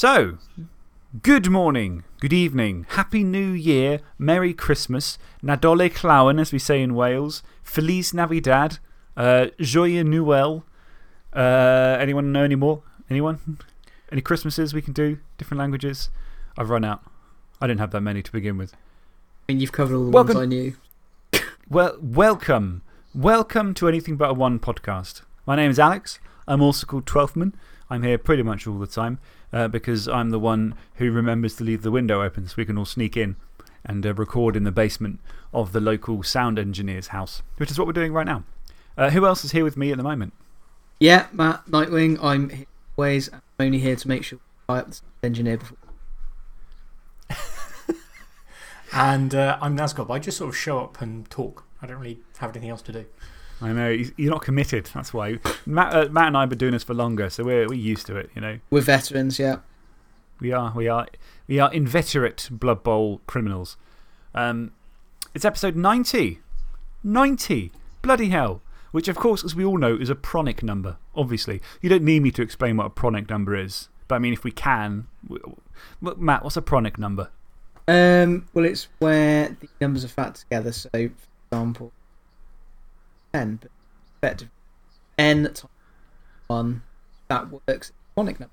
So, good morning, good evening, Happy New Year, Merry Christmas, Nadole Klauen, as we say in Wales, Feliz Navidad, uh, Joyeux Noël. Uh, anyone know any more? Anyone? Any Christmases we can do? Different languages? I've run out. I didn't have that many to begin with. I mean, you've covered all the Welcome- ones I knew. Well, welcome. Welcome to Anything But a One podcast. My name is Alex. I'm also called Twelfthman. I'm here pretty much all the time uh, because I'm the one who remembers to leave the window open so we can all sneak in and uh, record in the basement of the local sound engineer's house, which is what we're doing right now. Uh, who else is here with me at the moment? Yeah, Matt, Nightwing. I'm always. Only here to make sure I up the sound engineer before. And uh, I'm Nazgob. I just sort of show up and talk. I don't really have anything else to do. I know, he's- you're not committed. That's why. Matt, uh, Matt and I have been doing this for longer, so we're, we're used to it, you know. We're veterans, yeah. We are, we are, we are inveterate Blood Bowl criminals. Um, it's episode 90. 90. Bloody hell. Which, of course, as we all know, is a pronic number, obviously. You don't need me to explain what a pronic number is. But I mean, if we can. w- w- Matt, what's a pronic number? Um, well, it's where the numbers are fat together. So, for example, 10, but effectively, n times 1, that works. Number.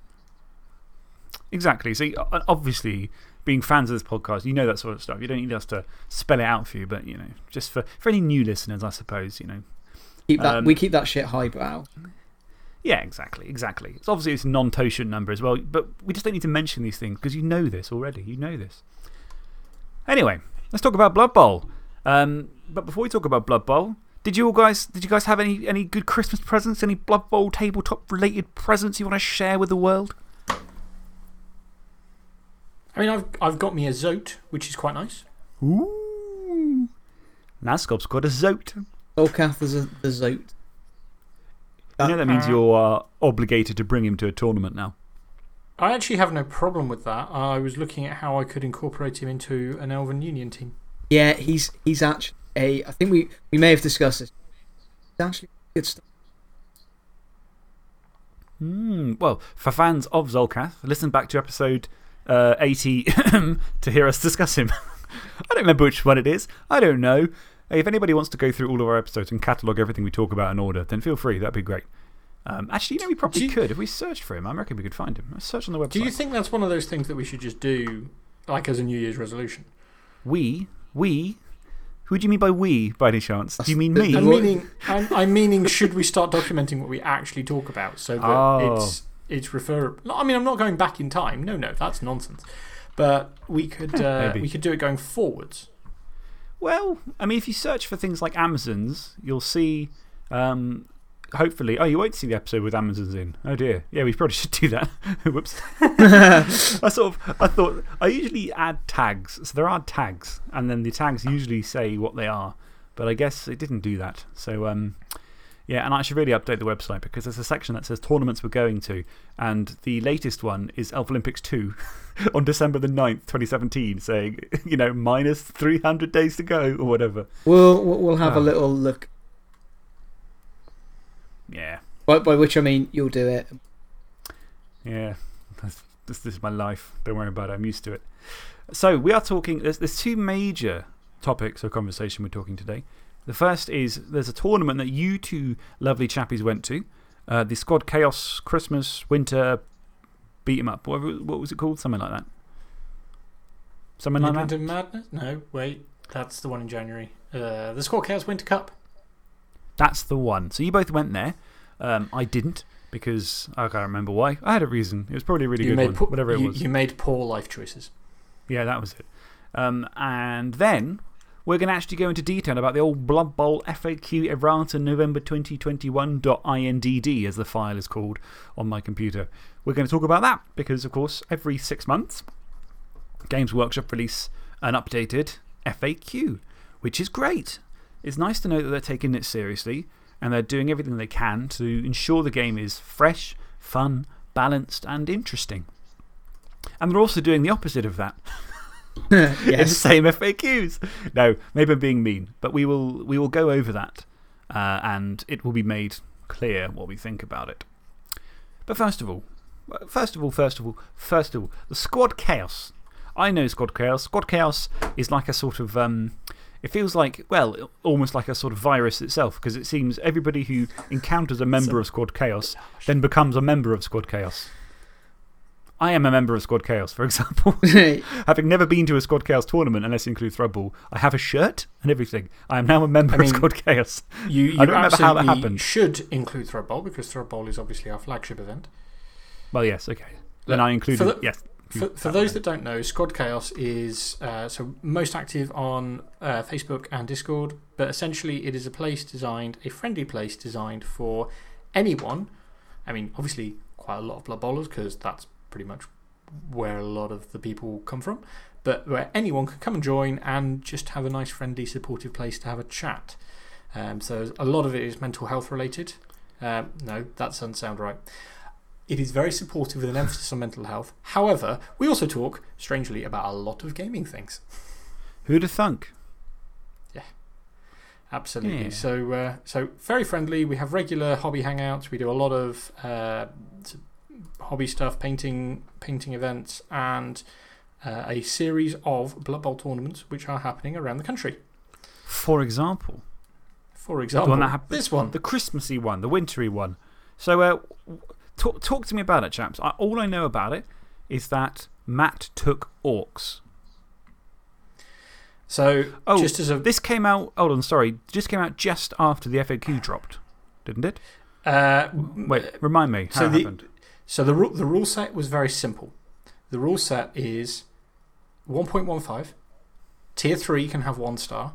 Exactly. See, obviously, being fans of this podcast, you know that sort of stuff. You don't need us to spell it out for you, but, you know, just for, for any new listeners, I suppose, you know. Keep that, Um, we keep that shit highbrow. Yeah, exactly, exactly. It's obviously it's a non totient number as well, but we just don't need to mention these things because you know this already. You know this. Anyway, let's talk about Blood Bowl. Um, but before we talk about Blood Bowl, did you all guys, did you guys have any, any good Christmas presents? Any Blood Bowl tabletop related presents you want to share with the world? I mean, I've, I've got me a Zoat, which is quite nice. Ooh. Nazgob's got a Zoat. Zolcath is a, the Zoat. You know that means Uh, you're uh, obligated to bring him to a tournament now. I actually have no problem with that. I was looking at how I could incorporate him into an Elven Union team. Yeah, he's, he's actually a. I think we, we may have discussed this. He's actually good stuff. Hmm. Well, for fans of Zolcath, listen back to episode uh, 80 to hear us discuss him. I don't remember which one it is. I don't know. If anybody wants to go through all of our episodes and catalogue everything we talk about in order, then feel free. That'd be great. Um, actually, you know, we probably you- could. If we searched for him, I reckon we could find him. Let's search on the website. Do you think that's one of those things that we should just do, like as a New Year's resolution? we? We? Who do you mean by we, by any chance? Do you mean The- me? the I'm meaning, I'm, I'm meaning, should we start documenting what we actually talk about so that Oh. it's, it's referable? I mean, I'm not going back in time. No, no, that's nonsense. But we could, uh, we could do it going forwards. Well, I mean, if you search for things like Amazons, you'll see, um, hopefully. Oh, you won't see the episode with Amazons in. Oh dear. Yeah, we probably should do that. Whoops. I sort of, I thought, I usually add tags. So there are tags, and then the tags usually say what they are. But I guess it didn't do that. So, um, yeah, and I should really update the website because there's a section that says tournaments we're going to. And the latest one is Elf Olympics 2 on December the 9th, 2017, saying, you know, minus 300 days to go or whatever. We'll, we'll have a Ah. little look. Yeah, By, by which I mean, you'll do it. yeah. That's, this, this is my life. Don't worry about it. I'm used to it. So, we are talking, there's, there's two major topics of conversation we're talking today. The first is there's a tournament that you two lovely chappies went to. Uh, the Squad Chaos Christmas Winter Beat 'em Up. What, what was it called? Something like that. Something like that? Madness? No, wait. That's the one in January. Uh, the Squad Chaos Winter Cup. That's the one. So you both went there. Um, I didn't because I can't remember why. I had a reason. It was probably a really you good one, whatever it you, was. You made poor life choices. Yeah, that was it. Um, and then we're going to actually go into detail about the old Blood Bowl FAQ errata November 2021.indd, as the file is called on my computer. We're going to talk about that because, of course, every six months, Games Workshop release an updated FAQ, which is great. It's nice to know that they're taking it seriously and they're doing everything they can to ensure the game is fresh, fun, balanced, and interesting. And they're also doing the opposite of that yes. in the same FAQs. No, maybe I'm being mean, but we will, we will go over that uh, and it will be made clear what we think about it. But first of all, First of all, first of all, first of all, the Squad Chaos. I know Squad Chaos. Squad Chaos is like a sort of. Um, it feels like, well, almost like a sort of virus itself, because it seems everybody who encounters a member of Squad Chaos then becomes a member of Squad Chaos. I am a member of Squad Chaos, for example. Having never been to a Squad Chaos tournament, unless you include Thrudball, I have a shirt and everything. I am now a member I mean, of Squad Chaos. You, you I don't remember how that happened. should include Thrudball because Thrudball is obviously our flagship event. Well, yes, okay. Then I included. the- yes. For, for those that don't know, Squad Chaos is uh, so most active on uh, Facebook and Discord, but essentially it is a place designed, a friendly place designed for anyone. I mean, obviously, quite a lot of Blood Bowlers because that's pretty much where a lot of the people come from, but where anyone can come and join and just have a nice, friendly, supportive place to have a chat. Um, so a lot of it is mental health related. Um, no, that doesn't sound right. It is very supportive with an emphasis on mental health. However, we also talk, strangely, about a lot of gaming things. Who'd have thunk? Yeah, absolutely. Yeah. So, uh, so, very friendly. We have regular hobby hangouts. We do a lot of uh, hobby stuff, painting, painting events, and uh, a series of Blood Bowl tournaments which are happening around the country. For example, For example, that happened- this one. the Christmassy one, the wintry one. So, uh, talk, talk to me about it, chaps. I, all I know about it is that Matt took orcs. So, Oh, just as a. This came out, hold on, sorry, just came out just after the FAQ dropped, didn't it? Uh, Wait, remind me how so it the- happened. So the, the rule set was very simple. The rule set is 1.15. Tier 3 can have one star.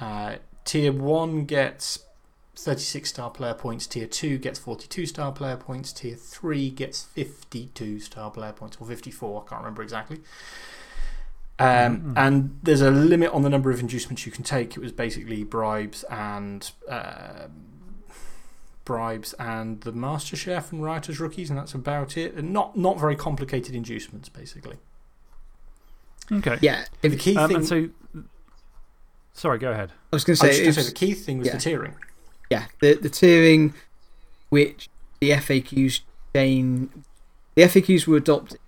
Uh, tier 1 gets 36 star player points. Tier 2 gets 42 star player points. Tier 3 gets 52 star player points, or 54, I can't remember exactly. Um, And there's a limit on the number of inducements you can take. It was basically bribes and uh, bribes and the Master Chef and Riotous Rookies, and that's about it. And not, not very complicated inducements, basically. Okay. Yeah, The key Um, thing, and so, sorry, go ahead. I was going to I was say, just gonna say the key thing was yeah. the tiering. Yeah, the, the tiering which the FAQs chain, the FAQs were adopted,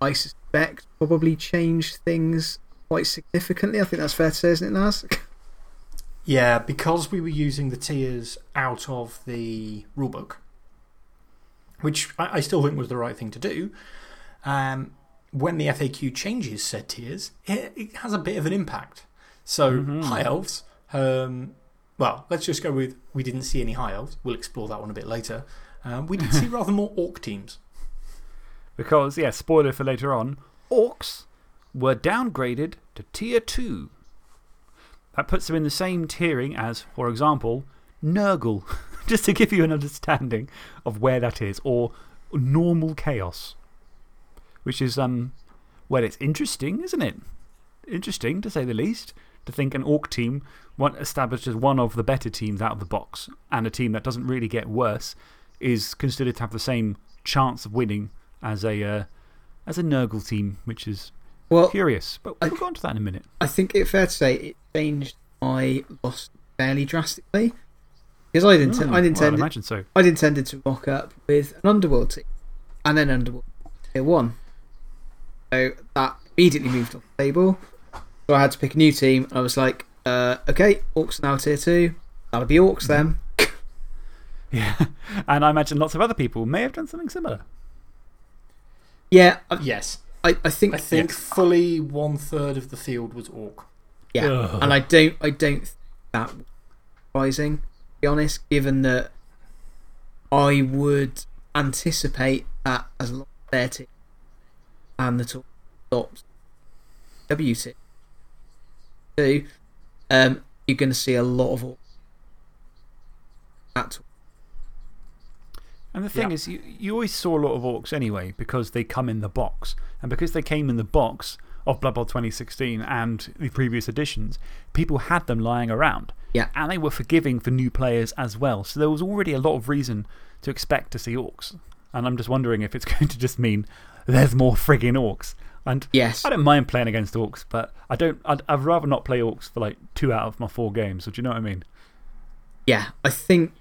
I suspect, probably changed things quite significantly. I think that's fair to say, isn't it, Naz? Yeah, because we were using the tiers out of the rulebook, which I, I still think was the right thing to do. Um, when the FAQ changes said tiers, it, it has a bit of an impact. So, Mhm. high elves, um, well, let's just go with we didn't see any high elves. We'll explore that one a bit later. Um, we did see rather more orc teams. Because, yeah, spoiler for later on, orcs were downgraded to tier 2. That puts them in the same tiering as, for example, Nurgle, just to give you an understanding of where that is, or normal chaos. Which is, um, well, it's interesting, isn't it? Interesting, to say the least, to think an orc team one, established as one of the better teams out of the box, and a team that doesn't really get worse, is considered to have the same chance of winning as a uh, as a Nurgle team, which is Well, curious. But we'll go on to that in a minute. I think it's fair to say it changed my loss fairly drastically. Because I'd, inten Hmm, I'd, well, I'd imagine so. I'd intended to rock up with an Underworld team and then Underworld tier 1. So that immediately moved off the table. So I had to pick a new team. I was like, uh, okay, Orcs now tier two. That'll be Orcs then. yeah. And I imagine lots of other people may have done something similar. Yeah. I, yes. I, I think, I think fully one third of the field was Orc. Yeah. And I don't, I don't think that surprising, to be honest, given that I would anticipate that as long as their team and the top stops, W team 2, um, you're going to see a lot of. orcs. and the thing is, you, you always saw a lot of orcs anyway because they come in the box. And because they came in the box of Blood Bowl 2016 and the previous editions, people had them lying around. Yeah. And they were forgiving for new players as well. So there was already a lot of reason to expect to see orcs. And I'm just wondering if it's going to just mean there's more frigging orcs. And Yes. I don't mind playing against orcs, but I don't, I'd, I'd rather not play orcs for like two out of my four games. So do you know what I mean? Yeah, I think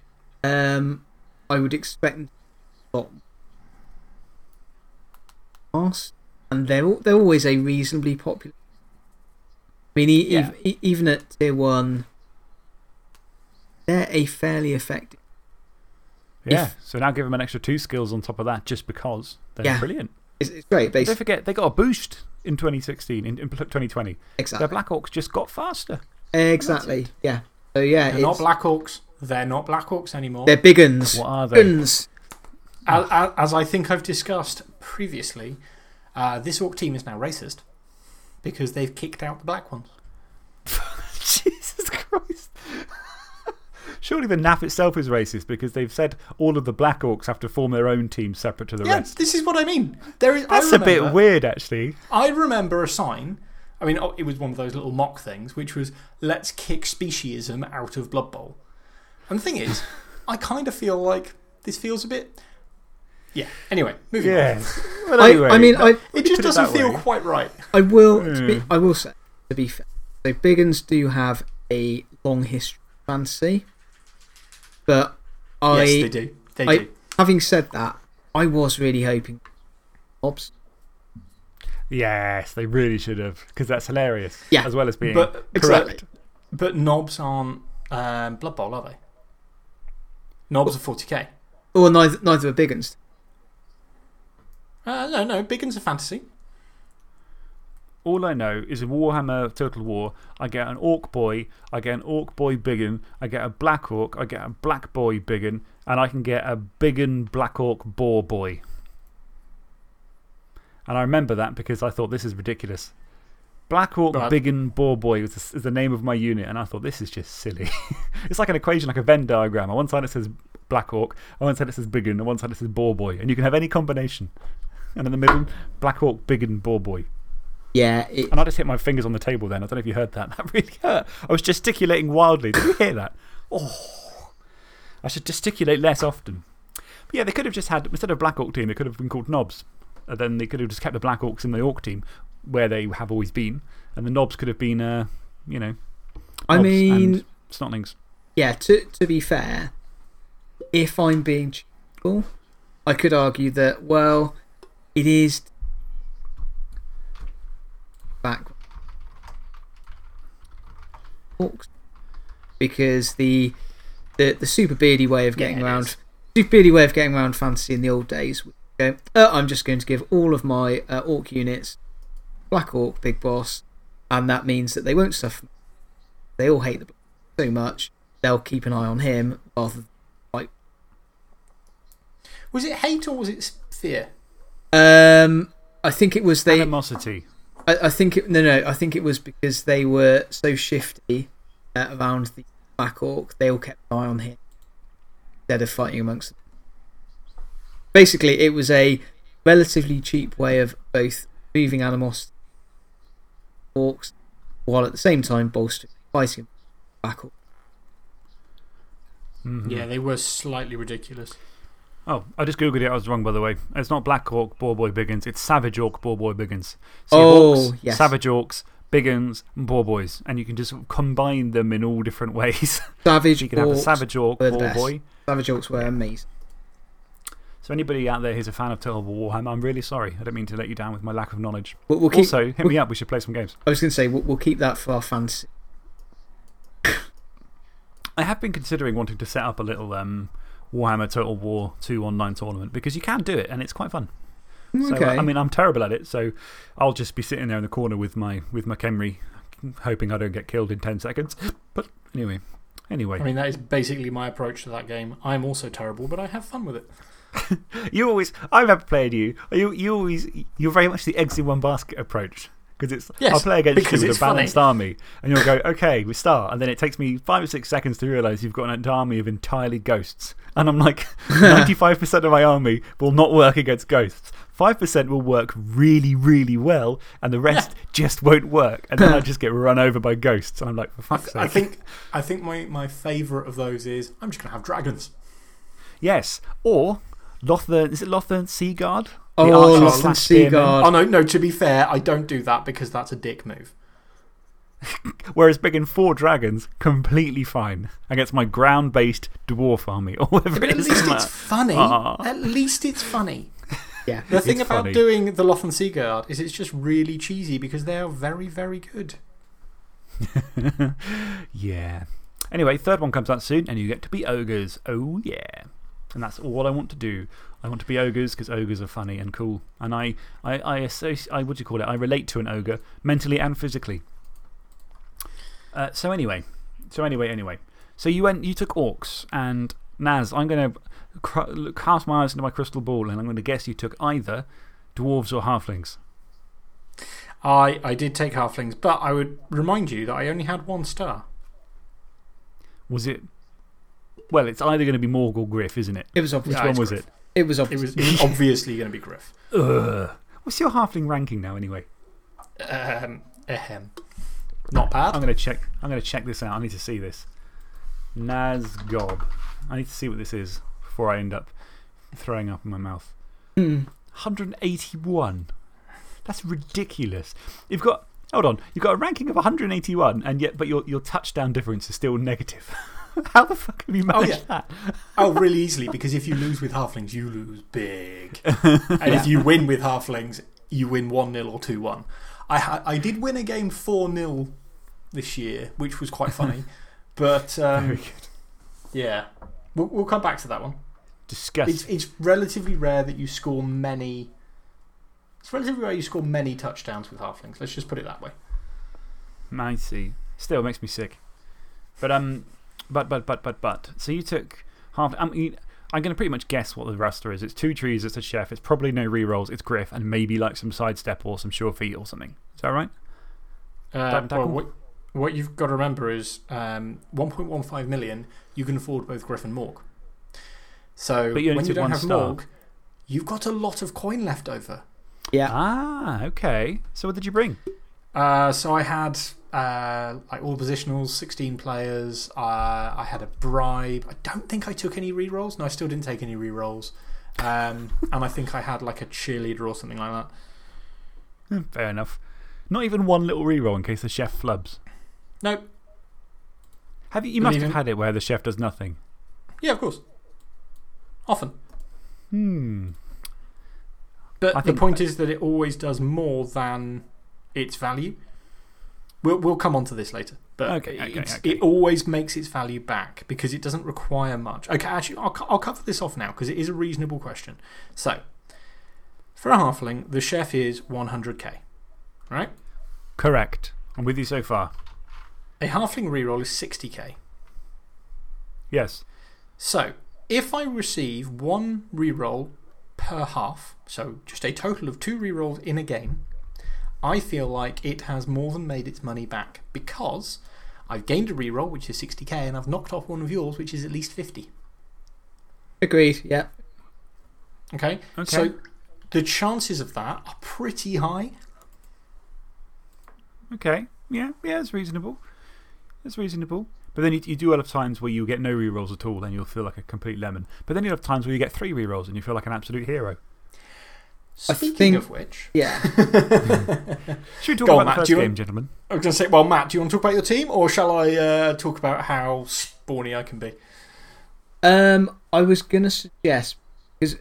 um, I would expect them to fast, and they're they're always a reasonably popular. I mean, e- Yeah. ev- e- even at tier one, they're a fairly effective. Yeah. so now give them an extra two skills on top of that just because they're Yeah. brilliant. It's, it's great, Don't forget, they got a boost in 2016, in, in 2020. Their Exactly. Black Hawks just got faster. Exactly. Yeah. So yeah, They're not it's, Blackhawks. They're not Blackhawks anymore. they're big uns. What are they? Guns. As, as, as I think I've discussed previously, uh, this Orc team is now racist because they've kicked out the black ones. Jesus Christ. Surely the NAF itself is racist because they've said all of the Black Orcs have to form their own team separate to the Yeah, rest. this is what I mean. There is, That's a bit weird, actually. I remember a sign. I mean, oh, it was one of those little mock things, which was let's kick speciesism out of Blood Bowl. And the thing is, I kind of feel like this feels a bit. Yeah. Anyway, moving Yeah. on. Well, I, anyway, I mean, I, It just doesn't that feel way. quite right. I will. to be- Hmm. I will say to be fair. So Biggins do have a long history of fantasy, but I, yes, they do. They I- do. having said that, I was really hoping. Ops. Yes, they really should have because that's hilarious. Yeah. As well as being But, correct. Exactly. but knobs aren't um, Blood Bowl, are they? Knobs are 40k. Or neither neither are Biggins. Uh, no, no, Biggins are fantasy. All I know is in Warhammer Total War, I get an Orc Boy, I get an Orc Boy Biggin, I get a Black Orc, I get a Black Boy Biggin, and I can get a Biggin Black Orc Boar Boy. And I remember that because I thought this is ridiculous. Black Orc Right. Biggin Boar Boy is the, is the name of my unit, and I thought this is just silly. it's like an equation, like a Venn diagram. On one side it says Black Orc, on one side it says Biggin, on one side it says Boar Boy. And you can have any combination. And in the middle, Black Orc Biggin Boar Boy. Yeah, it, And I just hit my fingers on the table then. I don't know if you heard that. That really hurt. I was gesticulating wildly. Did you hear that? Oh. I should gesticulate less often. But yeah, they could have just had, instead of Black Orc team, they could have been called Knobs. And then they could have just kept the Black Orcs in the Orc team, where they have always been. And the Knobs could have been, uh, you know, I mean, Snotlings. yeah. To to be fair, if I'm being cheerful, I could argue that well, it is back because the the the super beardy way of getting Yeah, around is. super beardy way of getting around fantasy in the old days. would Go, uh, I'm just going to give all of my uh, orc units black orc big boss, and that means that they won't suffer. They all hate the black so much they'll keep an eye on him rather than like. Was it hate or was it fear? Um, I think it was the Animosity. I, I think it, no, no. I think it was because they were so shifty uh, around the Black Orc. They all kept an eye on him instead of fighting amongst them. Basically, it was a relatively cheap way of both moving animosity orcs, while at the same time bolstering fighting Black Orc. Mhm. Yeah, they were slightly ridiculous. Oh, I just googled it. I was wrong, by the way. It's not Black Orc Boar Boy Biggins. It's Savage Orc Boar Boy Biggins. Oh, orcs, yes. Savage Orcs, Biggins, and Boar Boys. And you can just combine them in all different ways. Savage you can have a Savage Orc were the Boar best. Boy. Savage Orcs were amazing. So, anybody out there who's a fan of Total War Warhammer, I'm really sorry. I don't mean to let you down with my lack of knowledge. We'll, we'll keep, also, hit me up. We should play some games. I was going to say, we'll, we'll keep that for our fans. I have been considering wanting to set up a little um, Warhammer Total War 2 online tournament because you can do it and it's quite fun. So, Okay. I mean, I'm terrible at it, so I'll just be sitting there in the corner with my, with my Khemri, hoping I don't get killed in 10 seconds. But anyway, anyway. I mean, that is basically my approach to that game. I'm also terrible, but I have fun with it. You always, I remember playing you, you, you always, you're very much the eggs in one basket approach. Because it's, Yes, I'll play against you with a balanced funny. army, and you'll go, okay, we start. And then it takes me five or six seconds to realise you've got an army of entirely ghosts. And I'm like, 95% of my army will not work against ghosts. 5% will work really, really well, and the rest just won't work. And then I just get run over by ghosts. And I'm like, for fuck's sake. I think, I think my, my favourite of those is I'm just going to have dragons. Yes. Or Lothern, is it Lothern Sea Guard? The Oh, archer Lothern slash Sea spearman. Guard. Oh, no, no, to be fair, I don't do that because that's a dick move. Whereas bringing four dragons, completely fine against my ground based dwarf army or whatever But it at is. least it's like, ah. funny. Aw. At least it's funny. Yeah. The thing about funny. doing the Lothern Seaguard is it's just really cheesy because they are very, very good. yeah. Anyway, third one comes out soon, and you get to be ogres. Oh, yeah. And that's all I want to do. I want to be ogres because ogres are funny and cool. And I, I, I, associ- I what do you call it? I relate to an ogre mentally and physically. Uh, so, anyway. So, anyway, anyway. So, you, went, you took orcs, and Naz, I'm going to cast my eyes into my crystal ball, and I'm going to guess you took either dwarves or halflings. I, I did take halflings, but I would remind you that I only had one star. Was it. Well, it's either going to be Morg or Griff, isn't it? It was obvious. Which one it's was Griff. it? It was It was, it was obviously going to be Griff. Ugh. What's your halfling ranking now, anyway? Um, ahem. Not bad. I'm going to check. I'm going to check this out. I need to see this. Nazgob. I need to see what this is before I end up throwing up in my mouth. Hmm. 181. That's ridiculous. You've got. Hold on. You've got a ranking of 181, and yet, but your, your touchdown difference is still negative. How the fuck have you managed yeah. that? Oh, really easily, because if you lose with halflings, you lose big. and if you win with halflings, you win 1 0 or 2 1. I, I did win a game 4 0 this year, which was quite funny. but um, Very good. yeah, we'll, we'll come back to that one. Disgusting. It's, it's relatively rare that you score many. It's relatively rare you score many touchdowns with halflings. Let's just put it that way. I see. Still makes me sick. But, um, but, but, but, but, but. So you took half. I mean, I'm going to pretty much guess what the roster is. It's two trees, it's a chef, it's probably no rerolls, it's Griff, and maybe like some sidestep or some sure feet or something. Is that right? Uh, That- that well, can- what, what you've got to remember is um, 1.15 million, you can afford both Griff and Morg. So But you only when you took don't one have star. Morg, you've got a lot of coin left over. Yeah. Ah, okay. So what did you bring? Uh, so I had uh, like all positionals, 16 players. Uh, I had a bribe. I don't think I took any rerolls. No, I still didn't take any rerolls. Um, and I think I had like a cheerleader or something like that. Hmm, Fair enough. Not even one little reroll in case the chef flubs. No, Have you, you must have had it where the chef does nothing. yeah, of course. Often. Hmm. But I the point is that it always does more than its value. We'll, we'll come on to this later. But Okay, okay, okay. it always makes its value back because it doesn't require much. Okay, actually, I'll, I'll cover this off now because it is a reasonable question. So, for a halfling, the chef is 100k, right? Correct. I'm with you so far. A halfling reroll is 60k. Yes. So, if I receive one reroll per half, so just a total of two rerolls in a game, I feel like it has more than made its money back because I've gained a reroll, which is 60k, and I've knocked off one of yours, which is at least 50. Agreed. Yeah. Okay? Okay. So, the chances of that are pretty high. Okay. Yeah, yeah, it's reasonable. It's reasonable. But then you, you do have times where you get no rerolls at all and you'll feel like a complete lemon. But then you have times where you get three rerolls and you feel like an absolute hero. I Speaking think- of which, Yeah. Should we talk Go on, about Matt, the first game, want- gentlemen? I was going to say, well, Matt, do you want to talk about your team, or shall I uh, talk about how spawny I can be? Um, I was going to suggest, because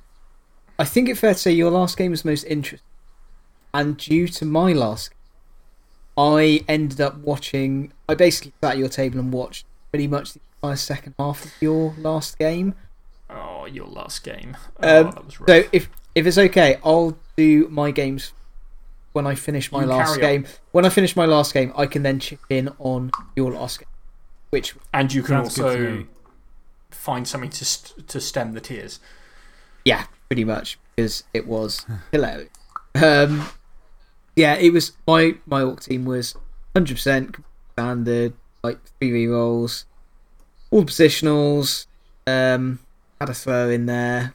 I think it's fair to say your last game was most interesting. And due to my last I ended up watching. I basically sat at your table and watched pretty much the entire second half of your last game. Oh, your last game. Oh, Um, that was So if, if it's okay, I'll do my games when I finish my last carry on. game. When I finish my last game, I can then chip in on your last game. Which, And you can Sounds good to also find something to, st to stem the tears. yeah, pretty much, because it was hilarious. Um, yeah, it was. My, my Orc team was 100% standard, like three re rolls, all the positionals, um, had a throw in there.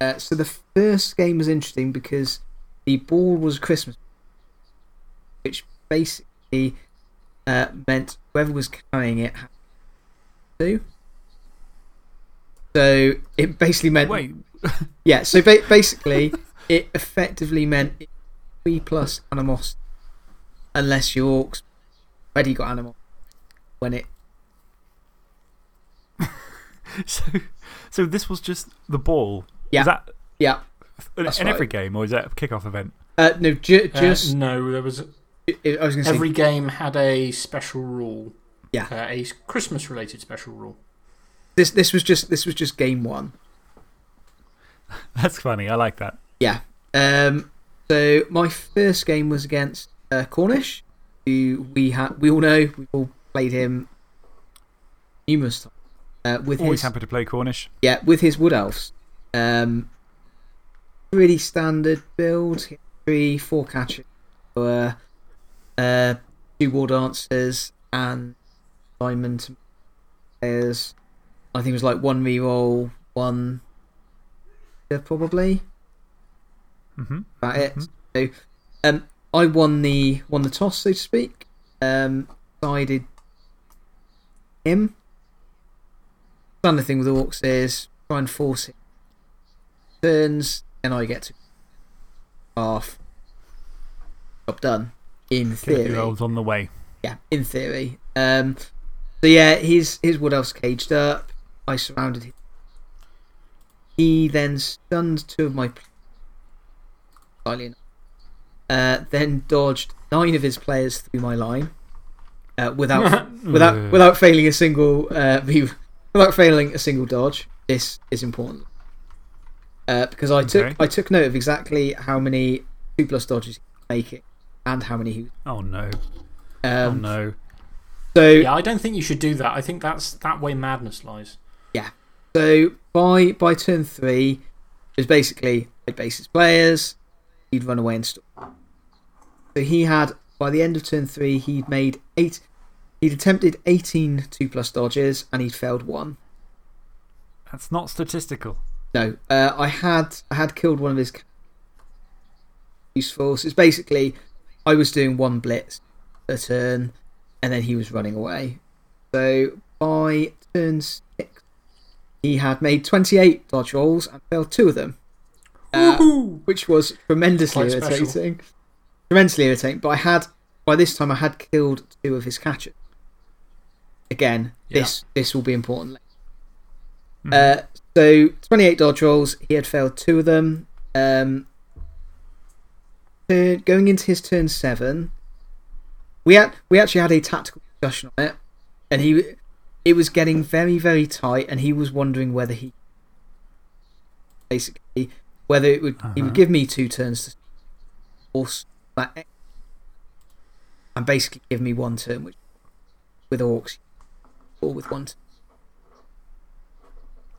Uh, so the first game was interesting because the ball was Christmas, which basically uh, meant whoever was carrying it had to. So it basically meant Wait, yeah, so ba basically, it effectively meant three plus animosity, unless your orcs already got animal when it. So, so this was just the ball. Yeah. Is that Yeah. in, That's in every game, or is that a kickoff event? Uh, no, ju Uh, just. no, there was I was going to say. every game had a special rule. Yeah. Uh, a Christmas related special rule. This, this, was just, this was just game one. That's funny. I like that. Yeah. Um, so my first game was against uh, Cornish, who we had. We all know we've all played him numerous times. Uh, with Always his happy to play Cornish. yeah, with his wood elves. Um, really standard build. Three, four catches, uh, uh, two war dancers, and diamond players. I think it was like one reroll, one. Yeah, probably hmm about it. Mhm. So, um, I won the won the toss, so to speak. Um, sided him. Standard thing with the orcs is try and force it. Turns, and I get to half. Job done. In theory, rolls on the way. yeah, in theory. Um, so yeah, his his wood elf's caged up. I surrounded him. He then stunned two of my. Uh, then dodged nine of his players through my line, uh, without without without failing a single uh, without failing a single dodge. This is important uh, because I took Okay. I took note of exactly how many two plus dodges he was making and how many he. Oh no. Um, oh no. So Yeah, I don't think you should do that. I think that's that way madness lies. Yeah. So by by turn three, it was basically I'd base his players, he'd run away and stop. So he had by the end of turn three, he'd made eight. He'd attempted 18 two plus dodges and he'd failed one. That's not statistical. No, uh, I had I had killed one of his useful. So it's basically I was doing one blitz a turn, and then he was running away. So by turn six, he had made 28 dodge rolls and failed two of them, uh, which was tremendously special. irritating. Tremendously irritating. But I had by this time I had killed two of his catchers. Again, Yeah. this this will be important Mhm. uh, so 28 dodge rolls. He had failed two of them. Um, turn- going into his turn seven, we had we actually had a tactical discussion on it, and he it was getting very very tight, and he was wondering whether he basically whether it would he Uh-huh. would give me two turns to force that and basically give me one turn, which with orcs or with one. Turn.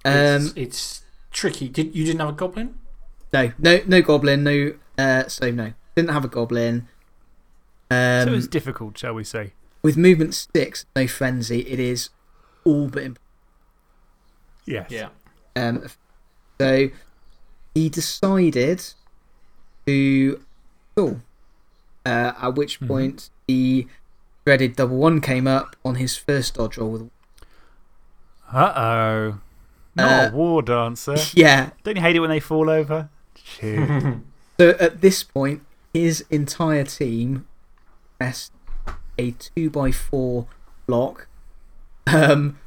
Um, it's, it's tricky. Did you didn't have a goblin? no, no, no goblin, no. Uh, so no, didn't have a goblin. Um, so it's difficult, shall we say? with movement six, no frenzy. It is all but imp- Yes. Yeah. um. So he decided to cool. Uh, at which Mhm. point the dreaded double one came up on his first dodge roll with Uh oh. Not Uh, a war dancer. yeah. Don't you hate it when they fall over? So at this point, his entire team pressed a two by four block. Um,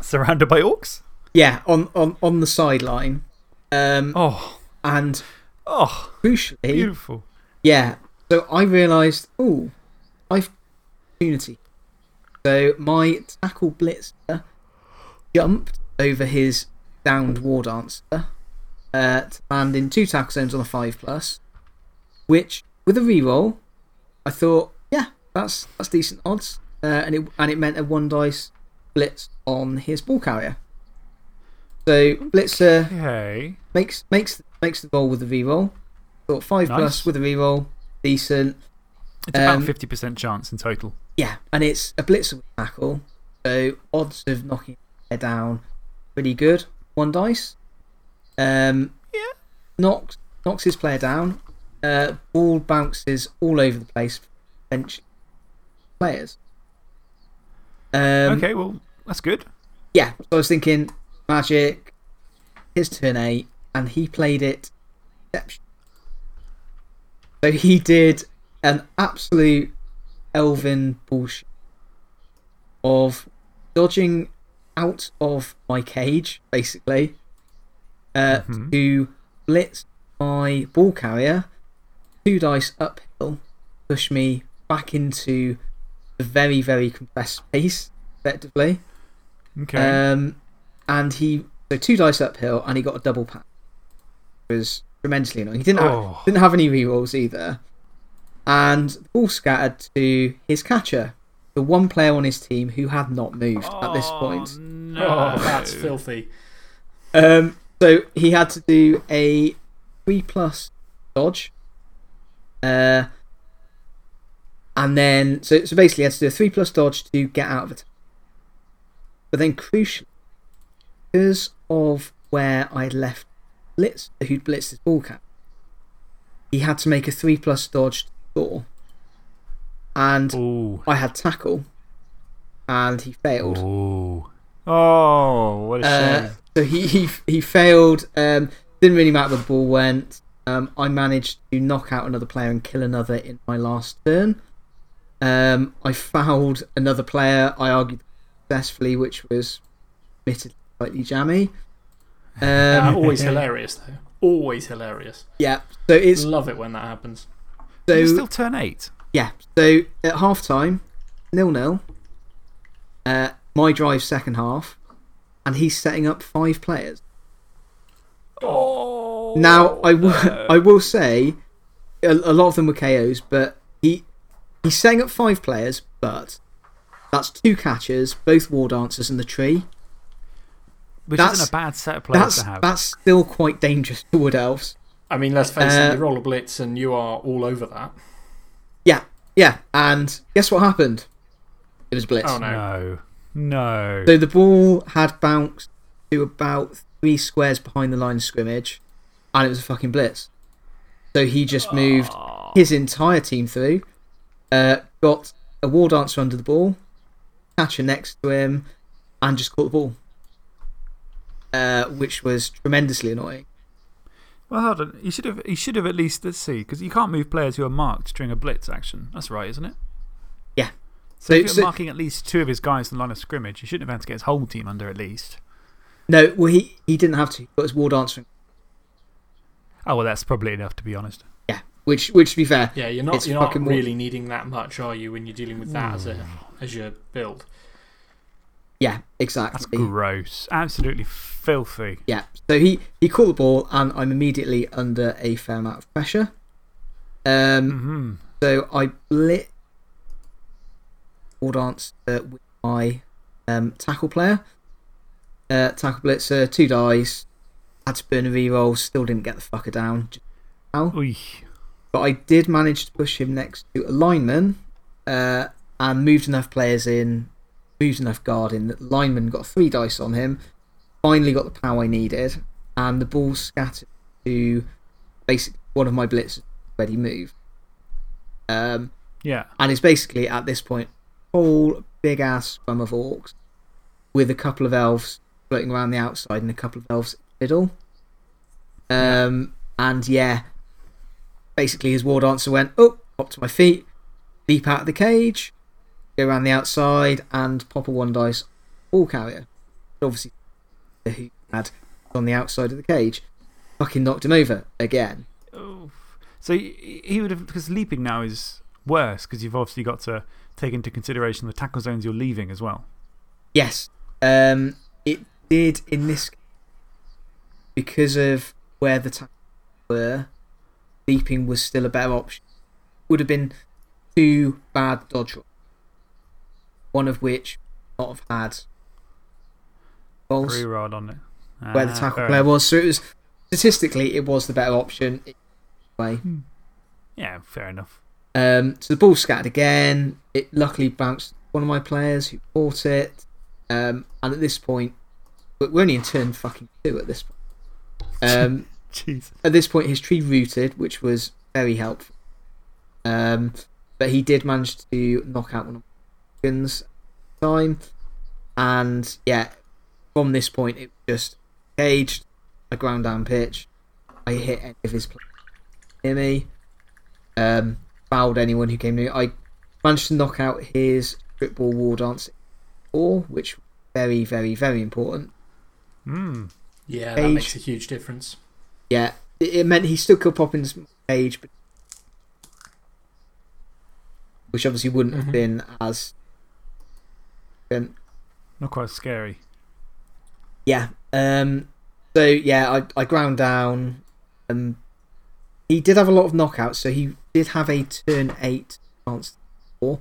Surrounded by orcs? yeah, on, on, on the sideline. Um, Oh. and Oh. crucially, Beautiful. yeah. So I realised, oh, I've opportunity. So my tackle blitzer jumped over his downed war dancer uh, to land in two tackle zones on a five plus, which with a reroll, I thought, yeah, that's that's decent odds, uh, and it and it meant a one dice blitz on his ball carrier. So blitzer Okay. makes makes makes the roll with the reroll. Thought five Nice. plus with a reroll, decent. It's about Um, 50% chance in total. Yeah, and it's a blitzer with tackle, so odds of knocking down pretty good. One dice. Um, Yeah. Knocks knocks his player down. Uh, ball bounces all over the place. Bench players. Um, okay, well, that's good. Yeah, so I was thinking magic. His turn eight, and he played it. So he did an absolute elven bullshit of dodging out of my cage, basically, uh, Mhm. to blitz my ball carrier, two dice uphill, push me back into the very, very compressed space, effectively. Okay. Um, and he, so two dice uphill, and he got a double pack. It was tremendously annoying. He didn't, have, Oh. didn't have any rerolls either. And the ball scattered to his catcher, the one player on his team who had not moved at this point. No. Oh, that's filthy. Um, so he had to do a 3 plus dodge. Uh, and then, so, so basically, he had to do a 3 plus dodge to get out of it. But then, crucially, because of where I'd left Blitz, who'd blitzed his ball cap, he had to make a 3 plus dodge to score. And Ooh. I had tackle, and he failed. Ooh. Oh, what a Uh, shame. so he, he, he failed. Um, didn't really matter where the ball went. Um, I managed to knock out another player and kill another in my last turn. Um, I fouled another player. I argued successfully, which was admittedly slightly jammy. Um, always hilarious, though. Always hilarious. yeah. So it's Love it when that happens. so you still turn eight. Yeah. So at half time, nil nil. Uh, my drive second half, and he's setting up five players. Oh. Now, I will, I will say a, a lot of them were KOs, but he he's setting up five players, but that's two catchers, both war dancers, and the tree. Which that's- isn't a bad set of players That's, to have. that's still quite dangerous for Wood Elves. I mean, let's face Uh, it, you roll a blitz and you are all over that. Yeah, yeah. And guess what happened? It was Blitz. Oh, no. No. No. So the ball had bounced to about three squares behind the line of scrimmage, and it was a fucking Blitz. So he just moved his entire team through, uh, got a war dancer under the ball, catcher next to him, and just caught the ball. Uh, which was tremendously annoying. Well, hold on. You should have, you should have at least, let's see, because you can't move players who are marked during a blitz action. That's right, isn't it? Yeah. So, So, if you're so marking at least two of his guys in the line of scrimmage, you shouldn't have had to get his whole team under at least. no, well he he didn't have to. He got his war dancer. Oh, well, that's probably enough, to be honest. Yeah, which which to be fair, Yeah, you're not, you're not really needing that much, are you, when you're dealing with that as, a, as your build? Yeah, exactly. That's gross. Absolutely filthy. Yeah. So he, he caught the ball, and I'm immediately under a fair amount of pressure. Um, hmm So I blit war dance uh, with my um, tackle player. Uh, tackle blitzer, two dice. Had to burn a reroll, still didn't get the fucker down. Oy. But I did manage to push him next to a lineman uh, and moved enough players in, moved enough guard in that the lineman got three dice on him. Finally got the power I needed, and the ball scattered to basically one of my blitzers already moved. Um, Yeah. and it's basically at this point whole big ass scrum of orcs with a couple of elves floating around the outside and a couple of elves in the middle. Um, and yeah, basically his war dancer went up, pop to my feet, leap out of the cage, go around the outside, and pop a one dice ball carrier. Obviously, who had on the outside of the cage, fucking knocked him over again. So he he would have, because leaping now is worse because you've obviously got to take into consideration the tackle zones you're leaving as well. Yes. Um, it did in this because of where the tackles were. Leaping was still a better option. Would have been two bad dodge rolls, one of which not have had balls Free rod on it. where the Ah, tackle player was. So it was statistically it was the better option. Way. Yeah, fair enough. Um, so the ball scattered again. It luckily bounced one of my players who caught it. Um, and at this point, we're only in turn fucking two at this point. Um, at this point, his tree rooted, which was very helpful. Um, but he did manage to knock out one of my dragons at the time. And yeah, from this point, it just caged, a ground down pitch. I hit any of his players near me, um, fouled anyone who came near. I managed to knock out his strip ball war dance four, which very, very, very important. Hmm. Yeah, that Age. makes a huge difference. Yeah, it, it meant he still could pop in his cage, but which obviously wouldn't have Mhm. been as. Um, Not quite scary. yeah. Um, so, yeah, I, I ground down. Um, he did have a lot of knockouts, so he did have a turn 8 chance to score,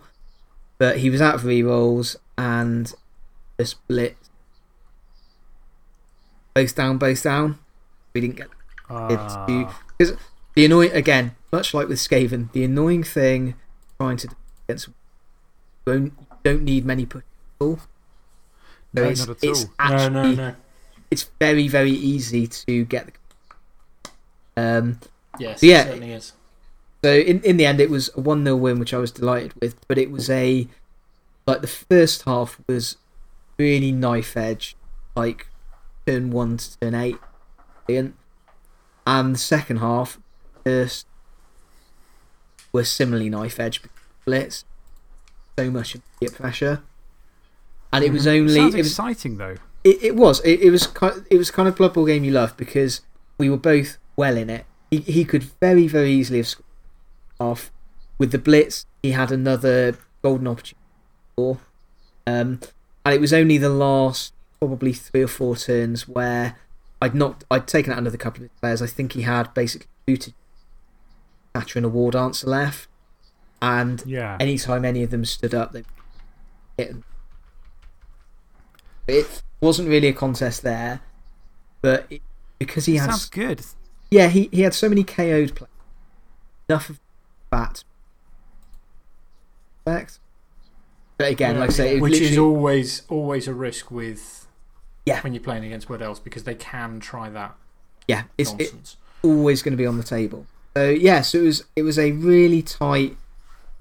but he was out of rerolls and the split. Both down, both down. We didn't get Ah. because the annoying again, much like with Skaven, the annoying thing trying to against don't, you don't need many push people. So no, it's, not at it's all. actually no, no, no. it's very very easy to get the. Um, Yes, Yeah. it certainly is. so in in the end, it was a one 0 win, which I was delighted with. But it was a like the first half was really knife edge, like turn one to turn eight, brilliant. and the second half, first were similarly knife edge blitz, so much immediate pressure, and it was only Sounds it was exciting, though. it, it was. It, it was kind. It was kind of Blood Bowl game you love because we were both well in it. He he could very very easily have scored off with the blitz. He had another golden opportunity, um, and it was only the last probably three or four turns where I'd knocked. I'd taken out another couple of players. I think he had basically booted Thatcher and a war dancer left, and Yeah. anytime any of them stood up, they hit them. It wasn't really a contest there, but it, because he had. Sounds good. Yeah, he, he had so many KO'd players. Enough of that. Fact. But again, like I say, it which is always always a risk with Yeah. when you're playing against Wood Elves because they can try that yeah, it's, it, nonsense. always going to be on the table. So yeah, so it was it was a really tight,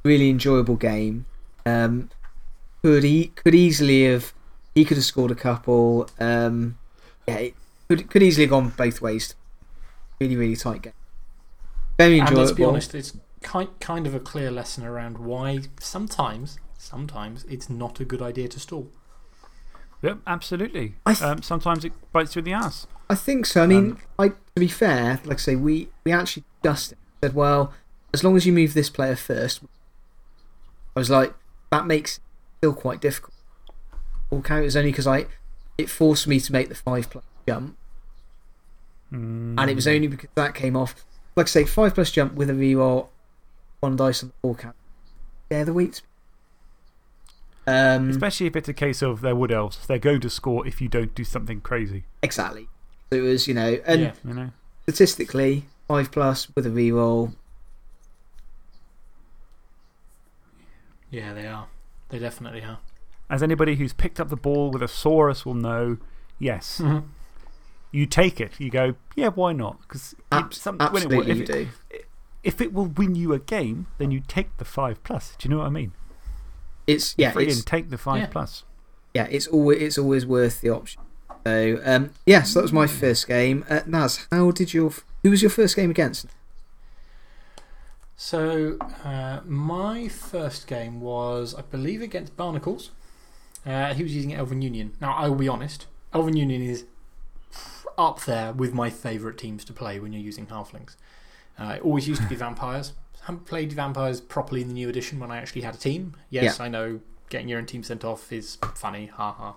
really enjoyable game. Um, could he could easily have he could have scored a couple. Um, yeah, it could could easily have gone both ways. Really really tight game. Very and enjoyable. let's be honest, it's kind kind of a clear lesson around why sometimes sometimes it's not a good idea to stall. Yep, absolutely. Um, sometimes it bites you in the ass. I think so. I mean, Um, I, to be fair, like I say, we, we actually discussed it. Said, well, as long as you move this player first, I was like, that makes it still quite difficult. All count is only because I it forced me to make the five plus jump, and it was only because that came off. Like I say, five plus jump with a reroll, one dice on the four count. They're the weak. Um, Especially if it's a case of they're wood elves. They're going to score if you don't do something crazy. exactly. So it was, you know, and yeah. You know? statistically, five plus with a reroll, yeah, they are. They definitely are. As anybody who's picked up the ball with a Saurus will know, yes. Mhm. You take it. You go, yeah, why not? Because Ab- absolutely you if, do. if it will win you a game, then you take the 5 plus. Do you know what I mean? It's yeah, Friggin' it's take the 5 Yeah. plus. yeah, it's always it's always worth the option. So um, yeah, so that was my first game. Uh, Naz, how did your who was your first game against? So, uh, my first game was, I believe, against Barnacles. Uh, he was using Elven Union. Now, I will be honest, Elven Union is up there with my favourite teams to play when you're using Halflings. Uh, it always used to be Vampires. I haven't played Vampires properly in the new edition when I actually had a team. Yes, I know getting your own team sent off is funny, haha.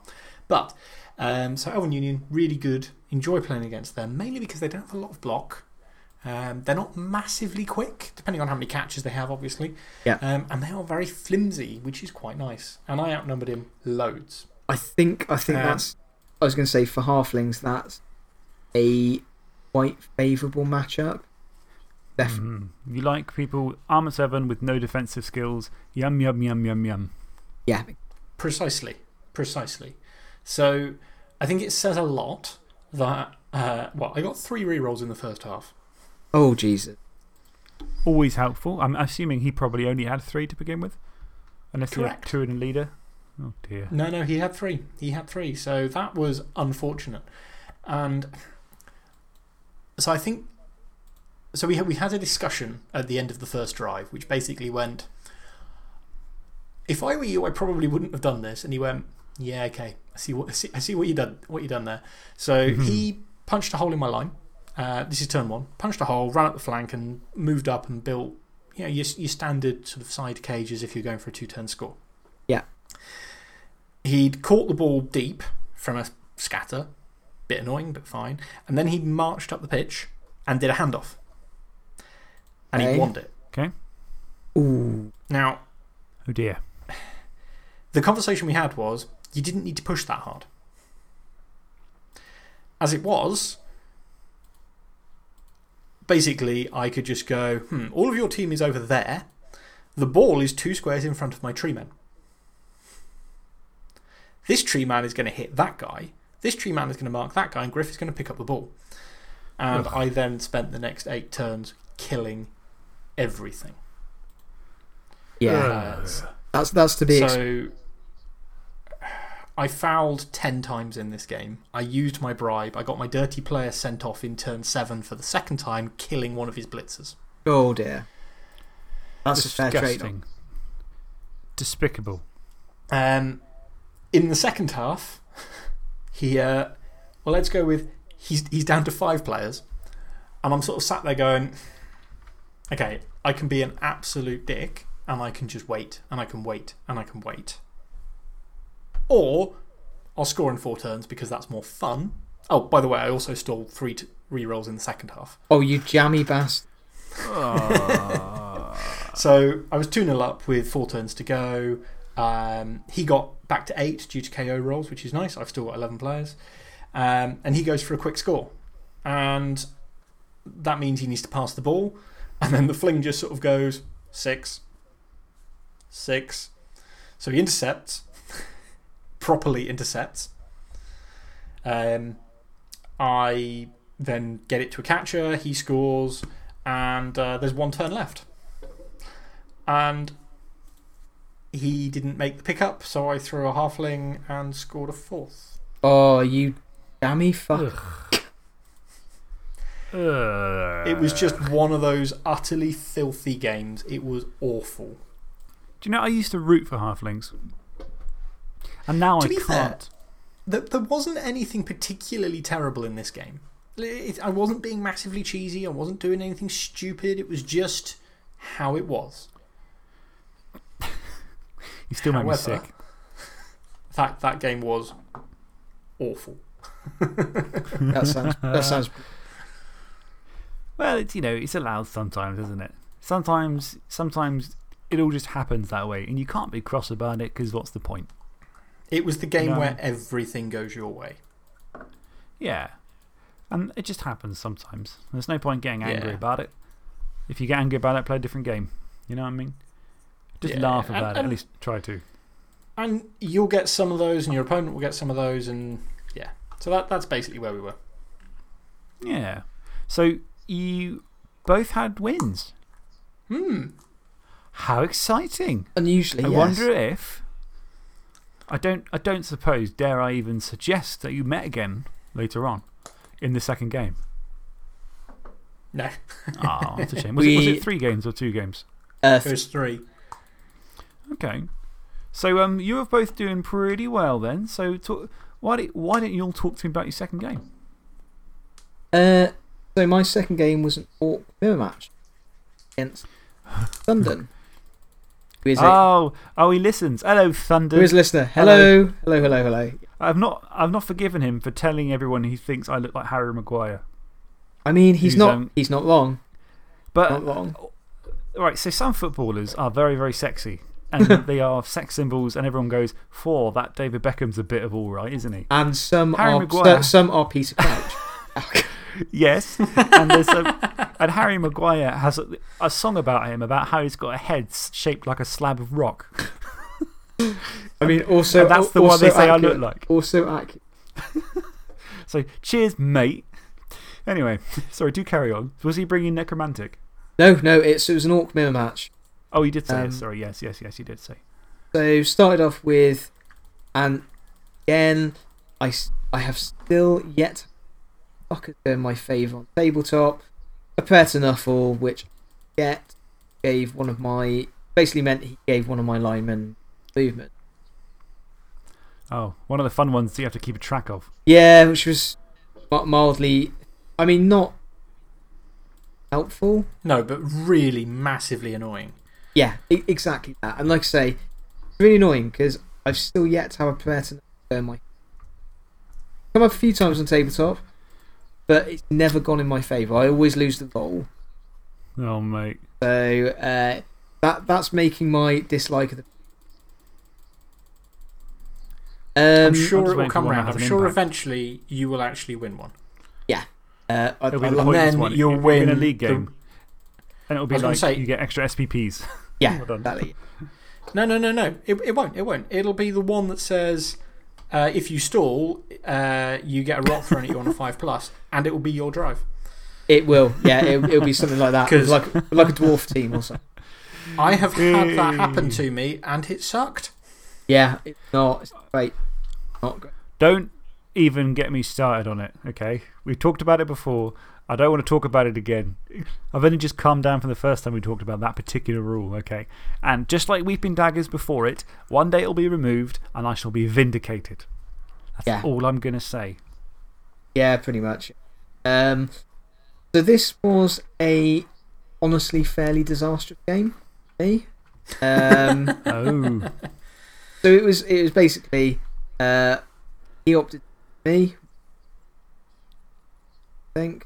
But, um, so Elven Union, really good. Enjoy playing against them, mainly because they don't have a lot of block. Um, they're not massively quick, depending on how many catches they have, obviously. Yeah. Um, and they are very flimsy, which is quite nice. And I outnumbered him loads. I think I think Um, that's I was going to say for halflings that's a quite favourable matchup. Definitely, Mhm. You like people, armor 7 with no defensive skills. Yum, yum, yum, yum, yum. yeah, Precisely. Precisely. So I think it says a lot that. Uh, well, I got three rerolls in the first half. Oh Jesus! Always helpful. I'm assuming he probably only had three to begin with. Unless he had two in a leader. Oh dear. No, no, he had three. He had three. So that was unfortunate. And so I think. So we had, we had a discussion at the end of the first drive, which basically went if I were you, I probably wouldn't have done this. And he went, Yeah, okay. I see what, I see, I see what, you done, what you done there. So he punched a hole in my line. Uh, this is turn one. Punched a hole, ran up the flank, and moved up and built you know, your, your standard sort of side cages if you're going for a two turn score. Yeah. He'd caught the ball deep from a scatter. Bit annoying, but fine. And then he marched up the pitch and did a handoff. And he won it. Okay. Ooh. Now, Oh dear. the conversation we had was you didn't need to push that hard. As it was, basically, I could just go, hmm, all of your team is over there. The ball is two squares in front of my tree man. This tree man is going to hit that guy. This tree man is going to mark that guy, and Griff is going to pick up the ball. And I then spent the next eight turns killing everything. Yeah. Uh, That's, that's to be expected. so, I fouled 10 times in this game. I used my bribe. I got my dirty player sent off in turn 7 for the second time, killing one of his blitzers. Oh, dear. That's a fair trade. Disgusting. Despicable. Um, in the second half, he, uh, well, let's go with he's, he's down to five players. And I'm sort of sat there going, okay, I can be an absolute dick and I can just wait and I can wait and I can wait. Or I'll score in four turns because that's more fun. Oh, by the way, I also stole three t- re-rolls in the second half. Oh, you jammy bastard. So I was 2 0 up with four turns to go. Um, he got back to eight due to KO rolls, which is nice. I've still got 11 players. Um, and he goes for a quick score. And that means he needs to pass the ball. And then the fling just sort of goes six, six. So he intercepts, properly intercepts. Um, I then get it to a catcher, he scores, and uh, there's one turn left. And he didn't make the pickup, so I threw a halfling and scored a fourth. Oh, you jammy fuck. It was just one of those utterly filthy games. It was awful. Do you know, I used to root for halflings. And now To I be fair- can't. There, there wasn't anything particularly terrible in this game. It, I wasn't being massively cheesy, I wasn't doing anything stupid. It was just how it was. You still make me However, sick. That, that game was awful. That sounds. That sounds. Well, it's, you know, it's allowed sometimes, isn't it? Sometimes, sometimes it all just happens that way, and you can't be cross about it because what's the point? It was the game No. where everything goes your way. Yeah. And it just happens sometimes. There's no point getting angry Yeah. about it. If you get angry about it, play a different game. You know what I mean? Just Yeah, laugh and- about it. At least try to. And you'll get some of those, and your opponent will get some of those, and yeah. So that, that's basically where we were. Yeah. So you both had wins. Hmm. How exciting! Unusually, I yes. wonder if. I don't, I don't suppose, dare I even suggest that you met again later on in the second game? No, Oh, that's a shame. Was, it, was it three games or two games? Uh, it was three. Okay. So um, you were both doing pretty well then. So talk, why, don't, why don't you all talk to me about your second game? Uh, so my second game was an Orc mirror match against London. Who is it? Oh, oh, he listens. Hello, Thunder. Who is a listener? Hello. Hello, hello, hello. I've, not, I've not forgiven him for telling everyone he thinks I look like Harry Maguire. I mean, he's not, um, he's not wrong. But, Not wrong. right, so some footballers are very, very sexy. And they are sex symbols, and everyone goes, for that David Beckham's a bit of all right, isn't he? And some Harry are, Maguire. some are piece of couch. Yes. and, there's a, and Harry Maguire has a, a song about him about how he's got a head shaped like a slab of rock. I mean, also. And that's the one also they say I look like. Also accurate. So, cheers, mate. Anyway, sorry, do carry on. Was he bringing Necromantic? No, no, it's, it was an Orc mirror match. Oh, he did say Um, it. Sorry, yes, yes, yes, he did say. So started off with, and again, I, I have still yet. Fuck has been my favour on tabletop. A prayer to Nuffle, which get gave one of my basically meant he gave one of my linemen movement. Oh, one of the fun ones that you have to keep a track of. Yeah, which was mildly, I mean, not helpful. No, but really massively annoying. Yeah, exactly that. And like I say, really annoying because I've still yet to have a player to know my. Come up a few times on tabletop, but it's never gone in my favour. I always lose the roll. Oh, mate. So uh, that that's making my dislike of the. Um, I'm sure it will come one that round. I'm an sure impact. eventually you will actually win one. Yeah. Uh, I, It'll be the and then one. you'll It'll be a win league the- game. and it'll be I was gonna like say- you get extra SPPs. yeah, Well done. exactly. No, no, no, no. It, it won't. It won't. It'll be the one that says uh, if you stall, uh, you get a rock thrown at you on a 5 plus, and it will be your drive. It will. Yeah, it, it'll be something like that. 'Cause- like like a dwarf team or something. I have had that happen to me, and it sucked. Yeah, it's not. It's great. Not great. Don't even get me started on it, okay? We've talked about it before. I don't want to talk about it again. I've only just calmed down from the first time we talked about that particular rule, okay? And just like Weeping Daggers before it, one day it'll be removed and I shall be vindicated. That's Yeah. all I'm going to say. Yeah, pretty much. Um, so this was a honestly fairly disastrous game. Me. Um, Oh. so it was. It was basically. Uh, he opted for me. I think.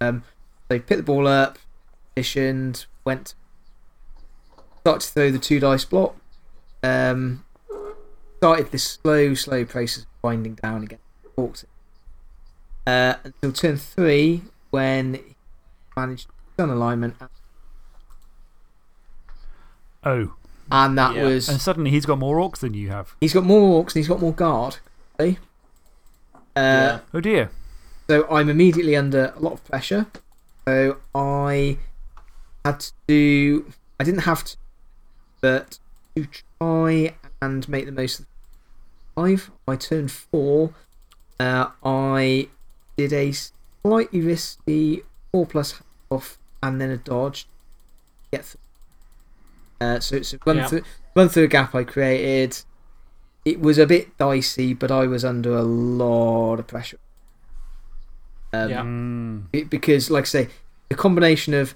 Um, so picked the ball up, positioned, went. Started to throw the two dice block. Um, started this slow, slow process of winding down again. Walked it. Uh, until turn three, when he managed sun alignment, Oh. and that Yeah. was And suddenly he's got more orcs than you have. he's got more orcs and he's got more guard. See? Uh, Oh dear. So I'm immediately under a lot of pressure. So I had to do. I didn't have to, but to try and make the most of five i turn four, uh, I did a slightly risky four plus off and then a dodge. to Get through. Uh, so it's a run Yeah. through run through a gap I created. It was a bit dicey, but I was under a lot of pressure. Um, Yeah. Mm. it- because, like I say, the combination of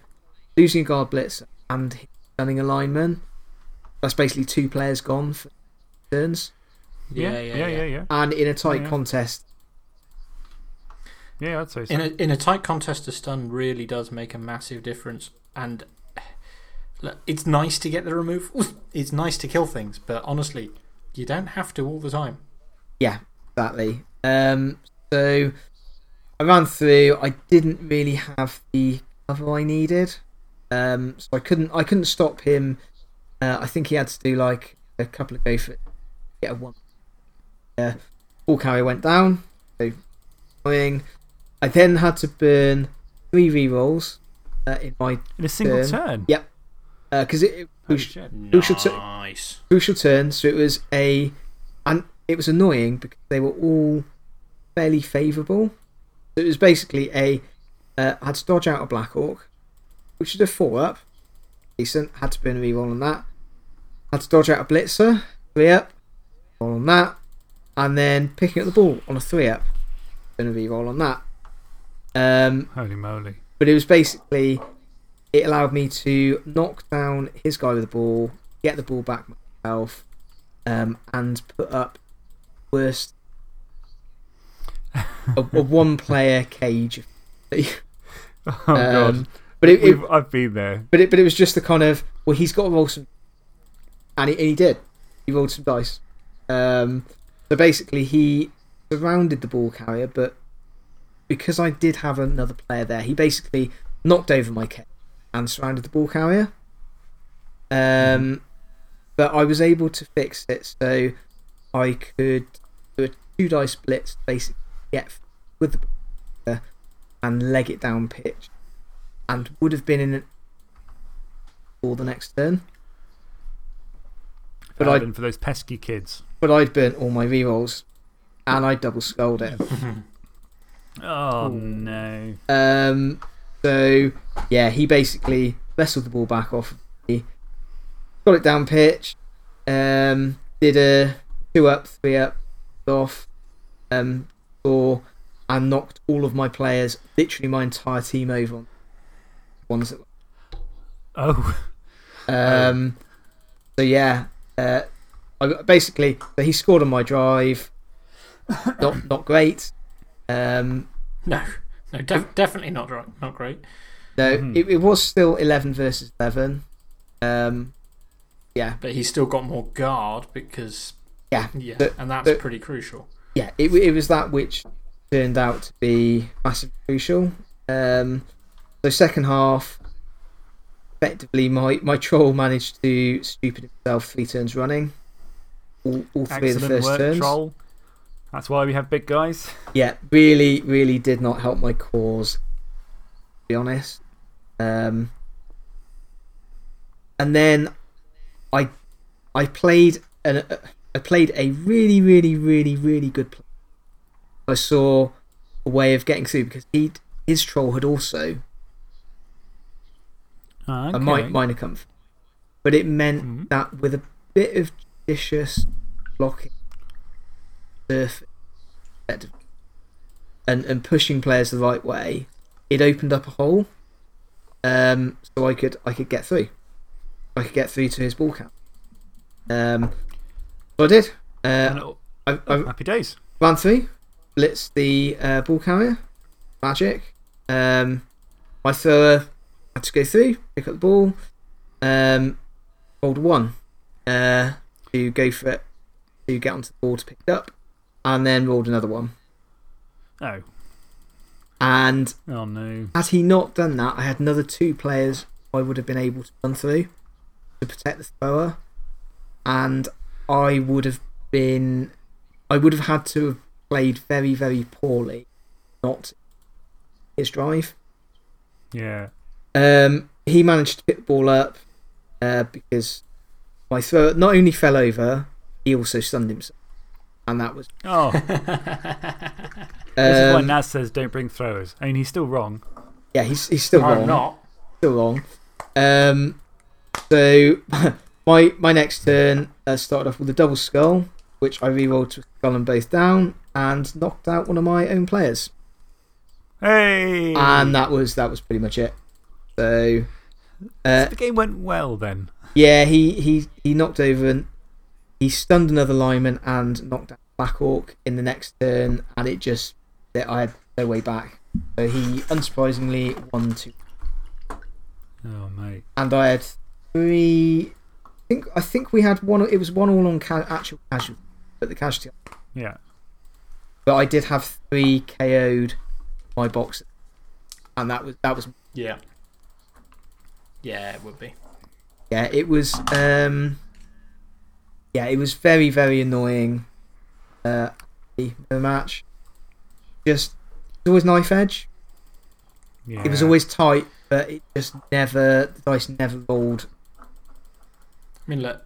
losing a guard blitz and stunning a lineman, that's basically two players gone for turns. Yeah, yeah, yeah, yeah. yeah. And in a tight Yeah. contest, Yeah, I'd say so. In a, in a tight contest, a stun really does make a massive difference. And look, it's nice to get the removal, it's nice to kill things, but honestly, you don't have to all the time. yeah, exactly. Um, so I ran through. I didn't really have the cover I needed, um, so I couldn't. I couldn't stop him. Uh, I think he had to do like a couple of go for get a one. Yeah, ball carrier went down. So annoying. I then had to burn three rerolls uh, in my In a single turn. turn. Yeah. because it, it Holy was. Crucial to- Nice. crucial turn. So it was a, and it was annoying because they were all fairly favourable. So it was basically a, uh, had to dodge out a Black Orc, which is a four up, decent. Had to burn a reroll on that. Had to dodge out a Blitzer, three up, roll on that, and then picking up the ball on a three up, burn a reroll on that. Um, Holy moly. but it was basically it allowed me to knock down his guy with the ball, get the ball back myself, um, and put up worst a, a one player cage. Oh, God. Um, but it, it, I've been there. but it but it was just the kind of well he's got to roll some, and he, and he did. He rolled some dice. Um, so basically he surrounded the ball carrier, but because I did have another player there, he basically knocked over my cage and surrounded the ball carrier. Um, but I was able to fix it, so I could do a two dice blitz, basically get with the ball and leg it down pitch, and would have been in it for the next turn. But I Pardon for those pesky kids. but I'd burnt all my rerolls, and I double skulled it. Oh, no. Um, so yeah, he basically wrestled the ball back off me, got it down pitch, Um, did a two up, three up, off, um, or and knocked all of my players, literally my entire team over on ones that. Oh, Um, so yeah, uh, I basically, so he scored on my drive. Not not great. Um, No, no, def definitely not, right- not great. no, Mhm. it, it was still eleven versus eleven. Um, yeah, But he's still got more guard because. Yeah, Yeah, the- and that's the- pretty crucial. Yeah, it, it was that which turned out to be massively crucial. Um, so second half, effectively, my, my troll managed to stupid himself three turns running. All, all three of the first work, turns. troll. That's why we have big guys. Yeah, really, really did not help my cause. To be honest. Um, and then I, I played an, I played a really, really, really, really good play. I saw a way of getting through because he his troll had also Ah, a mi- minor comfort, but it meant Mhm. that with a bit of judicious blocking, and and pushing players the right way, it opened up a hole. Um, so I could I could get through. I could get through to his ball count. Um, so I did. Uh, I, I happy days. ran through, blitzed the uh, ball carrier, magic. Um, my thrower had to go through, pick up the ball, um, hold one uh, to go for it, to get onto the ball to pick it up, and then rolled another one. Oh, And oh no. had he not done that, I had another two players I would have been able to run through to protect the thrower, and I would have been, I would have had to have played very, very poorly, not his drive. Yeah. Um, he managed to pick the ball up uh, because my thrower not only fell over, he also stunned himself, and that was. Oh, this is why Um, Naz says don't bring throwers. I mean, he's still wrong. yeah, he's he's still I'm wrong. not. still wrong. Um, so my my next turn uh, started off with a double skull, which I rerolled to skull them both down and knocked out one of my own players, Hey! and that was that was pretty much it. So uh, the game went well then. yeah, he he he knocked over and he stunned another lineman and knocked out Black Orc in the next turn, and it just I had no way back. So he unsurprisingly won two. Oh, mate. and I had three. I think I think we had one. It was one all on ca- actual casualty, but the casualty. Yeah. But I did have three KO'd my box, and that was that was Yeah. Yeah, it would be. yeah. It was um. Yeah, it was very very annoying. Uh, the the match, just it was always knife edge. yeah. It was always tight, but it just never the dice never rolled. I mean, look,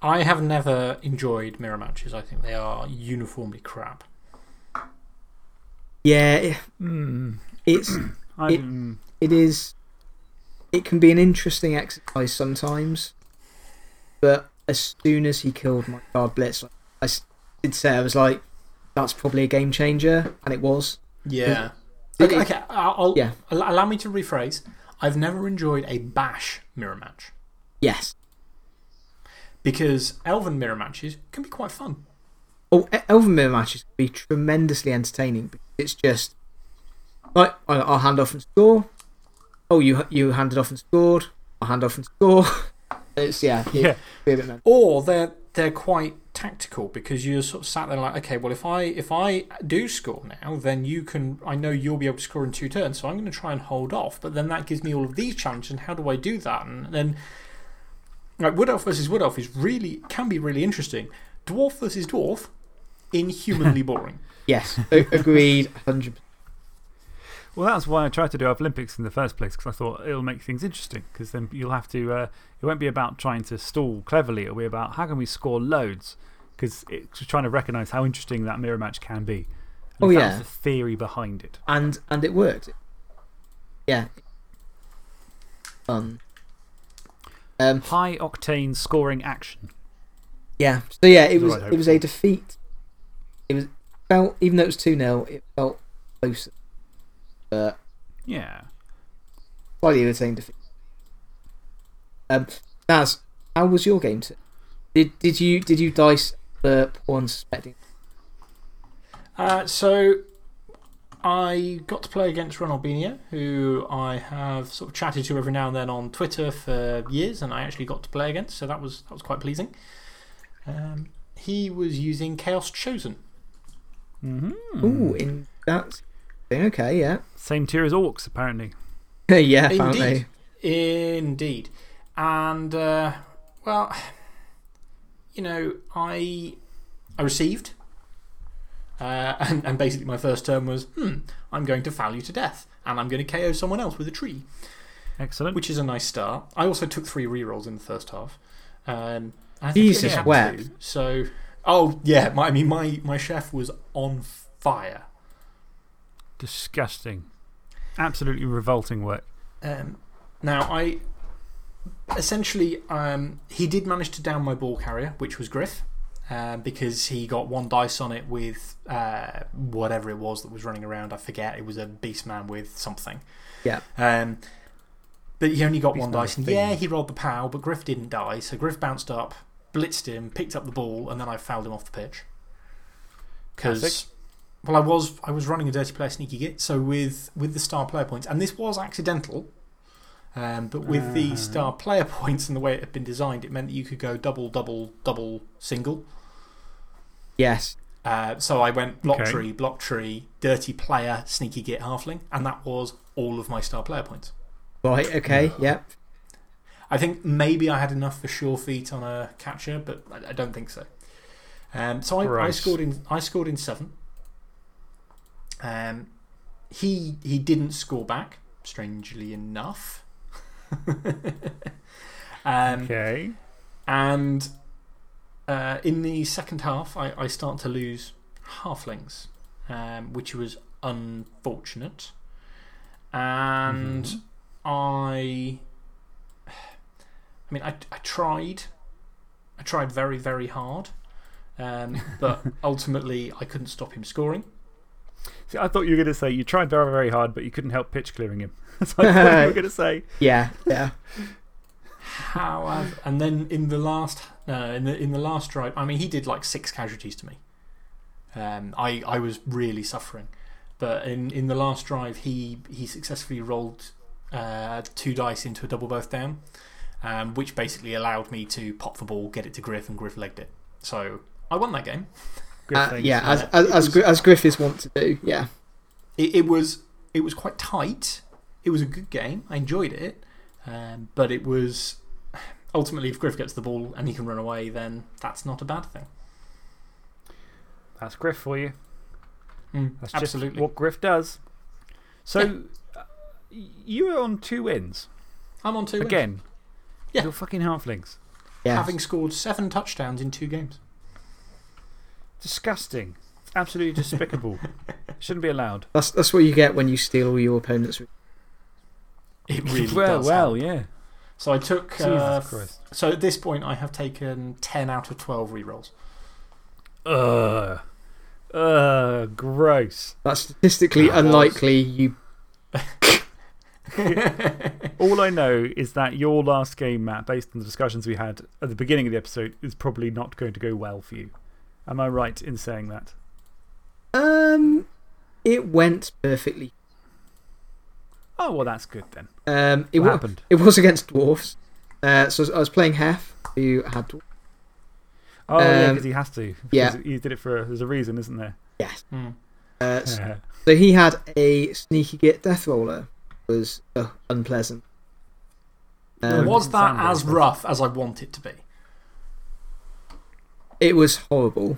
I have never enjoyed mirror matches. I think they are uniformly crap. Yeah, Mm, it's It- it is it can be an interesting exercise sometimes but as soon as he killed my guard blitz I did say i was like that's probably a game changer and it was Yeah. It- Okay, it- okay I'll, I'll- Yeah. allow me to rephrase. I've never enjoyed a bash mirror match yes because elven mirror matches can be quite fun. oh elven mirror matches can be tremendously entertaining it's just like I- i'll hand off and score oh you you handed off and scored i'll hand off and score it's yeah, yeah. be a bit mental. Or they're they're quite tactical because you're sort of sat there like, okay, well if I if I do score now, then you can I know you'll be able to score in two turns, so I'm going to try and hold off. But then that gives me all of these challenges, and how do I do that? And then like Wood Elf versus Wood Elf is really can be really interesting. Dwarf versus Dwarf, inhumanly boring. yes agreed 100%. Well, that's why I tried to do Olympics in the first place, because I thought it'll make things interesting. Because then you'll have to, uh, it won't be about trying to stall cleverly, it'll be about how can we score loads. Because it's trying to recognise how interesting that mirror match can be. And Oh, yeah. That's the theory behind it. and and it worked. Yeah. Fun. Um, High octane scoring action. Yeah. So yeah, it was what it was a defeat. It was felt even though it was two 0 it felt closer. But Yeah. slightly irritating defeat. Um, Naz, how was your game? To, did did you did you dice the poor unsuspecting? Uh, so I got to play against Ronaldinho, who I have sort of chatted to every now and then on Twitter for years, and I actually got to play against, so that was, that was quite pleasing. Um, he was using Chaos Chosen. Mm -hmm. Ooh, in that's okay, yeah, Same tier as Orcs, apparently. yeah, apparently. Indeed. Indeed. And, uh, well, you know, I, I received. Uh, and, and basically, my first turn was, hmm, I'm going to foul you to death. And I'm going to KO someone else with a tree. Excellent. which is a nice start. I also took three rerolls in the first half. Um, Jesus I had wept. two, So, oh, yeah, my, I mean, my, my chef was on fire. Disgusting. Absolutely revolting work. Um, now, I essentially, um, he did manage to down my ball carrier, which was Griff, um, because he got one dice on it with uh, whatever it was that was running around. I forget. It was a beastman with something. Yeah. Um, but he only got one dice. And thing. yeah, he rolled the POW, but Griff didn't die. So Griff bounced up, blitzed him, picked up the ball, and then I fouled him off the pitch. Because. Classic. Well, I was, I was running a dirty player sneaky git, so with, with the star player points, and this was accidental, um, but with the Ah. star player points and the way it had been designed, it meant that you could go double, double, double, single. Yes. Uh, so I went block Okay. tree, block tree, dirty player, sneaky git, halfling, and that was all of my star player points. Right. Okay. yep. I think maybe I had enough for sure feet on a catcher, but I, I don't think so. Um, so I, I, scored in, I scored in seven. Um, he, he didn't score back, strangely enough. um, Okay. And uh, in the second half, I, I start to lose halflings, um, which was unfortunate. And Mhm. I. I mean, I, I tried. I tried very, very hard. Um, but ultimately, I couldn't stop him scoring. See, I thought you were going to say you tried very, very hard, but you couldn't help pitch clearing him. That's what I thought you were going to say. Yeah. Yeah. However, and then in the last, no, in the, in the last drive, I mean, he did like six casualties to me. Um, I, I was really suffering. But in, in the last drive, he, he successfully rolled uh, two dice into a double both down, um, which basically allowed me to pop the ball, get it to Griff, and Griff legged it. So I won that game. Good Uh, yeah. As, as, as, was- Gri- as Griffiths want to do. Yeah. It, it, was, it was quite tight. It was a good game. I enjoyed it. Um, but it was ultimately, if Griff gets the ball and he can run away, then that's not a bad thing. That's Griff for you. Mm, That's absolutely. just what Griff does. So, uh, you are on two wins. I'm on two wins. Again. Yeah. You're fucking halflings. Yeah. Having scored seven touchdowns in two games. Disgusting. Absolutely despicable. Shouldn't be allowed. That's, that's what you get when you steal all your opponents. It really well, does. well, help. yeah. So I took. Jesus Uh, Christ. so at this point, I have taken 10 out of 12 rerolls. Ugh. Ugh, gross. That's statistically That unlikely. You. All I know is that your last game, Matt, based on the discussions we had at the beginning of the episode, is probably not going to go well for you. Am I right in saying that? Um, it went perfectly. Oh, well, that's good then. Um, it, What wa- happened? it was against dwarfs. Uh, so I was playing Hef, who had dwarfs. Oh, yeah, Um, because he has to. yeah. He did it for. There's a reason, isn't there? Yes. Hmm. Uh, so, so he had a sneaky git death roller. Was uh, unpleasant. Um, Was that as rough as I want it to be? it was horrible.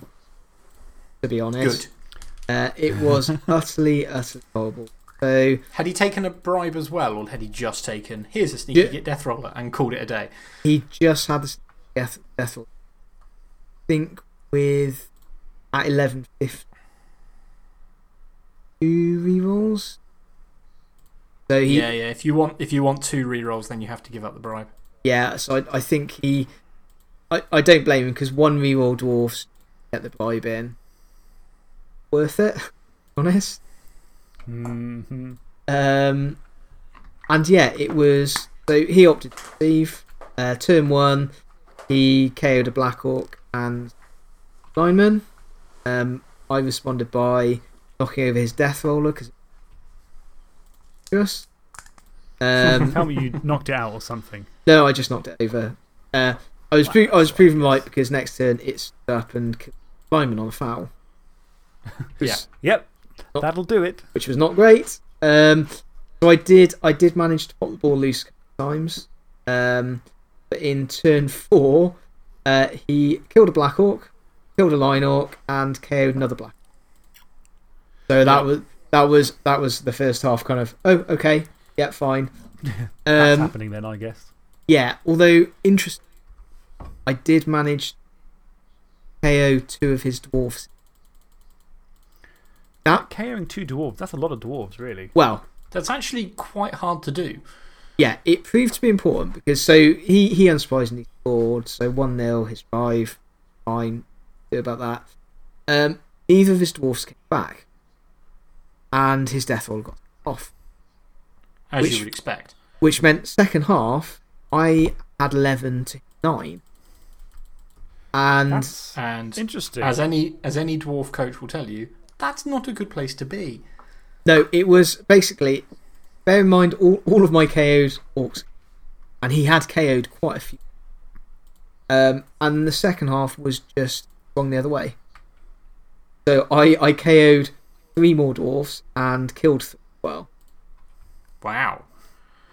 To be honest. Good. Uh, it was utterly, utterly horrible. So Had he taken a bribe as well, or had he just taken, here's a sneaky Yeah. get death roller, and called it a day? he just had the death, death roller. I think with at eleven fifty two rerolls. So he, yeah, yeah. If you, want, if you want two rerolls, then you have to give up the bribe. Yeah, so I, I think he I, I don't blame him because one reroll dwarfs get the bribe in. Worth it, honest. Hmm Um, and yeah, it was. So he opted to leave. Uh, turn one, he KO'd a Black Orc and lineman. Um, I responded by knocking over his Death Roller because. Just. Um, Tell me you knocked it out or something. no, I just knocked it over. Uh, I was pro- I was proven right because next turn it's up and lineman on a foul. Yeah. Yep. That'll do it. which was not great. Um, so I did I did manage to pop the ball loose a couple of times. Um, but in turn four, uh, he killed a black orc, killed a line orc, and KO'd another black. So that was that was that was the first half. Kind of oh okay yeah fine. That's Um, happening then, I guess. yeah, although interesting, I did manage to KO two of his dwarfs. That KOing two dwarves, that's a lot of dwarves, really. well, That's actually quite hard to do. yeah, it proved to be important because so he he unsurprisingly scored. So one 0 his five, fine, do about that. Um, neither of his dwarves came back, and his death roll got off, As Which- you would expect. which meant second half I had eleven to nine, and That's And interesting. as any, as any dwarf coach will tell you, that's not a good place to be. no, it was basically. Bear in mind all all of my KOs orcs, and he had KO'd quite a few. Um, and the second half was just gone the other way. So I, I KO'd three more dwarfs and killed three well. Wow.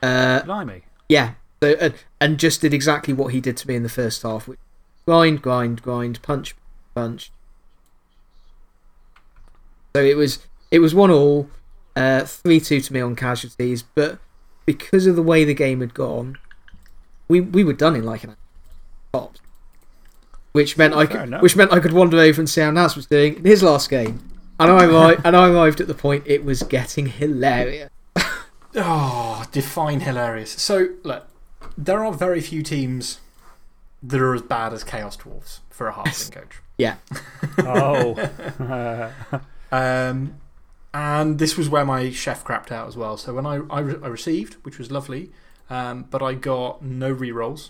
Uh, Blimey. yeah. So and, and just did exactly what he did to me in the first half. Which, grind, grind, grind, punch, punch. So it was it was one all, uh, three two to me on casualties, but because of the way the game had gone, we we were done in like an hour. Which meant I could, enough. which meant I could wander over and see how Naz was doing in his last game, and I arrived, and I arrived at the point it was getting hilarious. Oh, define hilarious. So, look, there are very few teams that are as bad as Chaos Dwarfs for a halfling coach. Yeah, Oh. Um, and this was where my chef crapped out as well. So, when I, I, re- I received, which was lovely, um, but I got no rerolls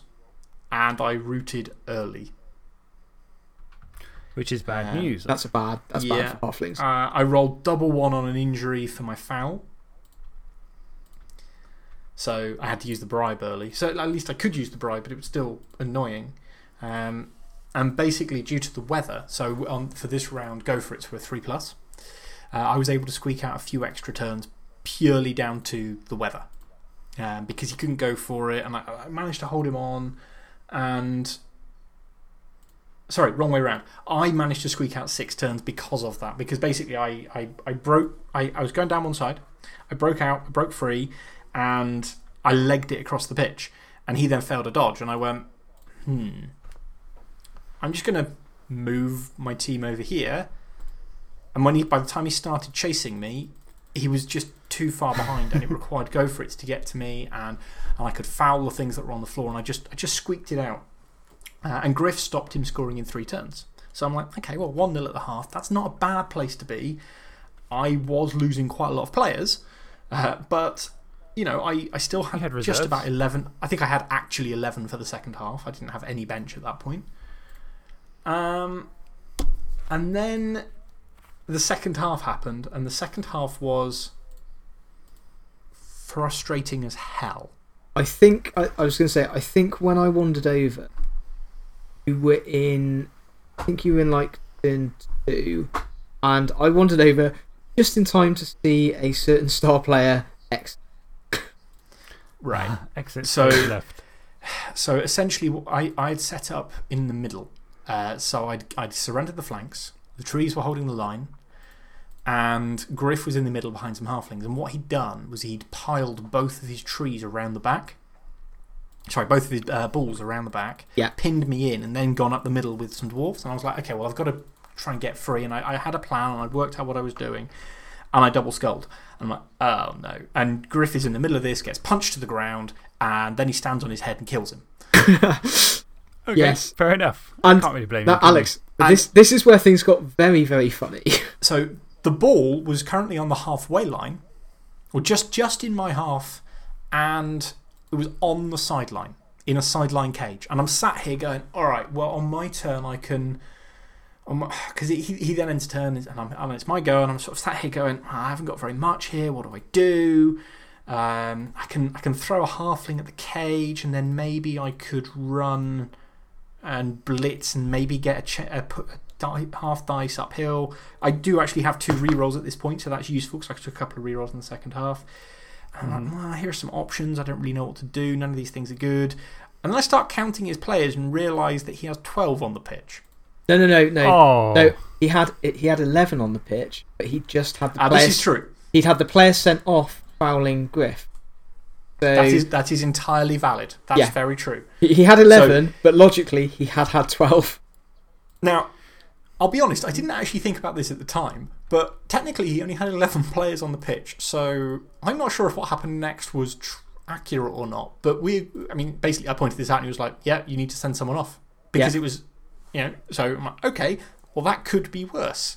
and I rooted early. Which is bad Uh, news. that's a bad that's Yeah. bad for halflings. Uh, I rolled double one on an injury for my foul. So I had to use the bribe early. So at least I could use the bribe, but it was still annoying. Um, and basically, due to the weather, so on, for this round, go for it's for a 3 plus. Uh, I was able to squeak out a few extra turns purely down to the weather. Um, because he couldn't go for it, and I, I managed to hold him on. And Sorry, wrong way around. I managed to squeak out six turns because of that. Because basically, I, I, I broke. I, I was going down one side, I broke out, I broke free, and I legged it across the pitch. And he then failed a dodge, and I went, hmm. I'm just going to move my team over here. And when he, by the time he started chasing me, he was just too far behind, and it required go for it to get to me, and, and I could foul the things that were on the floor, and I just, I just squeaked it out. Uh, and Griff stopped him scoring in three turns. So I'm like, okay, well, 1 0 at the half. That's not a bad place to be. I was losing quite a lot of players, uh, but, you know, I, I still had, had just about 11. I think I had actually 11 for the second half. I didn't have any bench at that point. Um, and then the second half happened, and the second half was frustrating as hell. I think I, I was going to say I think when I wandered over, you were in. I think you were in like turn two, and I wandered over just in time to see a certain star player X. Right. Exit So- left. So essentially, I, I had set up in the middle. Uh, so I'd, I'd surrendered the flanks, the trees were holding the line, and Griff was in the middle behind some halflings. And what he'd done was he'd piled both of his trees around the back. Sorry, both of his uh, balls around the back, Yeah. pinned me in, and then gone up the middle with some dwarfs. And I was like, okay, well, I've got to try and get free. And I, I had a plan, and I'd worked out what I was doing. And I double skulled. And I'm like, oh no. And Griff is in the middle of this, gets punched to the ground, and then he stands on his head and kills him. Okay, Yes. fair enough. And Can't really blame Now, you. can we? Alex, this, this is where things got very, very funny. So the ball was currently on the halfway line, or just, just in my half, and it was on the sideline, in a sideline cage. And I'm sat here going, all right, well, on my turn, I can. Because he, he then ends turn, and, I'm, and it's my go, and I'm sort of sat here going, "Ah, I haven't got very much here. What do I do? Um, I, can, I can throw a halfling at the cage, and then maybe I could run and blitz and maybe get a, a di half dice uphill. I do actually have two rerolls at this point, so that's useful because I took a couple of rerolls in the second half. And I'm like, well, here's some options. I don't really know what to do. None of these things are good. And then I start counting his players and realise that he has 12 on the pitch. No, no, no, no. Oh. No, he had, he had 11 on the pitch, but he just had the Ah, this is true. He'd had the players sent off fouling Griff. So That is, that is entirely valid. That's Yeah. very true. he, he had 11, but logically he had had 12. Now, I'll be honest, I didn't actually think about this at the time, but technically he only had 11 players on the pitch, so I'm not sure if what happened next was tr accurate or not. But we, I mean, basically, I pointed this out and he was like, yeah, you need to send someone off. Because Yeah. it was, you know, so I'm like, okay, well, that could be worse.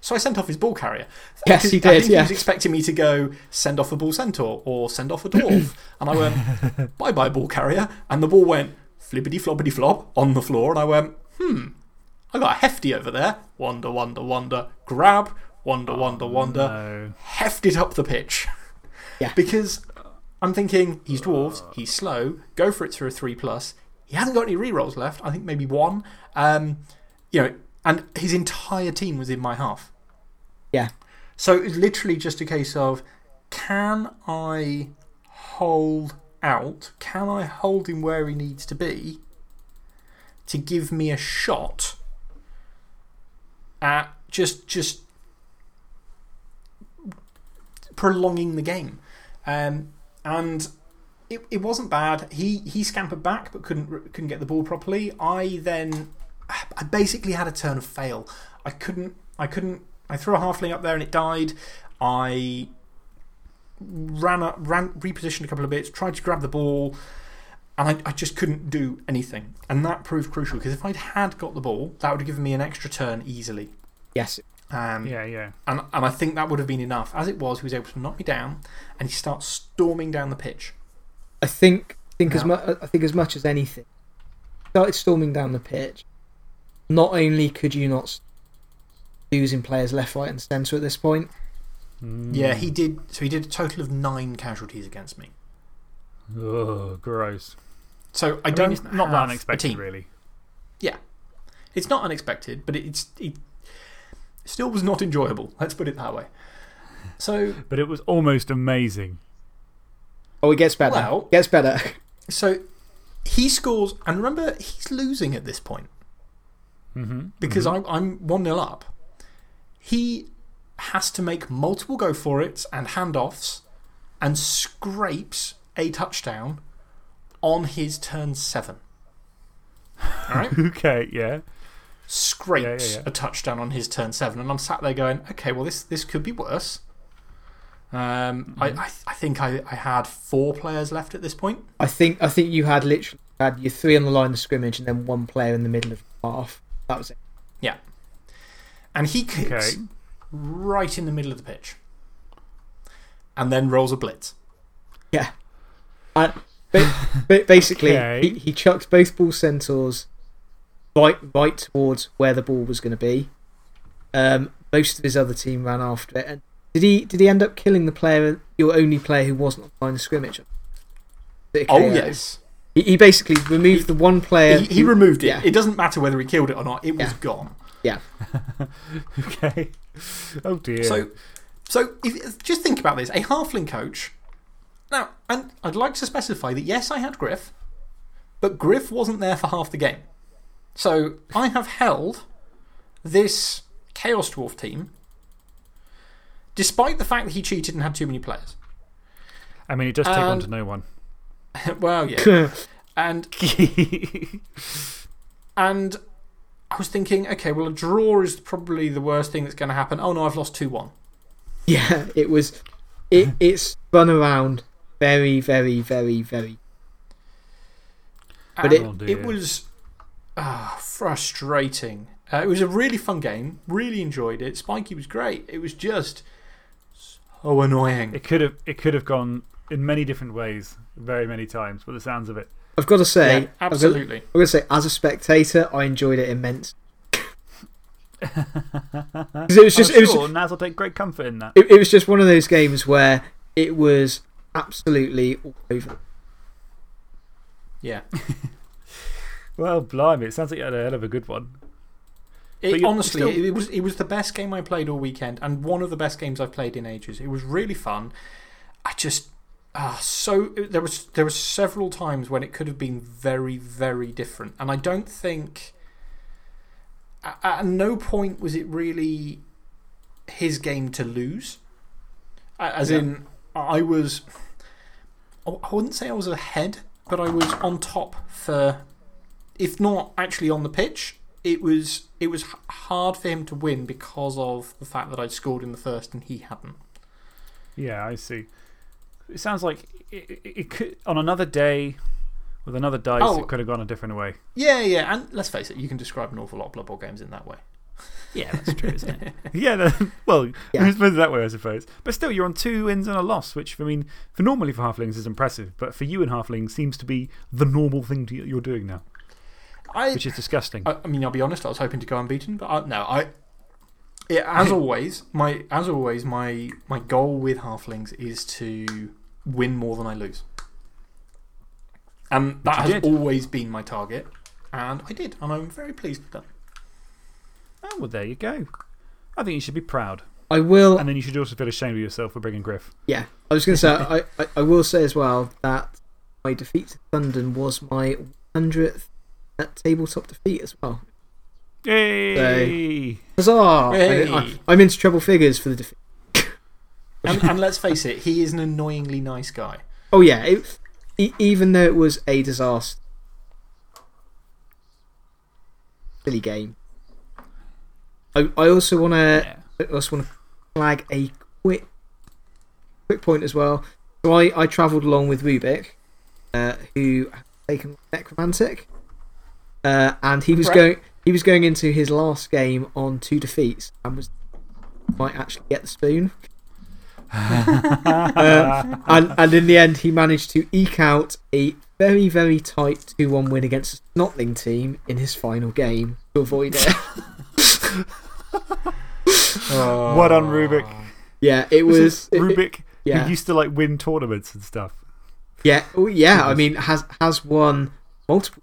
So I sent off his ball carrier. Yes, he I did, think he was expecting me to go send off a bull centaur or send off a dwarf. and I went, bye bye, ball carrier. And the ball went flippity floppity flop on the floor. And I went, hmm, I got a hefty over there. Wonder, wonder, wonder. Grab, wonder, wonder, wonder. No. Heft it up the pitch. Yeah. Because I'm thinking, he's dwarves, he's slow, go for it through a 3 plus. He hasn't got any rerolls left. I think maybe one. Um, you know, and his entire team was in my half. Yeah. So it's literally just a case of can I hold out? Can I hold him where he needs to be to give me a shot at just, just prolonging the game? Um, and it, it wasn't bad. He, he scampered back but couldn't, couldn't get the ball properly. I then I basically had a turn of fail. I couldn't, I couldn't, I threw a halfling up there and it died. I ran, up, ran repositioned a couple of bits, tried to grab the ball, and I, I just couldn't do anything. And that proved crucial because if I'd had got the ball, that would have given me an extra turn easily. Yes. Um, Yeah, yeah. and, and I think that would have been enough. As it was, he was able to knock me down and he starts storming down the pitch. I think, think as Yeah. mu- I think as much as anything, started storming down the pitch. Not only could you not s- losing players left, right, and centre at this point, Mm. Yeah, he did. So he did a total of nine casualties against me. Oh, gross. So I, I don't mean, it's not that have a unexpected, team. really. Yeah. It's not unexpected, but it's, it still was not enjoyable. Let's put it that way. So, But it was almost amazing. oh, it gets better. Well- gets better. so he scores, and remember, he's losing at this point -hmm. because I'm, I'm 1 0 up. He has to make multiple go for it and handoffs and scrapes a touchdown on his turn seven. All right? Okay, yeah. scrapes Yeah, yeah, yeah. a touchdown on his turn seven. And I'm sat there going, okay, well, this, this could be worse. Um, I, I, I think I, I had four players left at this point. I think, I think you had literally had your three on the line of scrimmage and then one player in the middle of the half. That was it. Yeah. And he kicks Okay. right in the middle of the pitch. And then rolls a blitz. Yeah. And ba ba- basically, Okay. he, he chucked both bull centaurs right, right towards where the ball was going to be. Um, most of his other team ran after it. And did he, did he end up killing the player, your only player who wasn't on the line of scrimmage? Oh, yes. He, he basically removed the one player. He, he who- removed it. Yeah. It doesn't matter whether he killed it or not, it was Yeah. gone. Yeah. Okay. Oh, dear. So, so if, just think about this a halfling coach. Now, and I'd like to specify that yes, I had Griff, but Griff wasn't there for half the game. So I have held this Chaos Dwarf team, despite the fact that he cheated and had too many players. I mean, it does take one to um, know one. well, yeah. and, and I was thinking, okay, well, a draw is probably the worst thing that's going to happen. Oh, no, I've lost 2 1. Yeah, it was. It, it spun around very, very, very, very. But And it- Oh, dear. it was ah, frustrating. Uh, it was a really fun game. Really enjoyed it. Spiky was great. It was just so annoying. It could have it could have gone in many different ways, very many times. By the sounds of it, I've got to say, yeah, I've got- absolutely. I'm going to say, as a spectator, I enjoyed it immensely. 'Cause it was just, I'm it was, sure Naz will take great comfort in that. it, it was just one of those games where it was absolutely all over. Yeah. Well, blimey, it sounds like you had a hell of a good one. It, honestly, still- it, it was, it was the best game I played all weekend and one of the best games I've played in ages. It was really fun. I just. ah, so there was there were several times when it could have been very very different, and I don't think at, at no point was it really his game to lose. As Yeah. in, I was. Oh, I wouldn't say I was ahead, but I was on top for, if not actually on the pitch. It was it was hard for him to win because of the fact that I'd scored in the first and he hadn't. Yeah, I see. It sounds like it, it, it could, on another day with another dice, Oh. it could have gone a different way. Yeah, yeah, and let's face it, you can describe an awful lot of Blood Bowl games in that way. Yeah, that's true, isn't it? yeah, no, well, Yeah. I suppose that way, I suppose. But still, you're on two wins and a loss, which, I mean, for normally for Halflings is impressive, but for you and Halflings seems to be the normal thing to, you're doing now, I, which is disgusting. I, I mean, I'll be honest, I was hoping to go unbeaten, but I, no, I. Yeah, as always, my as always, my my goal with halflings is to win more than I lose, and that has did. always been my target, and I did, and I'm very pleased with that. Oh, well, there you go. I think you should be proud. I will. And then you should also feel ashamed of yourself for bringing Griff. Yeah, I was going to say, I, I, I will say as well that my defeat to London was my 100th tabletop defeat as well. Yay! Huzzah! Hey. I, am into treble figures for the defeat. And, and let's face it, he is an annoyingly nice guy. Oh, yeah, it, even though it was a disaster. Silly game. I, I also want to Yeah. I also want to flag a quick quick point as well. So I, I travelled along with Rubik, uh, who had taken Necromantic, uh, and he was Right. going he was going into his last game on two defeats and was might actually get the spoon. Uh, and, and in the end, he managed to eke out a very, very tight 2 1 win against the Snotling team in his final game to avoid it. What on Rubik? Uh, yeah, it was. is it- it- Rubik, yeah. who used to like win tournaments and stuff. Yeah, oh, yeah. I mean, has has won multiple.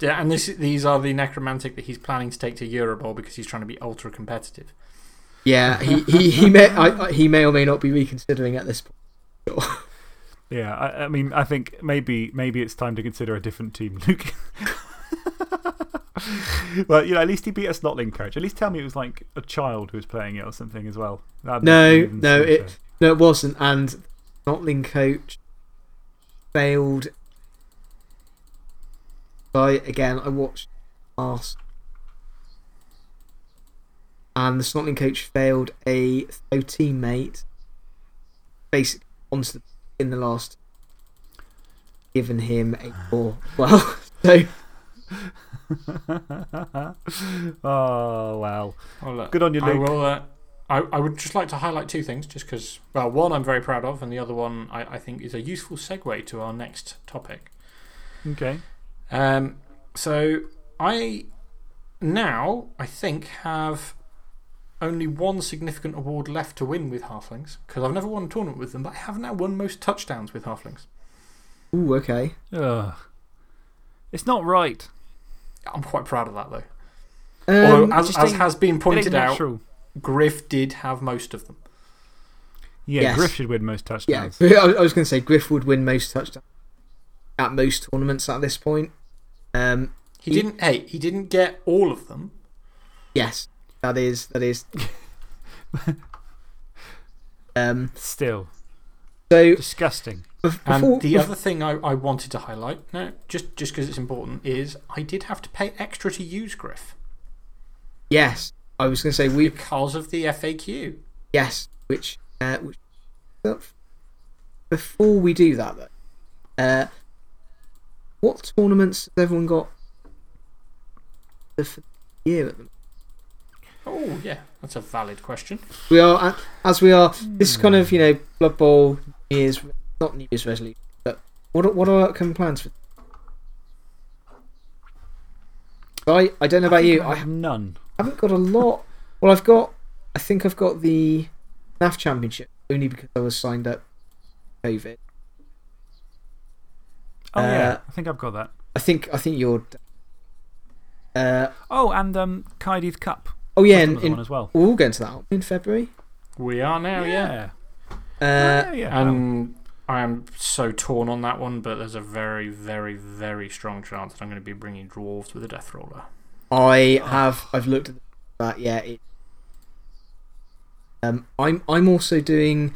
Yeah, and this, these are the necromantic that he's planning to take to Eurobowl because he's trying to be ultra competitive. Yeah, he he he may I, I- he may or may not be reconsidering at this point. Yeah, I, I mean, I think maybe, maybe it's time to consider a different team, Luke. well, you know, at least he beat a Snotling coach. At least tell me it was like a child who was playing it or something as well. That'd No, no, it no, it wasn't. And Snotling coach failed. I again, I watched last, and the Snotling coach failed a teammate, basically onto the in the last, given him a ball. Well, so oh, wow. Well, look, Good on you, I, Luke. will, uh, I, I would just like to highlight two things, just because, well, one I'm very proud of, and the other one I, I think is a useful segue to our next topic. Okay. Um, so, I now, I think, have only one significant award left to win with Halflings, because I've never won a tournament with them, but I have now won most touchdowns with Halflings. ooh, okay. Ugh. It's not right. I'm quite proud of that, though. Um, Although, as, as ain't- has been pointed out, natural. Griff did have most of them. Yeah, Yes. Griff should win most yeah, touchdowns. I I was going to say Griff would win most touchdowns at most tournaments at this point. Um, He, He- didn't, hey, he didn't get all of them. Yes, that is that is. um. Still. So Disgusting. bef- And the other thing I, I wanted to highlight, no, just just because it's important, is I did have to pay extra to use Griff yes, I was going to say we because of the FAQ. yes, which uh, which before we do that though, uh, what tournaments has everyone got for the year at the moment? Oh, yeah, that's a valid question. We are, as we are, this is kind of, you know, Blood Bowl, New Year's, not New Year's resolution, but what, are- what are our upcoming plans for? I, I don't know about you, I I have none. I haven't got a lot. Well, I've got, I think I've got the NAF Championship, only because I was signed up COVID. Oh, yeah. Uh, I think I've got that. I think, I think you're. Uh, Oh, and um, Kaidith Cup. oh, yeah, That's in, in, one as well. we'll get into that in February. We are now, yeah. yeah. Uh, yeah, yeah. And I am so torn on that one, but there's a very, very, very strong chance that I'm going to be bringing dwarves with a death roller. I have. I've looked at that. Yeah. It, um, I'm. I'm also doing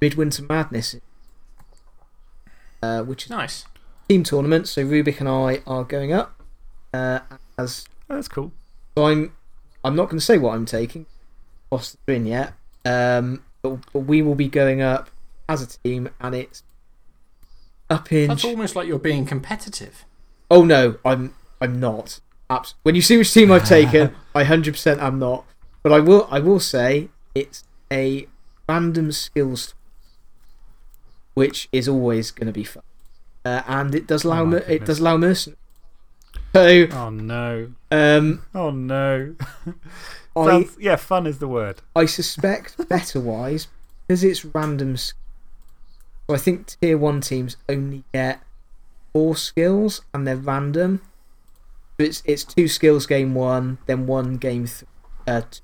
Midwinter Madness, uh, which is Nice. team tournament. So Rubik and I are going up. Uh, as Oh, that's cool. so, I'm. I'm not going to say what I'm taking. Boston in yet. Um, but, but we will be going up as a team, and it's up in. That's almost like you're being competitive. Oh no, I'm I'm not. Abs- when you see which team I've taken, I hundred percent am not. But I will I will say it's a random skills, which is always going to be fun, uh, and it does allow Oh my it does allow mercenaries. So Oh, no. um, Oh, no. I Sounds, yeah, fun is the word. I suspect better wise because it's random. So I think tier one teams only get four skills and they're random. But it's it's two skills game one, then one game th- uh, t-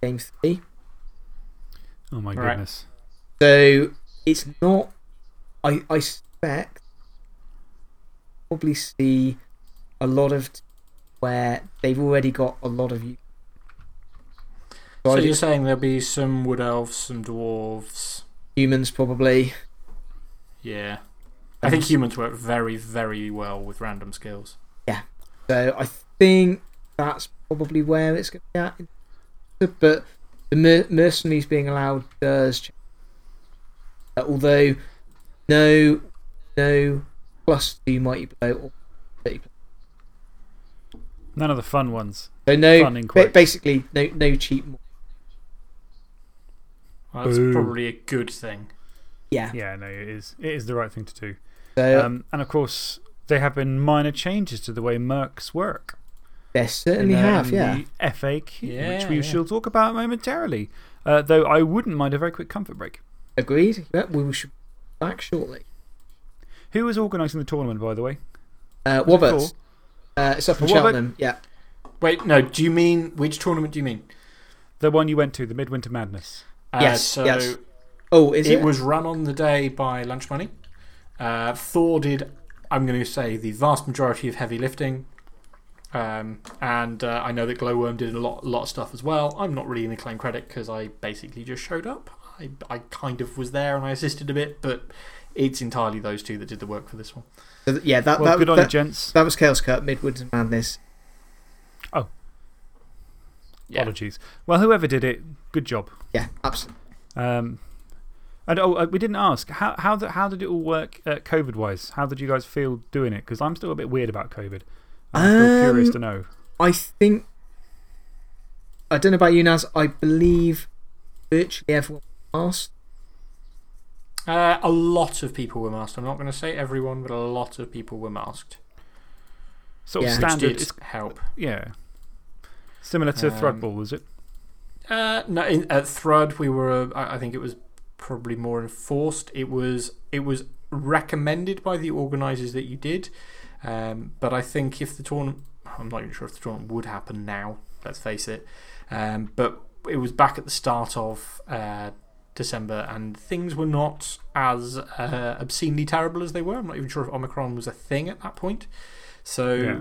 game three. Oh, my Right. goodness. So it's not. I I suspect probably see a lot of t- where they've already got a lot of you. So you're saying there'll be some wood elves, some dwarves. humans probably. Yeah. I think humans work very, very well with random skills. Yeah, so I think that's probably where it's going to be at. But the mer- mercenaries being allowed does change. Uh, although, no, no plus two mighty blow or 30 blow. None of the fun ones. So no, Fun in basically no, no cheap. Mo- Well, that's Boo. probably a good thing. Yeah. Yeah, no, it is. It is the right thing to do. So Um, and of course, there have been minor changes to the way Mercs work. they certainly in, uh, have. in Yeah. The FAQ, which Yeah, we yeah. shall talk about momentarily. Uh, though I wouldn't mind a very quick comfort break. Agreed. Yeah, we should be back shortly. Who was organising the tournament, by the way? Uh, Was it Wobbats. Thor? Uh, it's up in The Cheltenham. Yeah. Wait, no, do you mean. Which tournament do you mean? The one you went to, the Midwinter Madness. Uh, Yes, So yes. Oh, is it? it was run on the day by Lunch Money. Uh, Thor did, I'm going to say, the vast majority of heavy lifting. Um, and uh, I know that Glowworm did a lot, lot of stuff as well. I'm not really going to claim credit because I basically just showed up. I, I kind of was there and I assisted a bit, but it's entirely those two that did the work for this one. Yeah, that, Well, that, good on you, gents. that was Chaos Cup, Midwoods and Madness. Yeah. Apologies. Well, whoever did it, good job. Yeah, absolutely. Um, and oh, uh, we didn't ask how, how, the, how did it all work uh, COVID wise? How did you guys feel doing it? Because I'm still a bit weird about COVID. I'm still curious Um, to know. I think. I don't know about you, Naz. I believe virtually everyone asked. Uh, a lot of people were masked. I'm not going to say everyone, but a lot of people were masked. Sort of yeah. Which standard. did help. yeah. Similar to Um, Thrudball, is it? Uh, no, in, at Thrud, we were. Uh, I I think it was probably more enforced. It was. It was recommended by the organisers that you did, um, but I think if the tournament, I'm not even sure if the tournament would happen now. Let's face it. Um, but it was back at the start of uh, December, and things were not as uh, obscenely terrible as they were. I'm not even sure if Omicron was a thing at that point. So Yeah.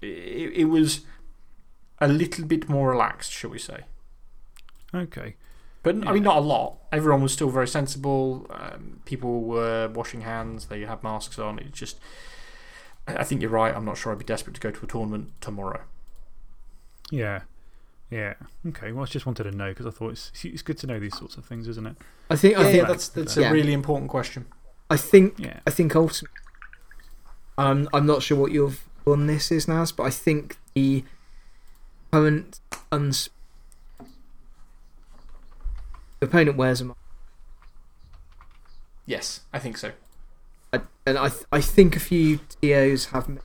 it, it was a little bit more relaxed, shall we say. Okay. But I mean, not a lot. Everyone was still very sensible. Um, people were washing hands. They had masks on. It's just, I I think you're right. I'm not sure I'd be desperate to go to a tournament tomorrow. Yeah. Yeah. Okay. Well, I just wanted to know because I thought it's, it's good to know these sorts of things, isn't it? I think. I yeah, think. that's that's Yeah. a really important question. I think. Yeah. I think ultimately, I'm, I'm not sure what your view on this is, Naz, but I think the current uns- the opponent wears a mask. Yes, I think so. I- and I, th- I think a few TOs have made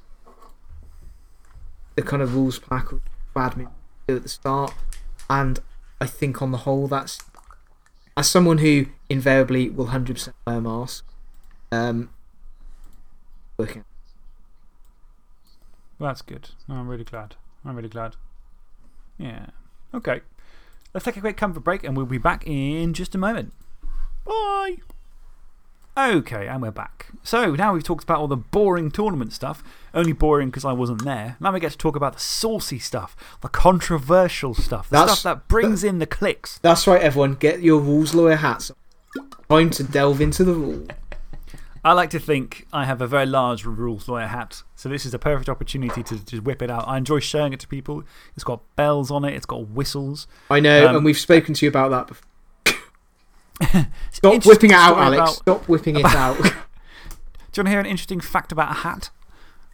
the kind of rules pack of badminton at the start, and I think on the whole, that's as someone who invariably will 100% wear a mask, um, working. Well, that's good. I'm really glad. I'm really glad. Yeah. Okay. Let's take a quick comfort break and we'll be back in just a moment. Bye. Okay, and we're back. So now we've talked about all the boring tournament stuff. Only boring because I wasn't there. Now we get to talk about the saucy stuff, the controversial stuff, the That's- stuff that brings in the clicks. That's right, everyone. Get your rules lawyer hats. Time to delve into the rule. I like to think I have a very large rules lawyer hat, so this is a perfect opportunity to just whip it out. I enjoy showing it to people. It's got bells on it, it's got whistles. I know, Um, and we've spoken to you about that before. Stop whipping it out, Alex. about- Stop whipping it out. Do you want to hear an interesting fact about a hat?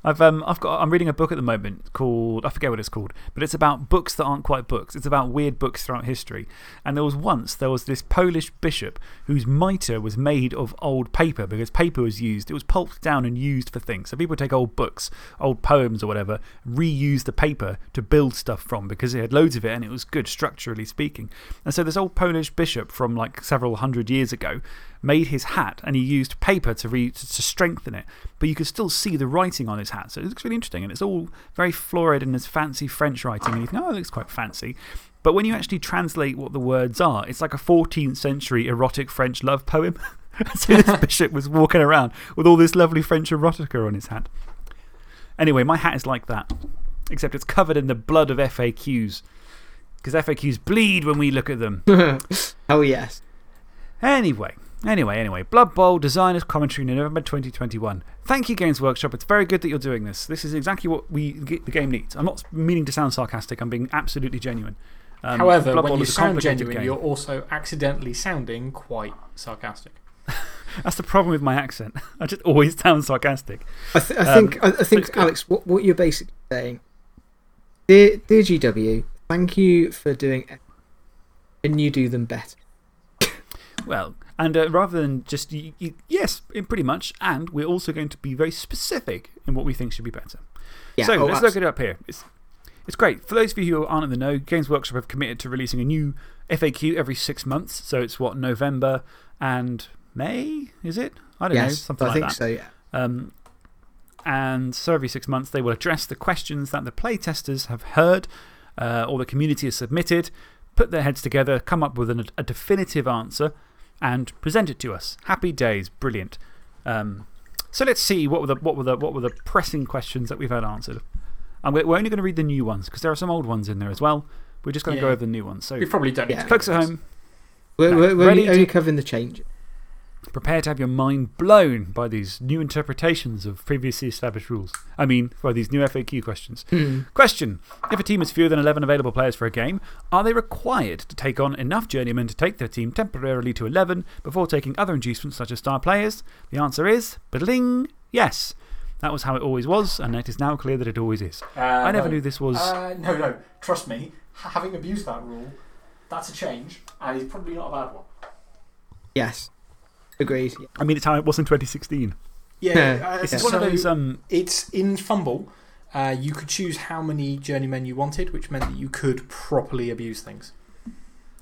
I've, um, I've got, I'm reading a book at the moment called, I forget what it's called, but it's about books that aren't quite books. It's about weird books throughout history. And there was once, there was this Polish bishop whose mitre was made of old paper because paper was used. It was pulped down and used for things. So people would take old books, old poems or whatever, reuse the paper to build stuff from because it had loads of it and it was good structurally speaking. And so this old Polish bishop from like several hundred years ago made his hat and he used paper to, re, to, strengthen it. But you could still see the writing on his hat. So it looks really interesting. And it's all very florid and it's fancy French writing. And you think, oh, it looks quite fancy. But when you actually translate what the words are, it's like a 14th century erotic French love poem. so this bishop was walking around with all this lovely French erotica on his hat. Anyway, my hat is like that, except it's covered in the blood of FAQs. Because FAQs bleed when we look at them. oh, yes. Anyway, anyway, anyway. Blood Bowl Designers Commentary in November 2021. Thank you, Games Workshop. It's very good that you're doing this. This is exactly what we, the game needs. I'm not meaning to sound sarcastic, I'm being absolutely genuine. Um, However, Blood when Bowl you sound genuine, game. you're also accidentally sounding quite sarcastic. That's the problem with my accent. I just always sound sarcastic. I, th I Um, think, I, I think. Alex, what, what you're basically saying, dear, dear GW, thank you for doing it. Can you do them better? Well, and uh, rather than just, yes, in pretty much, and we're also going to be very specific in what we think should be better. Yeah, so oh, let's look it up here. It's, it's great. For those of you who aren't in the know, Games Workshop have committed to releasing a new FAQ every six months. So it's what, November and May? Is it? I don't know. Yes, Something I like think that. so, yeah. Um, and so every six months, they will address the questions that the playtesters have heard uh, or the community has submitted, put their heads together, come up with an, a definitive answer, and present it to us. Happy days. Brilliant. Um, so let's see what were, the, what, were the, what were the pressing questions that we've had answered. And we're, we're only going to read the new ones because there are some old ones in there as well. We're just going to go over the new ones. So, We probably don't need Yeah. to folks at home, We're, No, we're, we're ready only, only covering the change. Prepare to have your mind blown by these new interpretations of previously established rules. I mean, by these new FAQ questions. Hmm. Question If a team has fewer than 11 available players for a game, are they required to take on enough journeymen to take their team temporarily to 11 before taking other inducements such as star players? The answer is bling, yes. That was how it always was, and it is now clear that it always is. Uh, I never no. knew this was. Uh, no, no. Trust me, having abused that rule, that's a change, and it's probably not a bad one. Yes. Agreed. Yeah. I mean, it's how it was in 2016. Yeah, Yeah, uh, yeah. It's so one of those. Um, it's in FUMBBL. Uh, you could choose how many journeymen you wanted, which meant that you could properly abuse things. oh,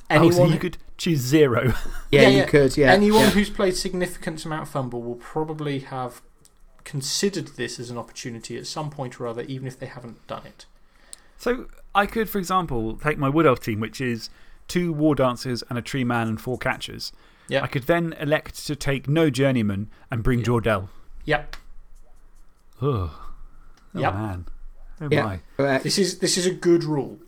Anyone, so you could choose zero. Yeah, Yeah, you yeah. could, yeah. anyone yeah. who's played significant amount of FUMBBL will probably have considered this as an opportunity at some point or other, even if they haven't done it. So I could, for example, take my Wood Elf team, which is two War Dancers and a Tree Man and four catchers. Yeah. I could then elect to take no Journeyman and bring Jordell. Yep. Oh, oh Yep. man. Oh Yeah. my. This is, this is a good rule.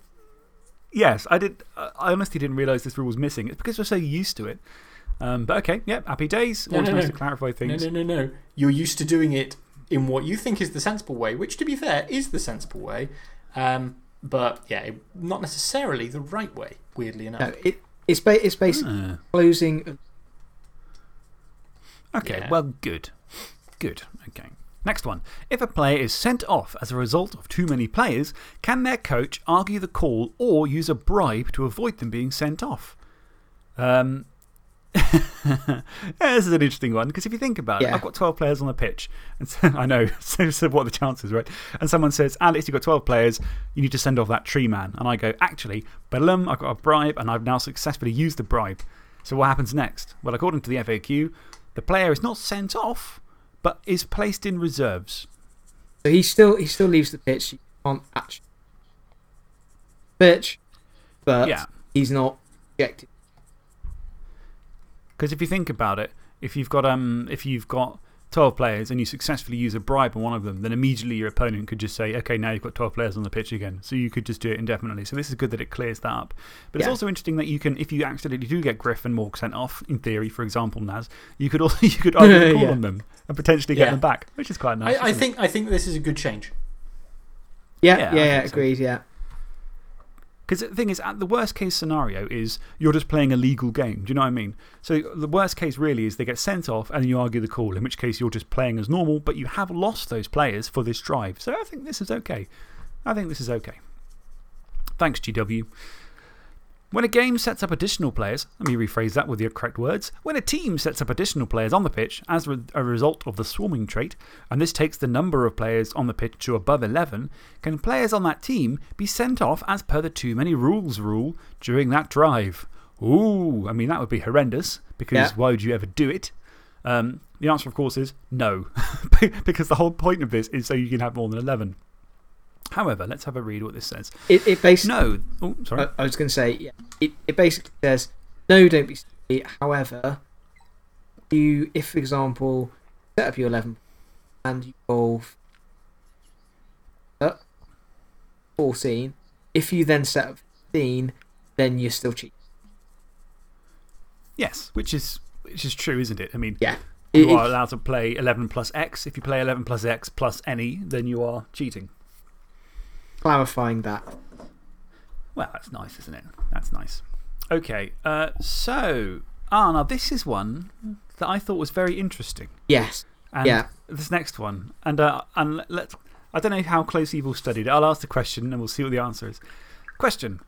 Yes, I, did, uh, I honestly didn't realise this rule was missing. It's because we're so used to it. Um, but okay, yep, happy days. No, Always no, nice no. to clarify things. No, no, no, no. You're used to doing it in what you think is the sensible way, which, to be fair, is the sensible way. Um, but yeah, not necessarily the right way, weirdly enough. No, it, it's, ba it's basically Ah. closing. Okay, Yeah. well, good. Good. Okay. Next one. If a player is sent off as a result of too many players, can their coach argue the call or use a bribe to avoid them being sent off? Um, yeah, this is an interesting one because if you think about it, I've got 12 players on the pitch. And so, I know, so, so what are the chances, right? And someone says, Alex, you've got 12 players, you need to send off that tree man. And I go, actually, Bellum, I've got a bribe and I've now successfully used the bribe. So what happens next? Well, according to the FAQ, the player is not sent off, but is placed in reserves. So he still, he still leaves the pitch. He can't actually. Pitch, but Yeah. he's not ejected. Because if you think about it, if you've, got, um, if you've got 12 players and you successfully use a bribe on one of them, then immediately your opponent could just say, okay, now you've got 12 players on the pitch again. So you could just do it indefinitely. So this is good that it clears that up. But it's also interesting that you can, if you accidentally do get Griff and Morg sent off, in theory, for example, Naz, you could, also, you could argue call Yeah. on them and potentially get Yeah. them back, which is quite nice. I, I, isn't it? think, I think this is a good change. Yeah, Yeah, yeah, I yeah, think so. agreed, yeah. Because the thing is, at the worst case scenario is you're just playing a legal game. Do you know what I mean? So the worst case really is they get sent off and you argue the call, in which case you're just playing as normal, but you have lost those players for this drive. So I think this is okay. I think this is okay. Thanks, GW. When a game sets up additional players, let me rephrase that with the correct words. When a team sets up additional players on the pitch as a result of the swarming trait, and this takes the number of players on the pitch to above 11, can players on that team be sent off as per the too many rules rule during that drive? Ooh, I mean, that would be horrendous because Yeah. why would you ever do it? Um, the answer, of course, is no, because the whole point of this is so you can have more than 11. However, let's have a read what this says. It, it basically. No. Oh, sorry. I, I was going to say, yeah, it, it basically says, no, don't be silly. However, you, if, for example, set up your 11 and you roll uh, 14, if you then set up 15, then you're still cheating. Yes, which is, which is true, isn't it? I mean, Yeah. you It- are allowed to play 11 plus X. If you play 11 plus X plus any, then you are cheating. Clarifying that. Well, that's nice, isn't it? That's nice. Okay, uh, so, ah, now this is one that I thought was very interesting. Yes. And Yeah. This next one. And, uh, and let- let's, I don't know how closely you've all studied it. I'll ask the question and we'll see what the answer is. Question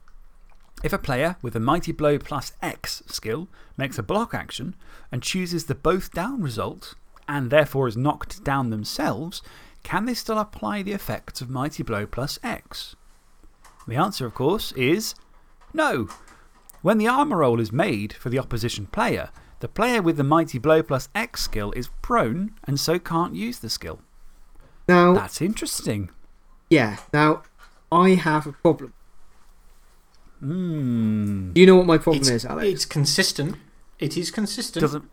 If a player with a Mighty Blow plus X skill makes a block action and chooses the both down result, and therefore is knocked down themselves, can they still apply the effects of Mighty Blow plus X? The answer, of course, is no. When the armor roll is made for the opposition player, the player with the Mighty Blow plus X skill is prone and so can't use the skill. Now, That's interesting. yeah. Now, I have a problem. Hmm. Do you know what my problem It's, is, Alex? it's consistent. It is consistent. Doesn't,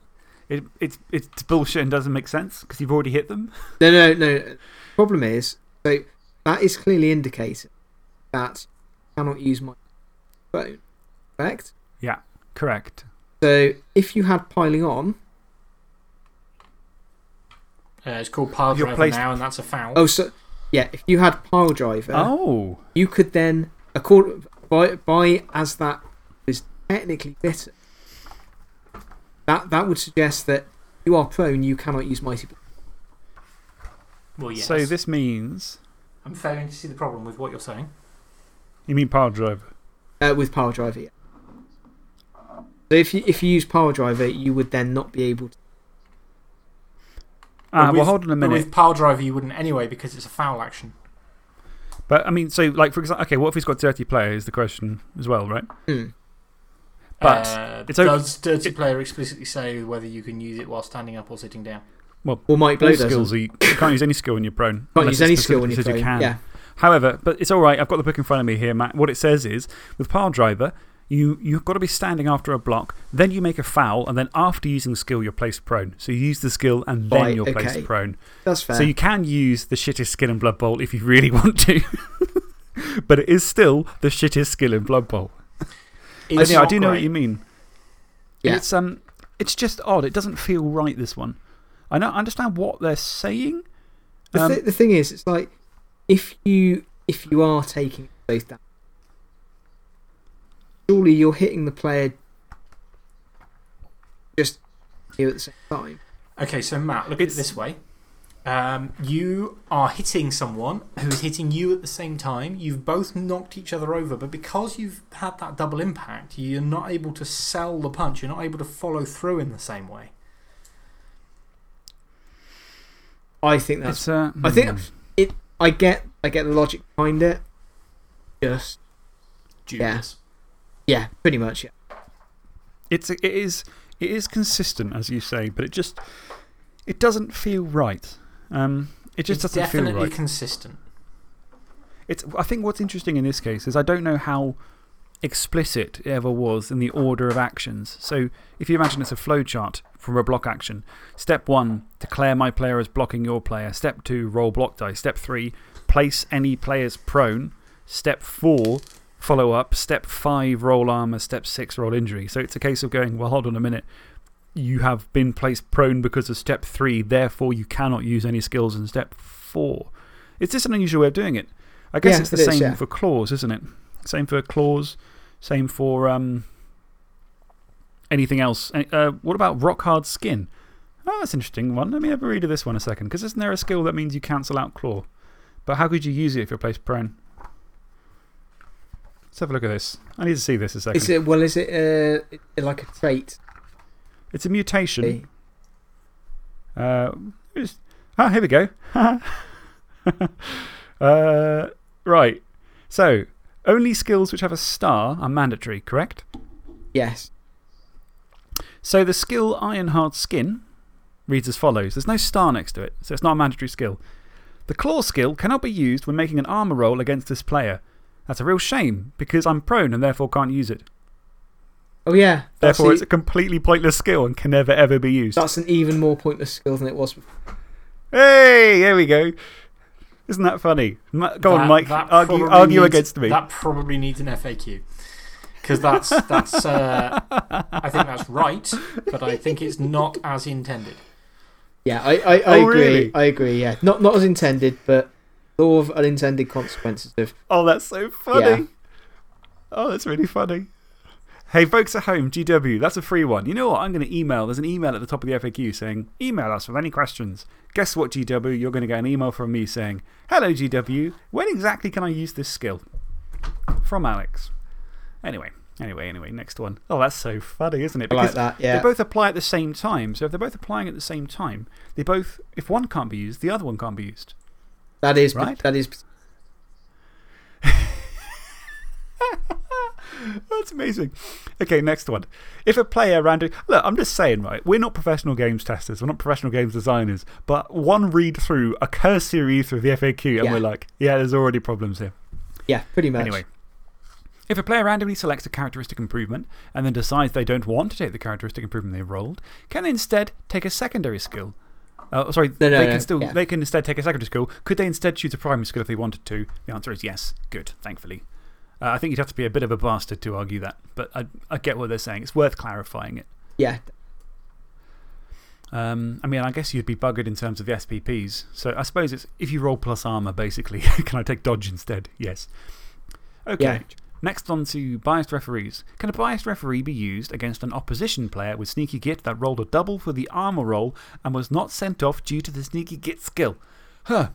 it, it's, it's bullshit and doesn't make sense because you've already hit them. No, no, no. Problem is, so that is clearly indicating that you cannot use my phone. Correct? Yeah, correct. So if you had piling on, Uh, it's called pile driver placed- now, and that's a foul. oh, so yeah, if you had pile driver, Oh. you could then, according by, by as that is technically bitter, that, that would suggest that you are prone, you cannot use Mighty Blow. well, yes. So this means. I'm failing to see the problem with what you're saying. You mean power driver? Uh, with Power Driver, yeah. So if you, if you use Power Driver, you would then not be able to. Ah, But well, with- hold on a But minute. with pile driver, you wouldn't anyway because it's a foul action. But I mean, so, like, for example, okay, what if he's got dirty player is the question as well, right? Hmm. But uh, it's okay- does dirty player explicitly say whether you can use it while standing up or sitting down? Well, Mighty Blow All doesn't. skills, are, you can't use any skill when you're prone. Can't unless use any skill when you're prone. you can. Yeah. However, but it's all right. I've got the book in front of me here, Matt. What it says is with pile driver, you, you've got to be standing after a block, then you make a foul, and then after using the skill, you're placed prone. So you use the skill and then Right, you're placed prone. That's fair. So you can use the shittest skill in Blood Bowl if you really want to. but it is still the shittest skill in Blood Bowl. It's yeah, I not do know what you mean. Yeah. It's, um, it's just odd. It doesn't feel right, this one. I know, I understand what they're saying. The, Um, thi- the thing is, it's like if you if you are taking both down, surely you're hitting the player just here at the same time. Okay, so Matt, look It's- at it this way. Um, you are hitting someone who is hitting you at the same time. You've both knocked each other over, but because you've had that double impact, you're not able to sell the punch. You're not able to follow through in the same way. I think that's. Uh, I think hmm, it. I get. I get the logic behind it. Just Dubious. yeah, pretty much. Yeah. it's, it, is, it is consistent, as you say, but it just it doesn't feel right. Um, it just It's doesn't feel definitely consistent. It's, I think what's interesting in this case is I don't know how explicit it ever was in the order of actions. So if you imagine it's a flowchart from a block action, step one, declare my player as blocking your player. Step two, roll block dice. Step three, place any players prone. Step four, follow up. Step five, roll armor. Step six, roll injury. So it's a case of going, well, hold on a minute. You have been placed prone because of step three, therefore you cannot use any skills in step four. It's just an unusual way of doing it. I guess Yeah, it's the it is, same yeah. for claws, isn't it? Same for claws, same for um, anything else. Uh, what about rock hard skin? Oh, that's an interesting one. Let me have a read of this one a second. Because isn't there a skill that means you cancel out claw? But how could you use it if you're placed prone? Let's have a look at this. I need to see this a second. Is it, well, is it uh, it- like a trait? It's a mutation. Uh, ah, here we go. uh, right. So, only skills which have a star are mandatory, correct? Yes. So, the skill Iron Hard Skin reads as follows there's no star next to it, so it's not a mandatory skill. The Claw skill cannot be used when making an armor roll against this player. That's a real shame because I'm prone and therefore can't use it. Oh, yeah. That's, Therefore, the- it's a completely pointless skill and can never ever be used. that's an even more pointless skill than it was before. Hey, here we go. Isn't that funny? Ma- Go on, Mike. that Argue, probably argue needs- against me. That probably needs an FAQ. Because that's, that's uh, I think that's right, but I think it's not as intended. Yeah, I, I, I Oh, agree. really? I agree, yeah. Not, not as intended, but law of unintended consequences of. Oh, that's so funny. Yeah. Oh, that's really funny. Hey, folks at home, GW, that's a free one. You know what? I'm going to email. There's an email at the top of the FAQ saying, email us with any questions. Guess what, GW? You're going to get an email from me saying, Hello, GW. When exactly can I use this skill? From Alex. Anyway, anyway, anyway, next one. Oh, that's so funny, isn't it? Like that, yeah. They both apply at the same time. So if they're both applying at the same time, they both, if one can't be used, the other one can't be used. That is, Right? that is. That's amazing. Okay, next one. If a player randomly. Look, I'm just saying, right? We're not professional games testers. We're not professional games designers. But one read through, a cursory read through the FAQ, and Yeah. we're like, yeah, there's already problems here. Yeah, pretty much. Anyway. If a player randomly selects a characteristic improvement and then decides they don't want to take the characteristic improvement they rolled, can they instead take a secondary skill? Uh, sorry, No, no, they, no, can still, yeah. they can instead take a secondary skill. Could they instead choose a primary skill if they wanted to? The answer is yes. Good, thankfully. Uh, I think you'd have to be a bit of a bastard to argue that, but I, I get what they're saying. It's worth clarifying it. Yeah. Um, I mean, I guess you'd be buggered in terms of the SPPs. So I suppose it's if you roll plus armor, basically. Can I take dodge instead? Yes. Okay. Yeah. Next on to biased referees. Can a biased referee be used against an opposition player with Sneaky Git that rolled a double for the armor roll and was not sent off due to the Sneaky Git skill? Huh.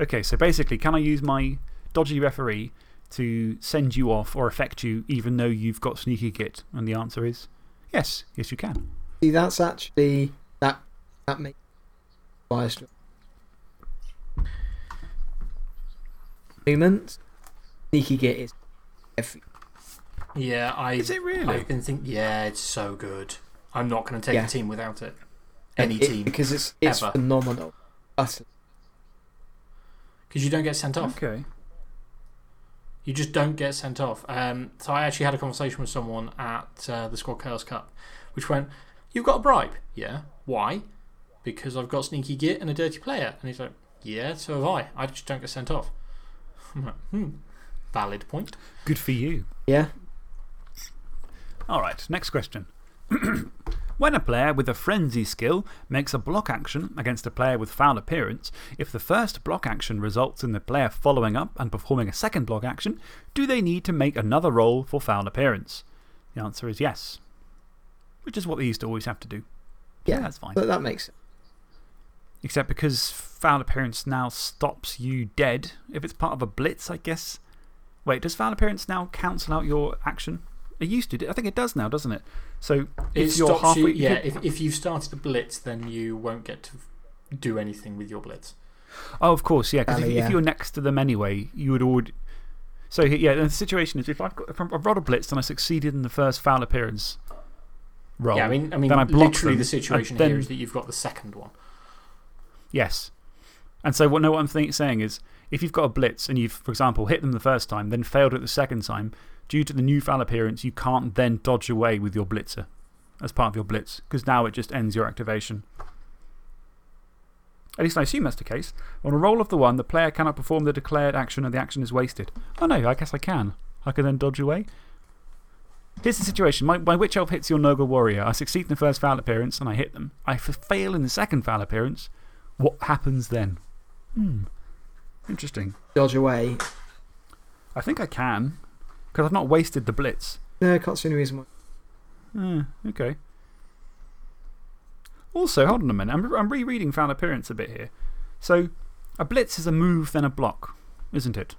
Okay, so basically, can I use my dodgy referee to send you off or affect you even though you've got Sneaky Git? And the answer is yes. Yes, you can. See, that's actually. That, that makes. biased. Movement. Sneaky Git is. Every, Yeah, I, Is it really? I've been thinking, yeah, it's so good. I'm not going to take Yeah. a team without it. Any it- team. Because it's, it's ever. phenomenal. Utterly. Because you don't get sent off. Okay. You just don't get sent off. Um, so I actually had a conversation with someone at uh, the Squad Chaos Cup, which went, You've got a bribe? Yeah. Why? Because I've got Sneaky Git and a dirty player. And he's like, Yeah, so have I. I just don't get sent off. I'm like, Hmm. Valid point. Good for you. Yeah. All right, next question. when a player with a frenzy skill makes a block action against a player with foul appearance, if the first block action results in the player following up and performing a second block action, do they need to make another roll for foul appearance? The answer is yes, which is what they used to always have to do. So Yeah. that's fine. But that makes sense. Except because foul appearance now stops you dead. If it's part of a blitz, I guess. Wait, does foul appearance now cancel out your action? It used to. I think it does now, doesn't it? So if It you're stops halfway. you, yeah, if, if you've started a blitz, then you won't get to do anything with your blitz. Oh, of course, yeah. Because if, Valley, if you're next to them anyway, you would already. So, yeah, the situation is if I've, got, if I've rolled a blitz and I succeeded in the first foul appearance roll. Yeah, I mean, I mean then I literally them, the situation then- here is that you've got the second one. Yes. And so, what, no, what I'm think, saying is if you've got a blitz and you've, for example, hit them the first time, then failed it the second time, due to the new foul appearance, you can't then dodge away with your blitzer as part of your blitz because now it just ends your activation. At least I assume that's the case. On a roll of the one, the player cannot perform the declared action and the action is wasted. Oh no, I guess I can. I can then dodge away. Here's the situation my, my Witch Elf hits your Nurgle Warrior. I succeed in the first foul appearance and I hit them. I fail in the second foul appearance. What happens then? Hmm. Interesting. Dodge away. I think I can because I've not wasted the blitz. No, I can't see any reason why. Hmm, okay. Also, hold on a minute. I'm, I'm rereading foul appearance a bit here. So, a blitz is a move, then a block, isn't it?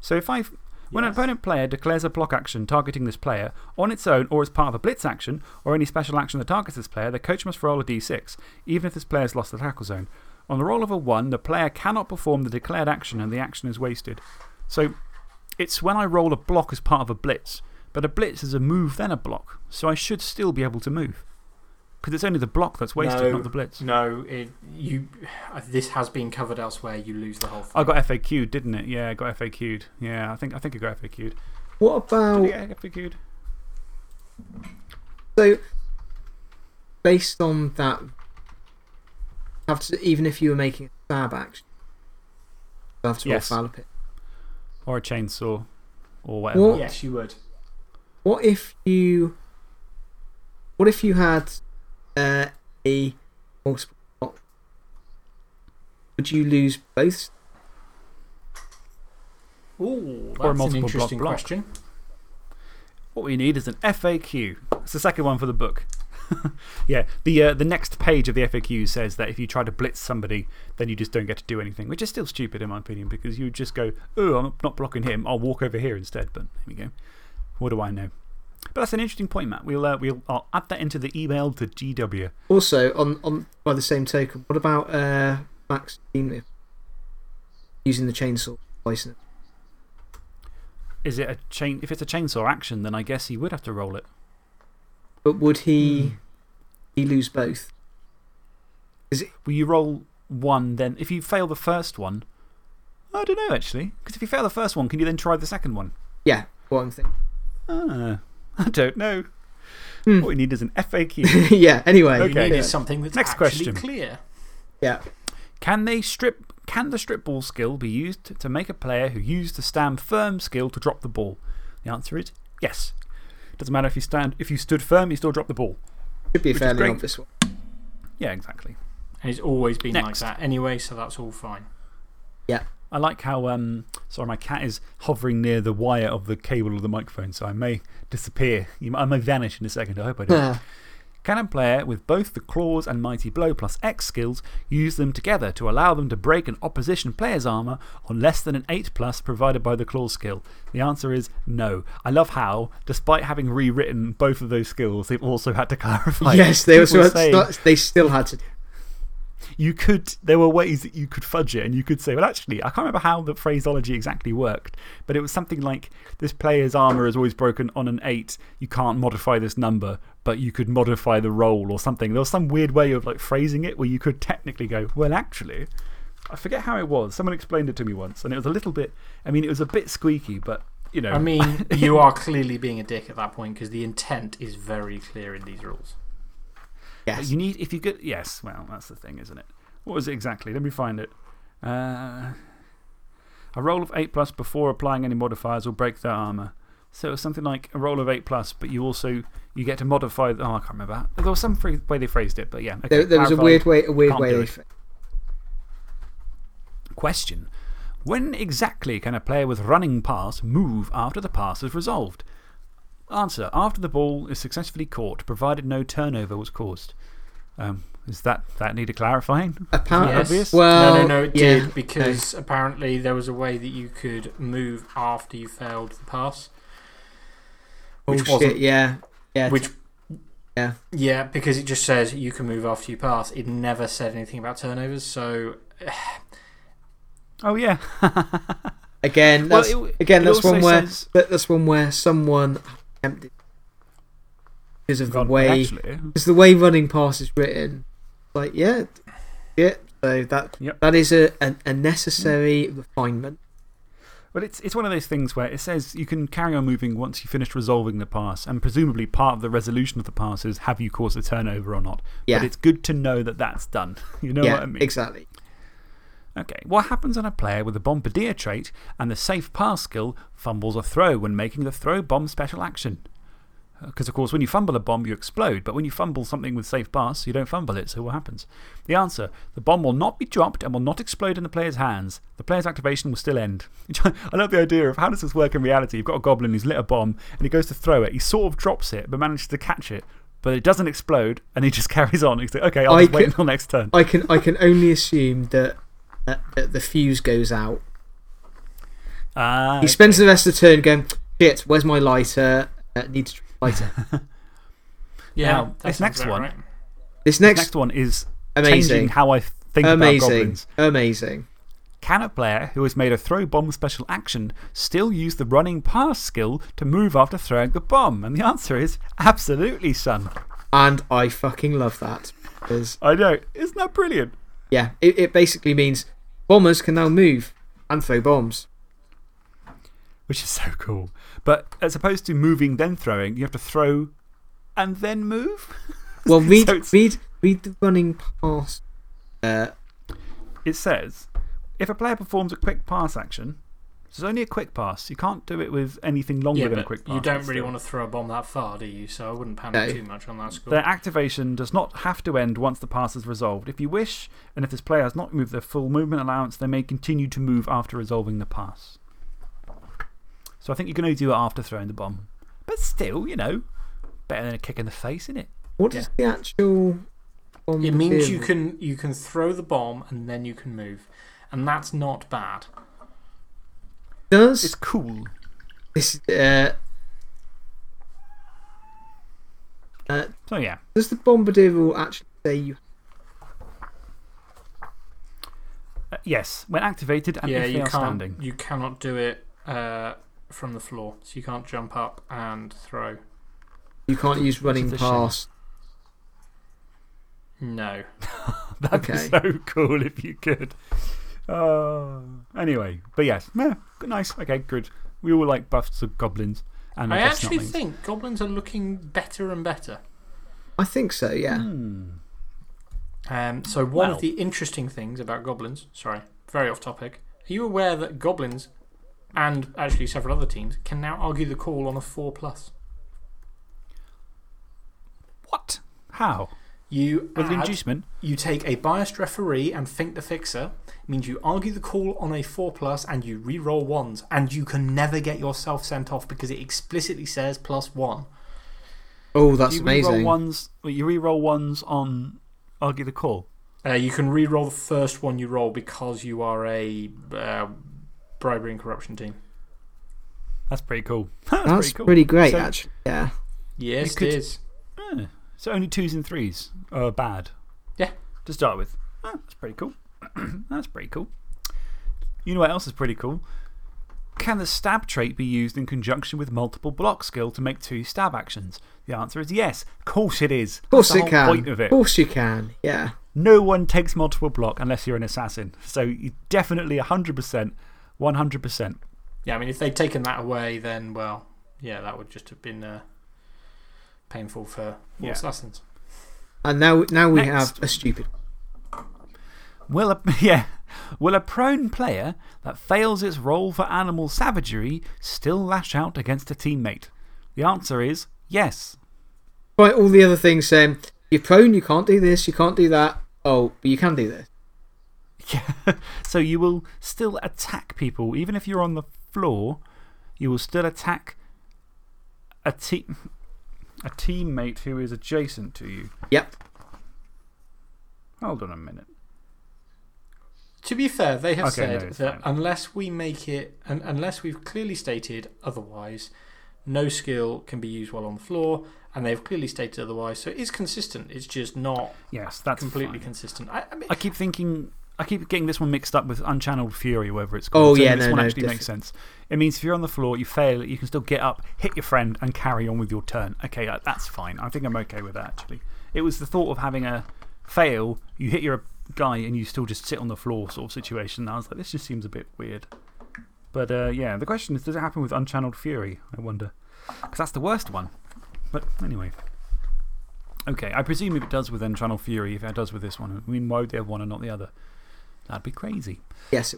So, if I. When an opponent player declares a block action targeting this player on its own or as part of a blitz action or any special action that targets this player, the coach must roll a d6, even if this player has lost the tackle zone. On the roll of a 1, the player cannot perform the declared action and the action is wasted. So, it's when I roll a block as part of a blitz, but a blitz is a move, then a block. So I should still be able to move. Because it's only the block that's wasted, No. not the blitz. No, it, you, this has been covered elsewhere. You lose the whole thing. I got FAQ'd, didn't it? Yeah, I got FAQ'd. Yeah, I think, I think I got FAQ'd. What Did about. I get FAQ'd? So, based on that, have to, even if you were making a stab action, you have to roll Yes. foul appearance. Or a chainsaw. Or whatever. What? Yes, you would. What if you. What if you had uh, a multiple block? Would you lose both? Ooh, Or a that's an multiple block interesting block. question. What we need is an FAQ. It's the second one for the book. yeah, the, uh, the next page of the FAQ says that if you try to blitz somebody, then you just don't get to do anything, which is still stupid in my opinion because you just go, oh, I'm not blocking him. I'll walk over here instead. But there we go. What do I know? But that's an interesting point, Matt. We'll, uh, we'll, I'll add that into the email to GW. Also, on, on by the same token, what about uh, Max Spleenripper using the chainsaw? Slicing it? Is it a chain? If it's a chainsaw action, then I guess he would have to roll it. But would he, Hmm. He lose both? Is it? Will you roll one then? If you fail the first one, I don't know actually. Because if you fail the first one, can you then try the second one? Yeah, what I'm thinking. Ah, I don't know. Hmm. What we need is an FAQ. yeah, anyway. You Okay. need is something that's Next actually question. clear. yeah. Can they strip? Can the strip ball skill be used to make a player who used the stand firm skill to drop the ball? The answer is yes. Doesn't matter if you, stand, if you stood firm, you still drop the ball. Should be a Which is fairly great. obvious one. Yeah, exactly. And it's always been like that anyway, so that's all fine. Yeah. I like how, um, sorry, my cat is hovering near the wire of the cable of the microphone, so I may disappear. I may vanish in a second. I hope I don't. Can a player with both the Claws and Mighty Blow plus X skills use them together to allow them to break an opposition player's armour on less than an 8 plus provided by the Claws skill? The answer is no. I love how, despite having rewritten both of those skills, they've also had to clarify. yes, they, also were had, saying- they still had to. You could, there were ways that you could fudge it, and you could say, well, actually, I can't remember how the phraseology exactly worked, but it was something like this player's armour is always broken on an 8. You can't modify this number, but you could modify the roll or something. There was some weird way of like phrasing it where you could technically go, well, actually. I forget how it was. Someone explained it to me once, and it was a little bit, I mean, it was a bit squeaky, but, you know. I mean, you are clearly being a dick at that point because the intent is very clear in these rules. Yes. You need, if you get, yes, well, that's the thing, isn't it? What was it exactly? Let me find it. Uh, a roll of 8 plus before applying any modifiers will break their armour. So it was something like a roll of 8 plus, but you also you get to modify. The, oh, I can't remember. There was some way they phrased it, but yeah. Okay, there, there was a weird way, a weird way do they. it. Question When exactly can a player with running pass move after the pass is resolved? Answer After the ball is successfully caught, provided no turnover was caused. Um, Is that, that need a clarifying? Apparently, Yes. obvious? well, no, no, no, it yeah, did because apparently there was a way that you could move after you failed the pass. oh which shit, wasn't- yeah, yeah, Which, yeah. yeah, because it just says you can move after you pass. It never said anything about turnovers, so Oh, yeah. Again, Well, it- again that's one where says- that's one where someone attempted because of the way Actually, because the way running pass is written. Like yeah, yeah. So that Yep. that is a a, a necessary mm. refinement. But it's, it's one of those things where it says you can carry on moving once you finish resolving the pass, and presumably part of the resolution of the pass is have you caused a turnover or not. Yeah. But it's good to know that that's done. You know yeah, what I mean? exactly. Okay, what happens when a player with the Bombardier trait and the safe pass skill fumbles a throw when making the throw bomb special action? Uh, because, of course, when you fumble a bomb, you explode, but when you fumble something with safe pass, you don't fumble it, so what happens? The answer the bomb will not be dropped and will not explode in the player's hands. The player's activation will still end. I love the idea of how does this work in reality? You've got a goblin who's lit a bomb and he goes to throw it. He sort of drops it, but manages to catch it, but it doesn't explode and he just carries on. He's like, okay, I'll just wait until next turn. I can I can only assume that, that, that the fuse goes out. Ah, He spends the rest of the turn going, shit, where's my lighter? Uh, need to lighter. yeah. Now, this next about one- right. this next, next, one is amazing, changing how I think about amazing, goblins. amazing. Can a player who has made a throw bomb special action still use the running pass skill to move after throwing the bomb? And the answer is absolutely, son. And I fucking love that because I know. Isn't that brilliant? Yeah, it, it basically means bombers can now move and throw bombs. Which is so cool. But as opposed to moving then throwing, you have to throw and then move? Well, read So read read the running pass. Uh, It says if a player performs a quick pass action, it's only a quick pass, you can't do it with anything longer Yeah, than a quick pass. you don't really want to throw a bomb that far, do you? So I wouldn't panic No. too much on that score. Their activation does not have to end once the pass is resolved. If you wish, and if this player has not moved their full movement allowance, they may continue to move after resolving the pass. So I think you can only do it after throwing the bomb. But still, you know, better than a kick in the face, isn't it? what does the actual It means do? you can, you can throw the bomb and then you can move. And that's not bad. Does It's cool. this uh, uh, So, yeah. does the bombardier rule actually say you? Uh, yes, when activated and yeah, if they you, are can't, standing. you cannot do it uh, from the floor. So you can't jump up and throw. You can't use running is a shame. pass. No. That'd be so cool if you could. Uh, anyway, but yes, yeah, nice. Okay, good. We all like buffs of goblins. And I guess actually snotlings. think goblins are looking better and better. I think so. Yeah. Hmm. Um, so, one Well. of the interesting things about goblins, sorry, very off topic. Are you aware that goblins and actually several other teams can now argue the call on a 4 plus? What? How? You, With the add- inducement? you take a biased referee and Fink the Fixer, it means you argue the call on a 4 plus and you re roll ones, and you can never get yourself sent off because it explicitly says plus 1. Oh, that's Do you re-roll amazing. ones, you re-roll ones on Argue the Call. Uh, you can re roll the first one you roll because you are a uh, bribery and corruption team. That's pretty cool. That's, That's pretty cool. pretty great, So- actually. Yeah. Yes, could- it is. Yeah. So only twos and threes are bad. Yeah. To start with. Ah, that's pretty cool. that's pretty cool. You know what else is pretty cool? Can the stab trait be used in conjunction with multiple block skill to make two stab actions? The answer is yes. Of course it is. Of course it can. point of it. Of course you can. Yeah. No one takes multiple block unless you're an assassin. So you definitely 100%. 100%. Yeah, I mean, if they'd taken that away, then, well, yeah, that would just have been uh, painful for all Yeah. assassins. And now, now we Next. have a stupid. Will a, yeah, will a prone player that fails its roll for animal savagery still lash out against a teammate? The answer is yes. Right, all the other things saying, you're prone, you can't do this, you can't do that. Oh, but you can do this. Yeah. so you will still attack people, even if you're on the floor, you will still attack a, te a teammate who is adjacent to you. Yep. Hold on a minute. To be fair, they have Okay, said it's that fine. unless we make it, un unless we've clearly stated otherwise, no skill can be used while on the floor, and they've clearly stated otherwise. So it is consistent. It's just not Yes, that's completely fine. consistent. I, I mean, I keep thinking, I keep getting this one mixed up with Unchanneled Fury, whatever it's called. Oh, So yeah, this no, one no, actually makes sense. It means if you're on the floor, you fail, you can still get up, hit your friend, and carry on with your turn. Okay, uh, that's fine. I think I'm okay with that, actually. It was the thought of having a fail, you hit your guy, and you still just sit on the floor sort of situation. I was like, this just seems a bit weird. But uh, yeah, the question is, does it happen with Unchanneled Fury? I wonder. Because that's the worst one. But anyway. Okay, I presume if it does with Unchanneled Fury, if it does with this one, I mean, why would they have one and not the other? That'd be crazy. Yes.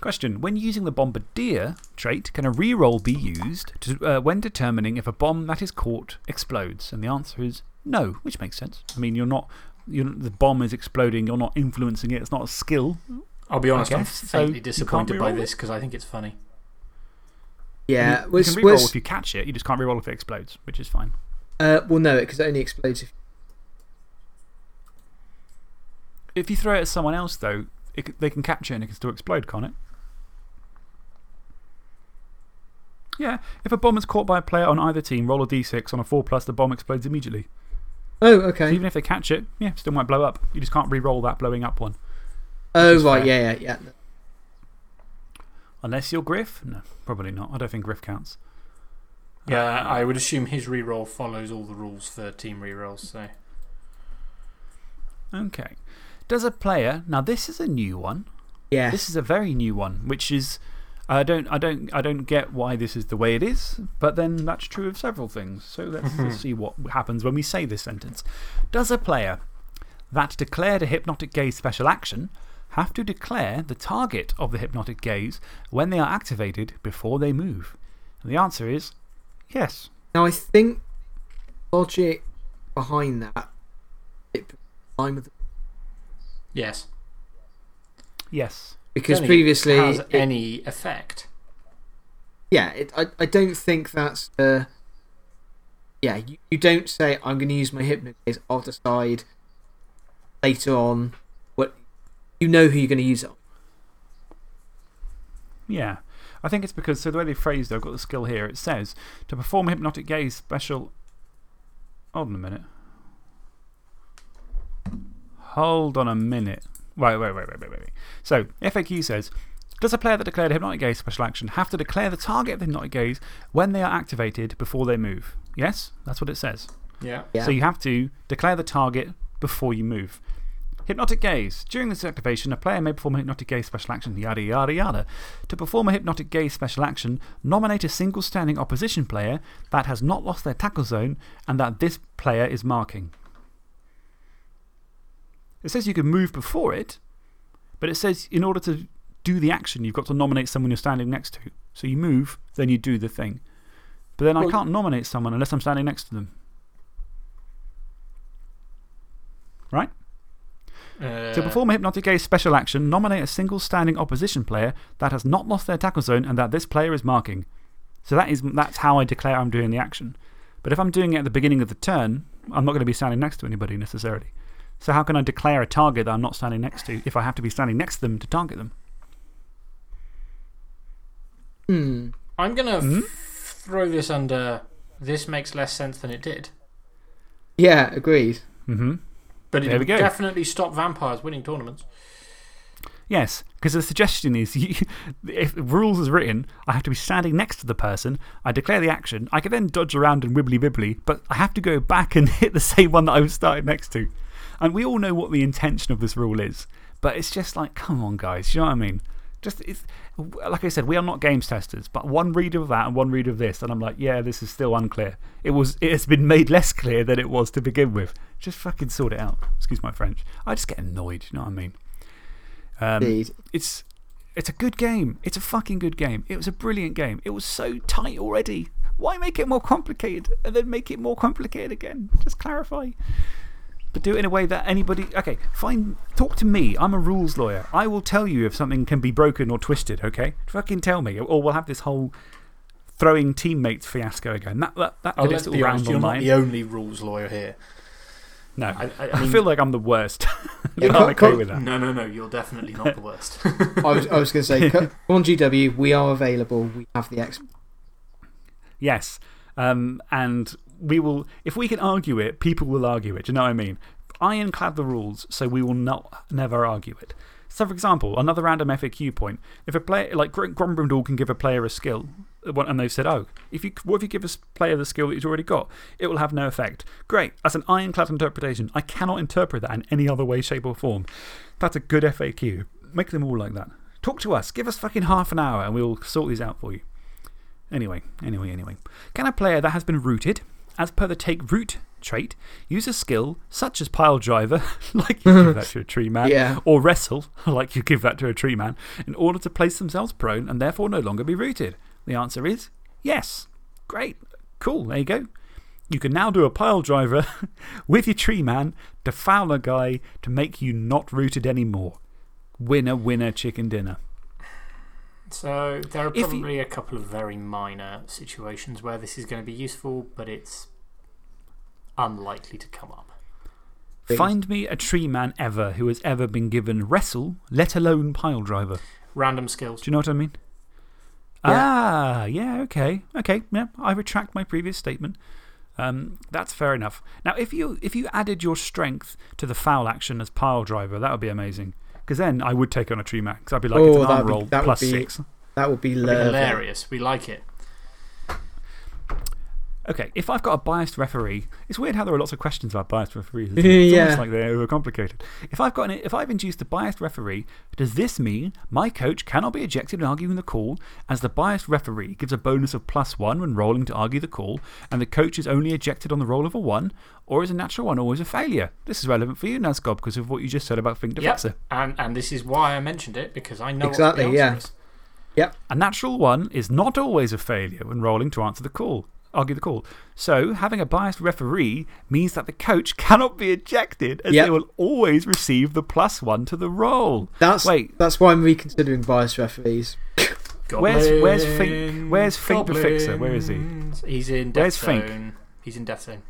Question When using the Bombardier trait, can a reroll be used to, uh, when determining if a bomb that is caught explodes? And the answer is no, which makes sense. I mean, you're not, you're, the bomb is exploding, you're not influencing it, it's not a skill. I'll be honest, I'm guess, so faintly you can't disappointed by this because I think it's funny. Yeah. you, was, you can reroll was, if you catch it, you just can't reroll if it explodes, which is fine. uh, well, no, because it only explodes if. If you throw it at someone else, though, it, they can catch it and it can still explode, can't it? Yeah, if a bomb is caught by a player on either team, roll a d6 on a 4 plus, the bomb explodes immediately. Oh, So okay. even if they catch it, yeah, still might blow up. You just can't re roll that blowing up one. Oh, is right. fair. Yeah, yeah, yeah. Unless you're Griff? No, probably not. I don't think Griff counts. Yeah, Uh, I would assume his re roll follows all the rules for team rerolls. So. Okay. Does a player. Now, this is a new one. Yes. This is a very new one, which is. I don't, I, don't, I don't get why this is the way it is, but then that's true of several things. So let's, mm-hmm. let's see what happens when we say this sentence. Does a player that declared a hypnotic gaze special action have to declare the target of the hypnotic gaze when they are activated before they move? And the answer is yes. Now, I think logic behind that, it line with Yes. Yes. because Don't previously. It has it- any effect. yeah, it, I, I don't think that's the. Yeah, you, you don't say, I'm going to use my hypnotize, I'll decide later on what. You know who you're going to use it on. Yeah. I think it's because, so the way they phrased it, I've got the skill here. It says to perform hypnotic gaze special. Hold on a minute. Hold on a minute. Wait, wait, wait, wait, wait, wait. wait. So, FAQ says Does a player that declared a hypnotic gaze special action have to declare the target of the hypnotic gaze when they are activated before they move? Yes? That's what it says. Yeah. Yeah. So you have to declare the target before you move. Hypnotic gaze. During this activation, a player may perform a hypnotic gaze special action, yada, yada, yada. To perform a hypnotic gaze special action, nominate a single standing opposition player that has not lost their tackle zone and that this player is marking. It says you can move before it, but it says in order to do the action, you've got to nominate someone you're standing next to. So you move, then you do the thing. But then I can't nominate someone unless I'm standing next to them. Right? Uh, To perform a hypnotic gaze special action, nominate a single standing opposition player that has not lost their tackle zone and that this player is marking. So that is, that's how I declare I'm doing the action. But if I'm doing it at the beginning of the turn, I'm not going to be standing next to anybody necessarily. So how can I declare a target that I'm not standing next to if I have to be standing next to them to target them? Hmm. I'm going to Hmm? throw this under this makes less sense than it did. Yeah, agreed. Mm hmm. But it There we definitely stopped vampires winning tournaments. Yes, because the suggestion is you, if the rules is written, I have to be standing next to the person, I declare the action, I can then dodge around and wibbly wibbly, but I have to go back and hit the same one that I was starting next to. And we all know what the intention of this rule is, but it's just like, come on, guys, you know what I mean? Just, it's, like I said, we are not games testers, but one read of that and one read of this, and I'm like, yeah, this is still unclear. It, was, it has been made less clear than it was to begin with. Just fucking sort it out. Excuse my French. I just get annoyed, you know what I mean? Um, Indeed. it's, it's a good game. It's a fucking good game. It was a brilliant game. It was so tight already. Why make it more complicated and then make it more complicated again? Just clarify. But do it in a way that anybody. Okay, fine. Talk to me. I'm a rules lawyer. I will tell you if something can be broken or twisted, okay? Fucking tell me. Or we'll have this whole throwing teammates fiasco again. That, that, that did let's be honest, round you're not the only rules lawyer here. No. I, I, I I feel like I'm the worst. Yeah, I'm co- okay with that. no, no, no, you're definitely not the worst. I was, I was going to say, co- on GW, we are available. We have the X. Yes. Um, and we will, if we can argue it, people will argue it. Do you know what I mean? Ironclad the rules, so we will not, never argue it. So, for example, another random FAQ point. If a player, like Gr- Grombrindal can give a player a skill, uh, and they've said, oh, if you, what if you give a player the skill that he's already got? It will have no effect. Great. That's an ironclad interpretation. I cannot interpret that in any other way, shape, or form. That's a good FAQ. Make them all like that. Talk to us. Give us fucking half an hour and we'll sort these out for you. Anyway, anyway, anyway. Can a player that has been rooted, as per the take root trait, use a skill such as pile driver, like you give that to a tree man, Yeah. or wrestle, like you give that to a tree man, in order to place themselves prone and therefore no longer be rooted? The answer is yes. Great. Cool. There you go. You can now do a pile driver with your tree man to foul a guy to make you not rooted anymore. Winner, winner, chicken dinner. So, there are If you- probably a couple of very minor situations where this is going to be useful, but it's unlikely to come up. Find me a tree man ever who has ever been given wrestle, let alone pile driver. Random skills. Do you know what I mean? Yeah. Ah, yeah, okay. Okay, yeah, I retract my previous statement. Um, that's fair enough. Now, if you, if you added your strength to the foul action as pile driver, that would be amazing. Because then I would take on a tree man. Because I'd be like, oh, it's Oh, an that'd arm roll that would plus be six. That would be It'd be lovely. hilarious. We like it. Okay, if I've got a biased referee, it's weird how there are lots of questions about biased referees. It's Yeah. almost like they're overcomplicated. If I've, got an, if I've induced a biased referee, does this mean my coach cannot be ejected in arguing the call, as the biased referee gives a bonus of plus one when rolling to argue the call, and the coach is only ejected on the roll of a one, or is a natural one always a failure? This is relevant for you, Nazgob, because of what you just said about Fink Yep. Da Fixer. And, and this is why I mentioned it, because I know Exactly, what the yeah. answer is. A natural one is not always a failure when rolling to answer the call, argue the call. So, having a biased referee means that the coach cannot be ejected as Yep. they will always receive the plus one to the roll. That's, Wait. that's why I'm reconsidering biased referees. Where's- where's Fink- where's Fink the Fixer? Where is he? He's in Death Where's Fink? Zone. He's in Death Zone.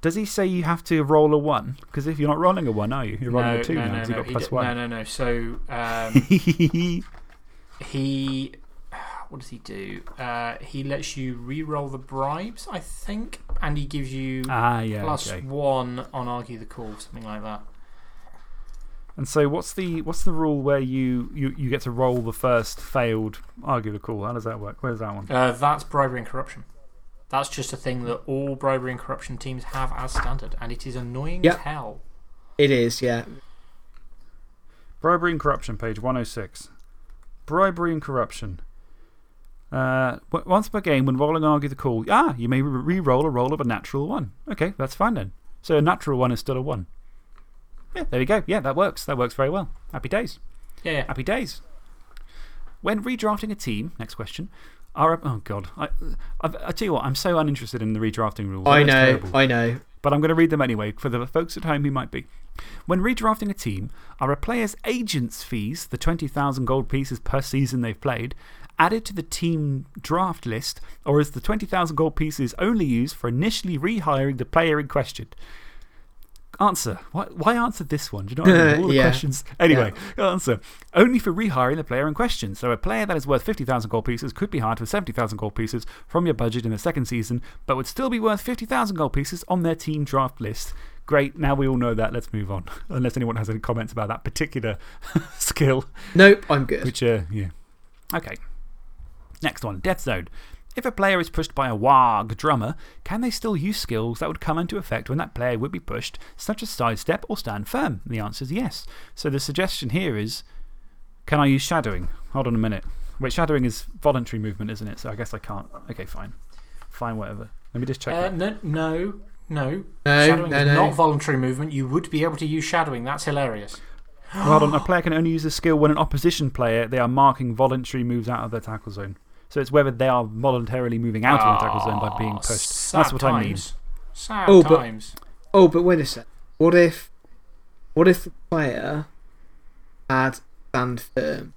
Does he say you have to roll a one? Because if you're not rolling a one, are you? You're rolling no, a two no, now no, because no, you've got he plus d- one. No, no, no. So um, he. What does he do? Uh, he lets you re roll the bribes, I think, and he gives you ah, yeah. plus okay. one on Argue the Call, something like that. And so, what's the, what's the rule where you, you, you get to roll the first failed argue the call? How does that work? Where's that one? Uh, that's bribery and corruption. That's just a thing that all bribery and corruption teams have as standard, and it is annoying Yep. as hell. It is, yeah. Bribery and corruption, page 106. Bribery and corruption. Uh, once per game, when rolling argue the call, ah, you may re roll a roll of a natural one. Okay, that's fine then. So a natural one is still a one. Yeah, there we go. Yeah, that works. That works very well. Happy days. Yeah, yeah. Happy days. When redrafting a team, next question, are. Oh, God. I, I, I tell you what, I'm so uninterested in the redrafting rules. I It's know, terrible I know. but I'm going to read them anyway for the folks at home who might be. When redrafting a team, are a player's agent's fees, the 20,000 gold pieces per season they've played, added to the team draft list, or is the 20,000 gold pieces only used for initially rehiring the player in question? Answer. Why, why answer this one? Do you know what I mean? All the Yeah. questions. Anyway, answer. Only for rehiring the player in question. So a player that is worth 50,000 gold pieces could be hired for 70,000 gold pieces from your budget in the second season, but would still be worth 50,000 gold pieces on their team draft list. Great. Now we all know that. Let's move on. Unless anyone has any comments about that particular skill. Nope, I'm good. Which, uh, yeah. Okay. Next one Death Zone. If a player is pushed by a Waaagh! drummer, can they still use skills that would come into effect when that player would be pushed, such as sidestep or stand firm? The answer is yes. So the suggestion here is can I use shadowing? Hold on a minute. Wait, shadowing is voluntary movement, isn't it? So I guess I can't. Okay, fine. Fine, whatever. Let me just check. Uh, that. no, no, no. No, shadowing no, is no. not voluntary movement. You would be able to use shadowing. That's hilarious. Hold on. A player can only use a skill when an opposition player they are marking voluntary moves out of their tackle zone. So it's whether they are voluntarily moving out of the tackle zone by being pushed. That's what I mean. Sad Oh, but- times. Oh, but wait a sec. What if, what if the player had stand firm?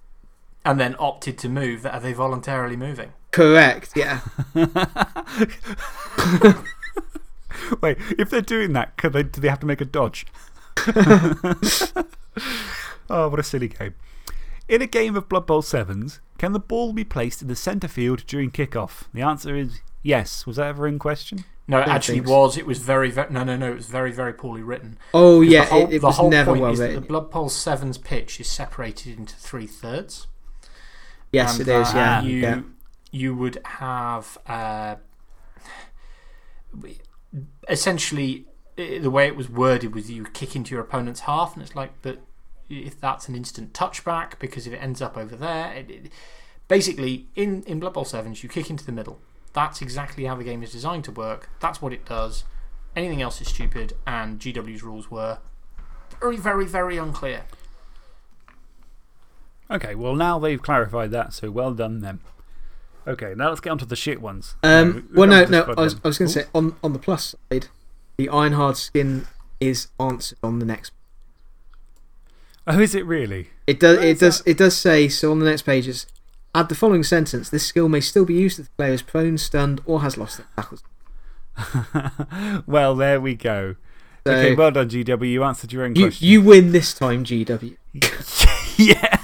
And then opted to move. Are they voluntarily moving? Correct, yeah. Wait, if they're doing that, could they, do they have to make a dodge? oh, what a silly game. In a game of Blood Bowl Sevens, can the ball be placed in the centre field during kickoff? The answer is yes. Was that ever in question? No, it actually was. It was very, very. No, no, no. It was very, very poorly written. Oh, yeah, the whole, it, it the was whole never point well is that. The Blood Bowl Sevens pitch is separated into three thirds. Yes, and it is, that yeah. You, yeah. you would have. Uh, essentially, the way it was worded was you kick into your opponent's half, and it's like, but if that's an instant touchback, because if it ends up over there. It, it, basically, in, in Blood Bowl Sevens, you kick into the middle. That's exactly how the game is designed to work. That's what it does. Anything else is stupid, and GW's rules were very, very, very unclear. Okay, well, now they've clarified that, so well done them. Okay, now let's get on to the shit ones. Um, No, well, no, no. I was. I was going to say, on, on the plus side, the Ironhard skin is answered on the next. Oh, is it really? It does, Where it is does, it does say, so on the next page is add the following sentence this skill may still be used if the player is prone, stunned, or has lost their tackles. well, there we go. So okay, well done, GW. You answered your own you, question. you win this time, GW. yeah,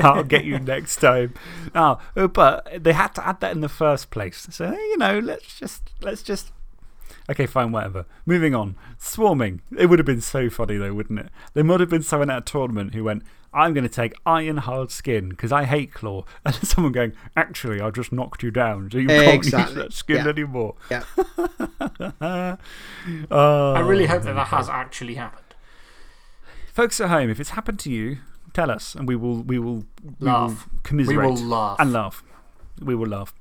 I'll get you next time. Oh, but they had to add that in the first place. So, you know, let's just, let's just. Okay, fine, whatever. Moving on. Swarming. It would have been so funny, though, wouldn't it? There might have been someone at a tournament who went, I'm going to take iron hard skin because I hate claw. And someone going, Actually, I just knocked you down, so you can't use that skin yeah. anymore. Yeah. oh, I really hope that that has actually happened. Folks at home, if it's happened to you, tell us and we will, we will, we will Laugh. We commiserate. will laugh. And laugh. We will laugh.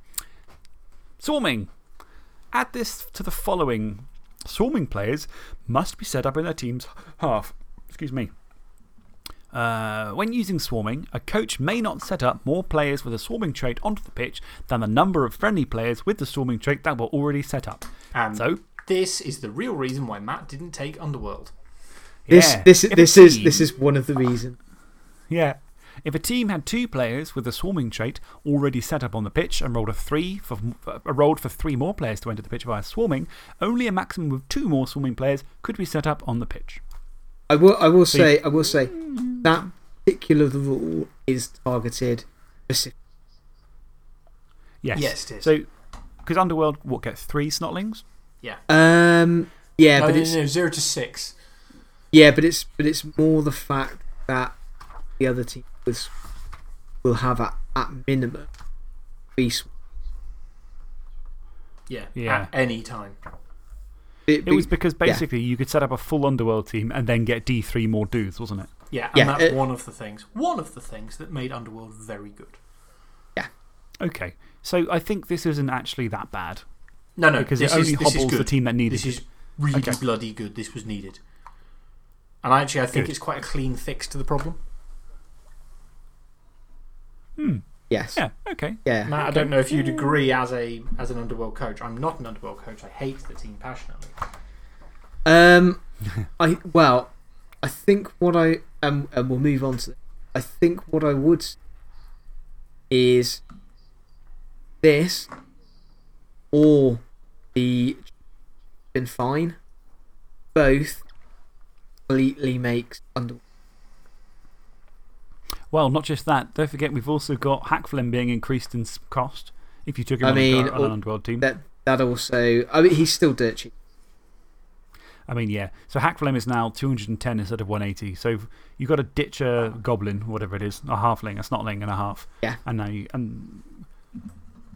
Swarming. Add this to the following. Swarming players must be set up in their team's half. Excuse me. Uh, when using swarming, a coach may not set up more players with a swarming trait onto the pitch than the number of friendly players with the swarming trait that were already set up. And So, this is the real reason why Matt didn't take Underworld. This, yeah, this, if this, is, this is one of the reasons. Yeah. If a team had two players with a swarming trait already set up on the pitch and rolled, a three for, uh, rolled for three more players to enter the pitch via swarming, only a maximum of two more swarming players could be set up on the pitch. I will, I will So say, I will say that particular rule is targeted specific. Yes. Yes, it is. So, because Underworld, what, get three snotlings? Yeah. Um, yeah, no, but no, it's, no, 0 to 6. yeah, but it's, but it's more the fact that the other team was, will have at, at minimum three sw- Yeah. Yeah. At any time. It, It was because basically you could set up a full Underworld team and then get D3 more dudes, wasn't it? Yeah, and Yeah, that's uh, one of the things. One of the things that made Underworld very good. Yeah. Okay. So I think this isn't actually that bad. No, no, Because this it only is, hobbles the team that needed This it. is really Okay. bloody good. This was needed. And actually, I think Good. it's quite a clean fix to the problem. Hmm. yes. Yeah, okay. Yeah. Matt, I don't know if you'd agree as, a, as an Underworld coach. I'm not an Underworld coach. I hate the team passionately. Um, I well, I think what I um, and we'll move on to. It. I think what I would is this or the been fine. Both completely makes under. Well, not just that. Don't forget, we've also got Hackflem being increased in cost if you took him I on, mean, on an Underworld team. That that also. I mean, he's still dirt cheap. I mean, yeah. So Hackflem is now 210 instead of 180. So you've got to ditch a goblin, whatever it is, a halfling, a snotling, and a half. Yeah. And now you. And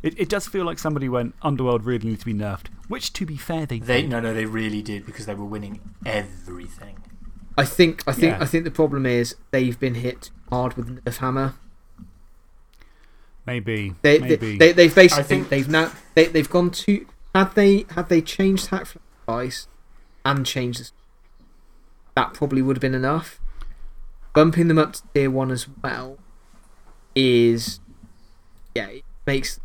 it, it does feel like somebody went, Underworld really needs to be nerfed. Which, to be fair, they, They, did. no, no, they really did because they were winning everything. I think. I think. Yeah. I think the problem is they've been hit hard with the nerf hammer. Maybe. They, maybe. they, they, have basically, think- they've now, they, they've gone to, had they, had they changed Hackflem twice and changed this, that probably would have been enough. Bumping them up to tier one as well is, yeah, it makes,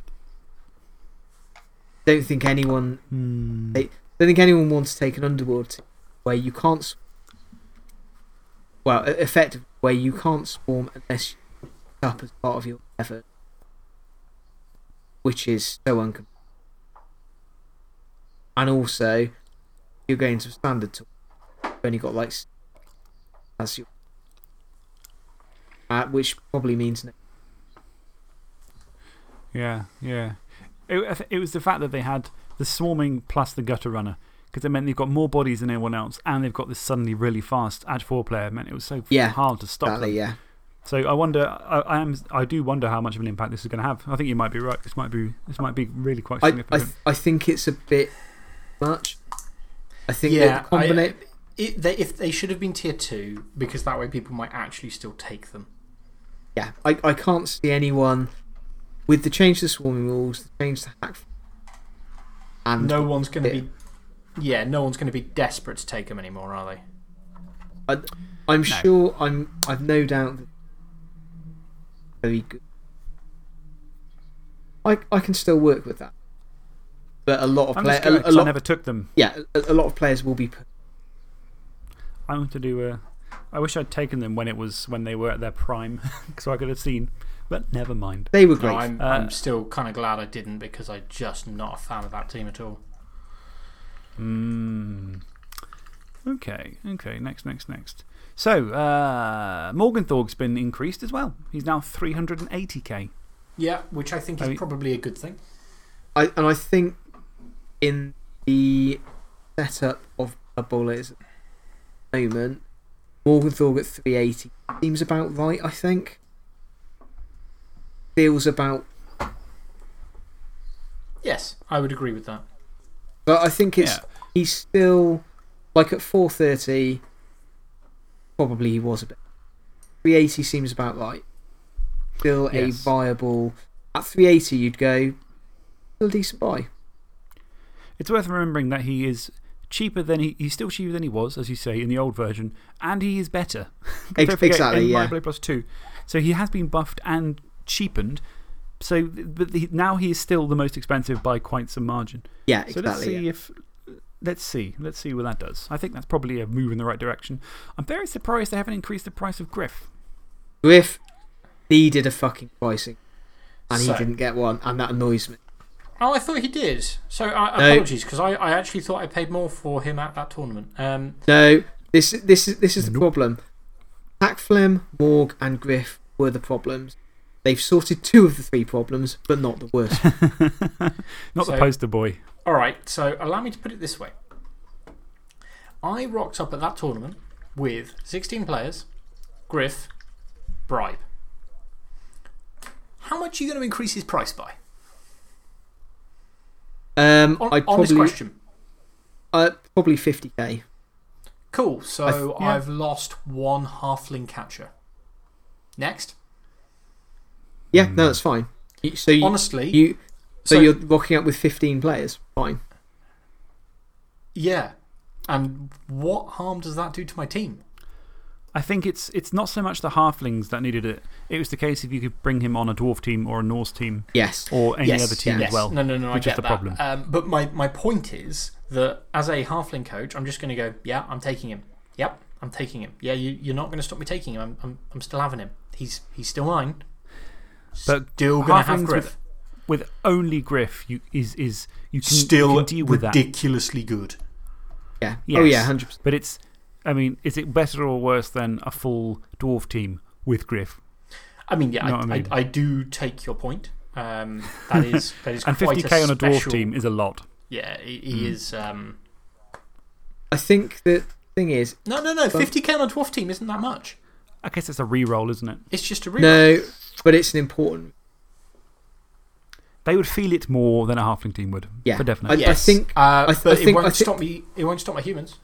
don't think anyone, Hmm. they, don't think anyone wants to take an underworld team where you can't, well, e- effectively, where you can't swarm unless you up as part of your effort which is so uncom. And also, you're going to standard tour, you've only got like as your, uh, which probably means no. Yeah, yeah. It, it was the fact that they had the swarming plus the gutter runner. Because it meant they've got more bodies than anyone else, and they've got this suddenly really fast Edge 4 player. It meant it was so Yeah, hard to stop Exactly, them. yeah. So I wonder, I, I, am, I do wonder how much of an impact this is going to have. I think you might be right. This might be, this might be really quite I, I, significant. th- I think it's a bit much. I think Yeah, the combina- I- it, they, if they should have been tier 2, because that way people might actually still take them. yeah, I, I can't see anyone with the change to swarming rules, the change to hack, and No one's going to be. Yeah, no one's going to be desperate to take them anymore, are they? I, I'm sure I'm. I've no doubt that very good. I I can still work with that, but a lot of players, just a, a 'cause I lot, never took them. yeah, a, a lot of players will be. put- I want to do a. I wish I'd taken them when, it was, when they were at their prime, so I could have seen. But never mind. They were No, great. I'm, Uh, I'm still kind of glad I didn't because I'm just not a fan of that team at all. Mm. Okay, okay. Next, next, next. So, uh, Morgenthorg's been increased as well. He's now 380k. Yeah, which I think is I mean- probably a good thing. I and I think in the setup of a bullet at the moment, Morgenthorg at 380 seems about right. I think feels about, Yes, I would agree with that. But I think it's Yeah. he's still like at 430. Probably he was a bit. 380 seems about right. Still a viable. At 380, you'd go, still a decent buy. It's worth remembering that he is cheaper than he. He's still cheaper than he was, as you say, in the old version, and he is better. Ex- Don't forget, exactly, in yeah. Blade Plus 2. So he has been buffed and cheapened. So, but the, now he is still the most expensive by quite some margin. Yeah, exactly. So let's see yeah. if. Let's see. Let's see what that does. I think that's probably a move in the right direction. I'm very surprised they haven't increased the price of Griff. Griff needed a fucking pricing, and he didn't get one, and that annoys me. Oh, I thought he did. So I, No. apologies because I, I actually thought I paid more for him at that tournament. Um, No, this, this, is, this is the problem. Hackflem, Morg, and Griff were the problems. They've sorted two of the three problems, but not the worst. Not the poster boy. all right, so allow me to put it this way. I rocked up at that tournament with 16 players, Griff, Bribe. How much are you going to increase his price by? Um, On, I'd on this probably, question. uh, probably 50k. Cool, so I th- yeah. I've lost one halfling catcher. Next. Yeah, no, that's fine. So, you, Honestly, you, so, so- you're rocking up with 15 players. Fine. yeah. And what harm does that do to my team? I think it's, it's not so much the halflings that needed it. It was the case if you could bring him on a dwarf team or a Norse team Yes. or any yes, other team yes. as well. No, no, no, I which is get the that. problem. Um, but my, my point is that as a halfling coach, I'm just going to go, yeah, I'm taking him. Yep, I'm taking him. Yeah, you, you're not going to stop me taking him. I'm, I'm, I'm still having him. He's, he's still mine. But Still going to have Griff. with, with only Griff, you, is, is, you can, Still you can deal with that. ridiculously good. Yeah. Yes. Oh, yeah, 100%. But it's, I mean, is it better or worse than a full dwarf team with Griff? I mean, yeah, Know I, what I I, mean? I, do take your point. Um, that is, that is And 50k on a dwarf special- team is a lot. Yeah, he, Hmm. he is. Um, I think the thing is, no, no, no. 50k on a dwarf team isn't that much. I guess it's a re roll, isn't it? It's just a reroll. no, but it's an important. They would feel it more than a halfling team would. Yeah. For definite. I- Yes, think- uh, I th- but I think- it won't I thi- stop me. It won't stop my humans.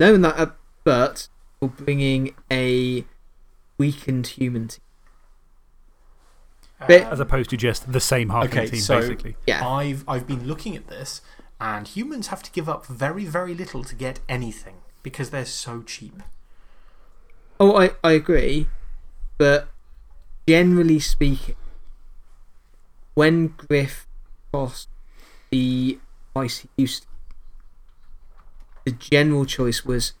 No, and that, uh, but we're bringing a weakened human team. But- As opposed to just the same halfling Okay, team, so- basically. Yeah. I've I've been looking at this, and humans have to give up very very little to get anything because they're so cheap. Oh, I, I agree. But generally speaking, when Griff crossed the price he used to, the general choice was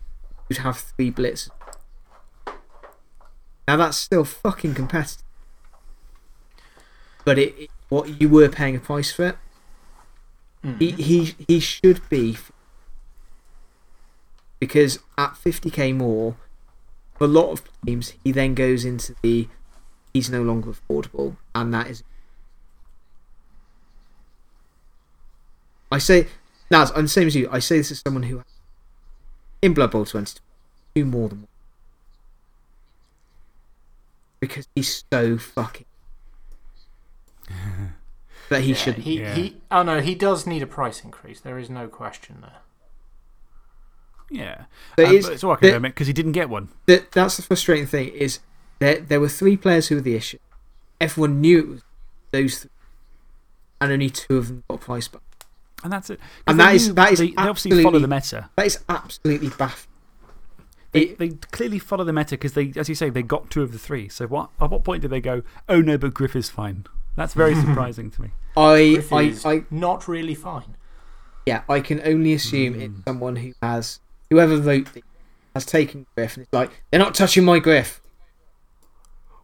you'd have three blitzes. Now that's still fucking competitive. But it, it- what you were paying a price for it, Mm. he, he, he should be because at 50k more, for a lot of teams, he then goes into the he's no longer affordable, and that is. I say, Naz, I'm the same as you. I say this as someone who, in Blood Bowl 20, do more than one. Because he's so fucking. that he Yeah, shouldn't. He, Yeah. he, oh no, he does need a price increase. There is no question there. Yeah. But Um, it's- but it's all academic because he didn't get one. that that's the frustrating thing is there there were three players who were the issue. Everyone knew it was those three, and only two of them got a price back. And that's it. And they that is- knew- that is they, they obviously follow the meta. That is absolutely baffling. They, It- they clearly follow the meta because they, as you say, they got two of the three. So what, at what point did they go, oh no, but Griff is fine? That's very surprising to me. I, Griff I, I, not really fine. yeah, I can only assume it's Mm. someone who has whoever wrote the has taken Griff and it's like they're not touching my Griff.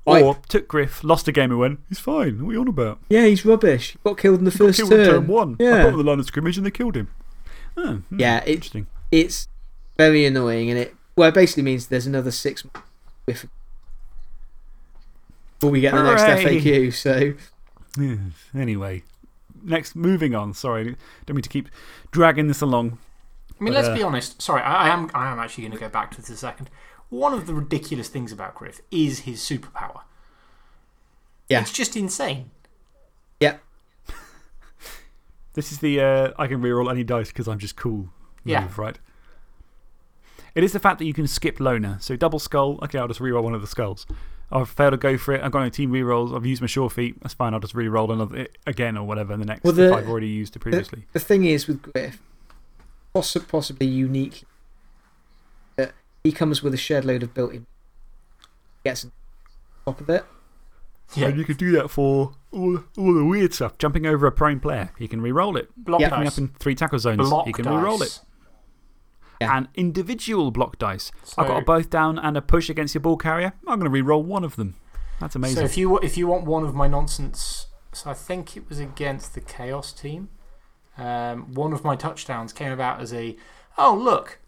I- Or took Griff, lost a game and went, he's fine. What are you on about? Yeah, he's rubbish. He got killed in the He got first killed in turn. turn one. Yeah. put him on the line of scrimmage and they killed him. Oh, hmm, Yeah, it- interesting. It's very annoying, and it well, it basically means there's another six months before we get the next Hooray. FAQ. So Yes. Anyway, next, moving on. Sorry, don't mean to keep dragging this along. I mean, But, let's uh, be honest. Sorry, I, I am. I am actually going to go back to this a second. One of the ridiculous things about Griff is his superpower. Yeah. it's just insane. yeah, This is the uh, I can reroll any dice because I'm just cool Yeah. move, right? It is the fact that you can skip loner. So double skull, okay, I'll just reroll one of the skulls. I've failed to go for it. I've got no team rerolls. I've used my sure feet. That's fine. I'll just reroll another again or whatever in the next Well, the- if I've already used it previously. the thing is with Griff, possi possibly unique, that he comes with a shed load of built-in. Gets on top of it. Yeah, And you can do that for all, all the weird stuff. Jumping over a prone player, he can re roll it. block Yeah. Dice. up in three tackle zones, block he can re roll it. Yeah. And individual block dice. I've got a both down and a push against your ball carrier. I'm going to re roll one of them. That's amazing. So if you if you want one of my nonsense, so I think it was against the Chaos team. Um, one of my touchdowns came about as a, oh look,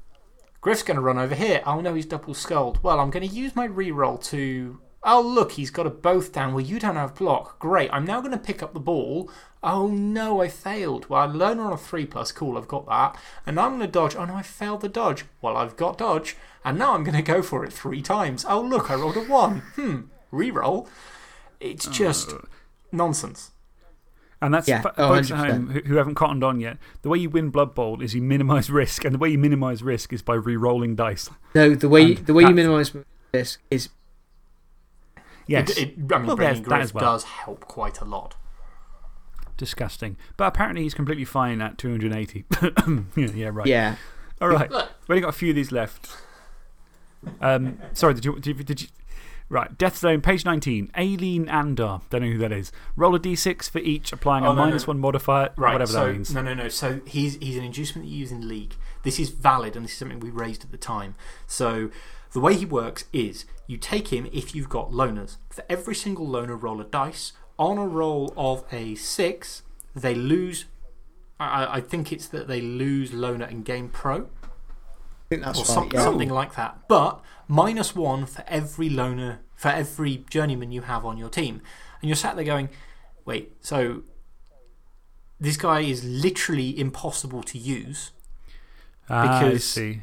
Griff's going to run over here. Oh no, he's double skulled. Well, I'm going to use my reroll to. Oh look, he's got a both down. Well, you don't have block. Great. I'm now going to pick up the ball. Oh no, I failed. Well, I learn on a three plus. Cool, I've got that. And now I'm going to dodge. Oh no, I failed the dodge. Well, I've got dodge. And now I'm going to go for it three times. Oh look, I rolled a one. Hmm. Reroll. It's just nonsense. And that's Yeah. for Oh, folks at home who, who haven't cottoned on yet. The way you win Blood Bowl is you minimise risk, and the way you minimise risk is by re rolling dice. No, the way And the way you minimise risk is Yes. It, it, I mean, Well, bringing there's that Griff as well. does help quite a lot. Disgusting. But apparently he's completely fine at 280. yeah, yeah, right. yeah. All right. We've only got a few of these left. Um, sorry, did you, did, you, did you. Right, Death Zone, page 19. Ayleen Andar. Don't know who that is. Roll a d6 for each, applying Oh, a no, no. minus one modifier, Right, whatever so, that means. No, no, no. So he's, he's an inducement that you use in League. This is valid, and this is something we raised at the time. So the way he works is you take him if you've got loners. For every single loner, roll a dice. On a roll of a six, they lose. I, I- I think it's that they lose loner and game pro. I think that's or right. some, yeah. something like that. But minus one for every loner, for every journeyman you have on your team. And you're sat there going, wait, so this guy is literally impossible to use. Ah, I see.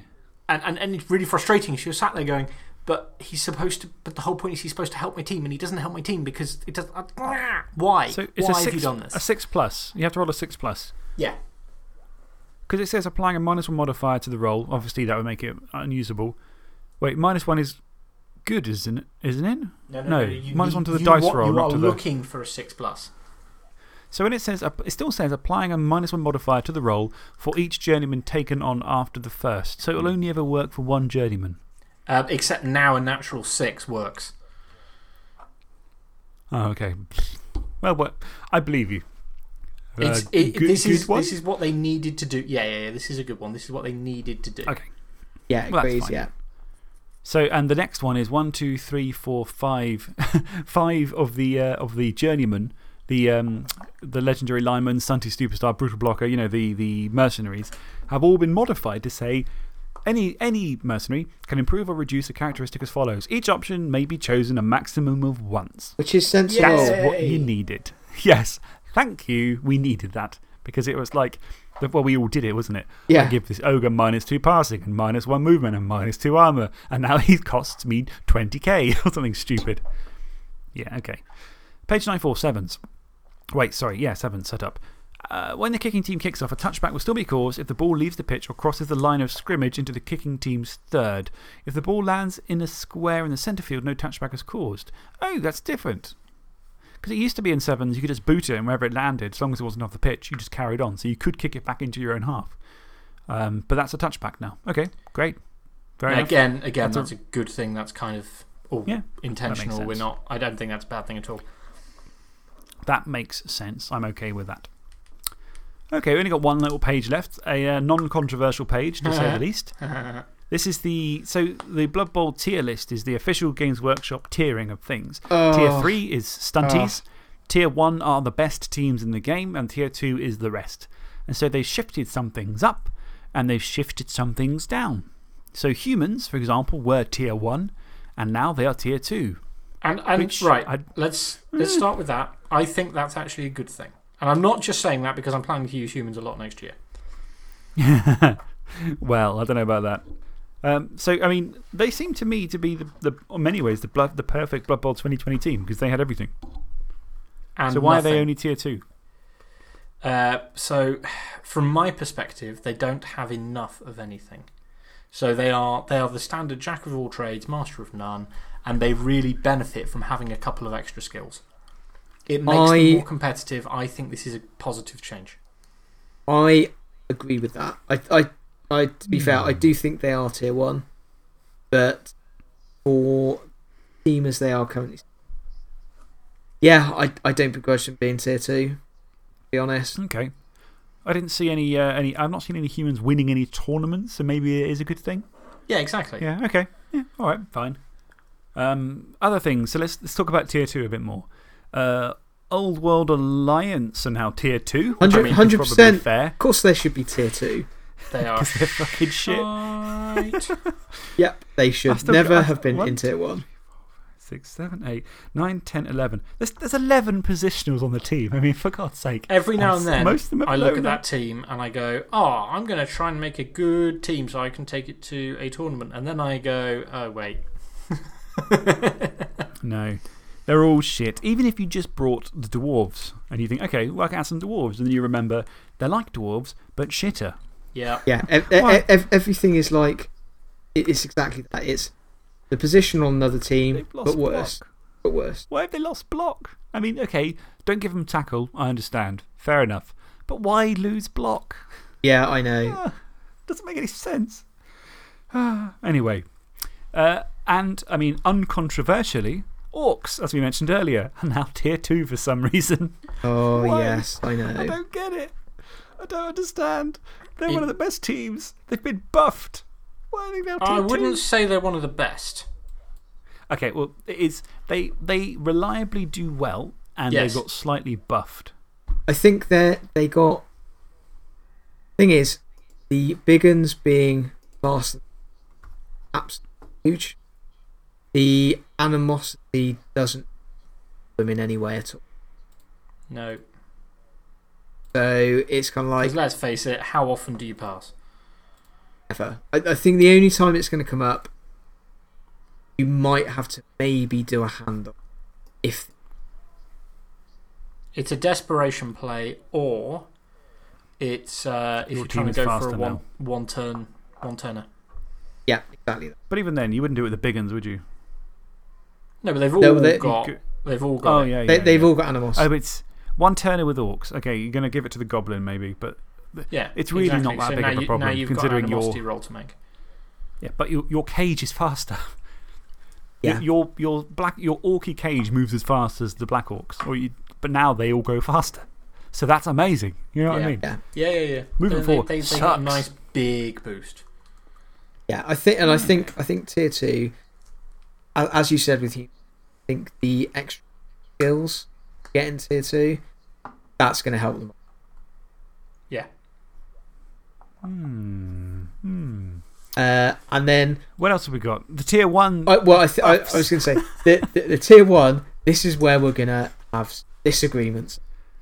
And, and, and it's really frustrating. So you're sat there going, but he's supposed to, but the whole point is he's supposed to help my team, and he doesn't help my team because it doesn't. Uh, why? So it's why a have six, you done this? a 6 plus. You have to roll a 6 plus. yeah. Because it says applying a minus one modifier to the roll. Obviously, that would make it unusable. Wait, minus one is good, isn't it? Isn't it? No, No, you minus need- one to the you dice want- roll, You are to the- looking for a six plus. So when it says, it still says applying a minus one modifier to the roll for each journeyman taken on after the first. So it will only ever work for one journeyman. Uh, except now a natural six works. Oh, okay. Well, what, I believe you. Uh, it, good- this, is, this is what they needed to do. Yeah, yeah, yeah. This is a good one. This is what they needed to do. Okay. Yeah, it Well, that's agrees, fine. yeah. So, and the next one is one, two, three, four, five, five of the, uh, of the journeymen, the, um, the legendary lineman, Stunty Superstar, Brutal Blocker, you know, the, the mercenaries, have all been modified to say Any, any mercenary can improve or reduce a characteristic as follows. Each option may be chosen a maximum of once. Which is sensible. That's what you needed. Yes. Thank you. We needed that. Because it was like, well, we all did it, wasn't it? Yeah. I give this ogre minus two passing and minus one movement and minus two armor. And now he costs me 20k or something stupid. Yeah, okay. Page 947s. Wait, sorry. Yeah, 7 setup. Uh, when the kicking team kicks off, a touchback will still be caused if the ball leaves the pitch or crosses the line of scrimmage into the kicking team's third. If the ball lands in a square in the centre field, no touchback is caused. Oh, that's different. Because it used to be in sevens, you could just boot it and wherever it landed, as long as it wasn't off the pitch, you just carried on. So you could kick it back into your own half. Um, but that's a touchback now. Okay, great. Very enough. again, again That's that's, a- a, good thing. That's kind of all Yeah, intentional. We're not, I don't think that's a bad thing at all. That makes sense. I'm okay with that. Okay, we only got one little page left, a uh, non controversial page, to say the least. This is the. So, the Blood Bowl tier list is the official Games Workshop tiering of things. Tier Oh. 3 is Stunties. Tier 1 are the best teams in the game, and Tier 2 is the rest. And so they shifted some things up, and they've shifted some things down. So, humans, for example, were Tier 1, and now they are Tier 2. And, and right, I'd- let's, let's start with that. I think that's actually a good thing. And I'm not just saying that because I'm planning to use humans a lot next year. well, I don't know about that. Um, so, I mean, they seem to me to be, the, the, in many ways, the, blood, the perfect Blood Bowl 2020 team because they had everything. And so, why are they only Tier 2? Uh, so, from my perspective, they don't have enough of anything. So they are they are the standard jack of all trades, master of none, and they really benefit from having a couple of extra skills. It makes I- them more competitive. I think this is a positive change. I agree with that. I, I, I, to be fair, I do think they are tier one, but for team as they are currently, yeah, I, I don't begrudge them being tier two. To be honest, Okay. I didn't see any, uh, any. I've not seen any humans winning any tournaments, so maybe it is a good thing. Yeah, exactly. Yeah, okay. Yeah, all right, fine. Um, other things. So let's, let's talk about Tier 2 a bit more. Uh, Old World Alliance and now Tier 2. which I mean, 100%. fair. of course they should be tier two. They are Because they're fucking shit. Yep, they should never I- have been one, in tier one. 6, 7, 8, 9, 10, 11. There's, there's 11 positionals on the team. I mean, for God's sake. Every now and then, Most of them I look at that team and I go, oh, I'm going to try and make a good team so I can take it to a tournament. And then I go, oh, wait. No. They're all shit. Even if you just brought the dwarves and you think, okay, well, I can add some dwarves. And then you remember they're like dwarves, but shitter. Yeah. Yeah, ev- ev- Why? ev- everything is like it's exactly that. It's the position on another team, They've but worse. block. But worse. Why have they lost block? I mean, okay, don't give them tackle. I understand. Fair enough. But why lose block? Yeah, I know. Ah, doesn't make any sense. Ah, anyway. Uh, and, I mean, uncontroversially, orcs, as we mentioned earlier, are now tier 2 for some reason. Oh, Why? yes, I know. I don't get it. I don't understand. They're It- one of the best teams. They've been buffed. Why are they now I 2? wouldn't say they're one of the best. Okay, well, it is, they, they reliably do well and Yes. they got slightly buffed. I think that they got. Thing is, the big uns being fast, absolutely huge. The animosity doesn't them in any way at all. No. So it's kind of like let's face it, how often do you pass? ever. I, I think the only time it's going to come up, you might have to maybe do a handoff. If It's a desperation play, or it's uh, if Your you're trying to go for a one, now. one turn, one turner. yeah, exactly that. But even then, you wouldn't do it with the big uns, would you? No, but they've all No, they- got. You They've all got. Oh, yeah, yeah. They, they've yeah. all got animosity. Oh, but it's one turner with orcs. Okay, you're going to give it to the goblin, maybe. But Yeah, It's really exactly. not that so big now of a you, problem, Now you've considering got an your- roll to make. yeah, but your, your cage is faster. Yeah. Your, your, black, your orky cage moves as fast as the black orcs. Or you, but now they all go faster. So that's amazing. You know what Yeah. I mean? yeah, Yeah, yeah, yeah. Moving they, forward, they, they, they got a nice big boost. yeah. I think, and I hmm. think, I think tier two, as you said with you, I think the extra skills getting tier two, that's going to help them. Yeah. Hmm. Hmm. Uh, and then, What else have we got? The tier one. I, well, I, th- I, I was going to say, the, the, the tier one, this is where we're going to have disagreements.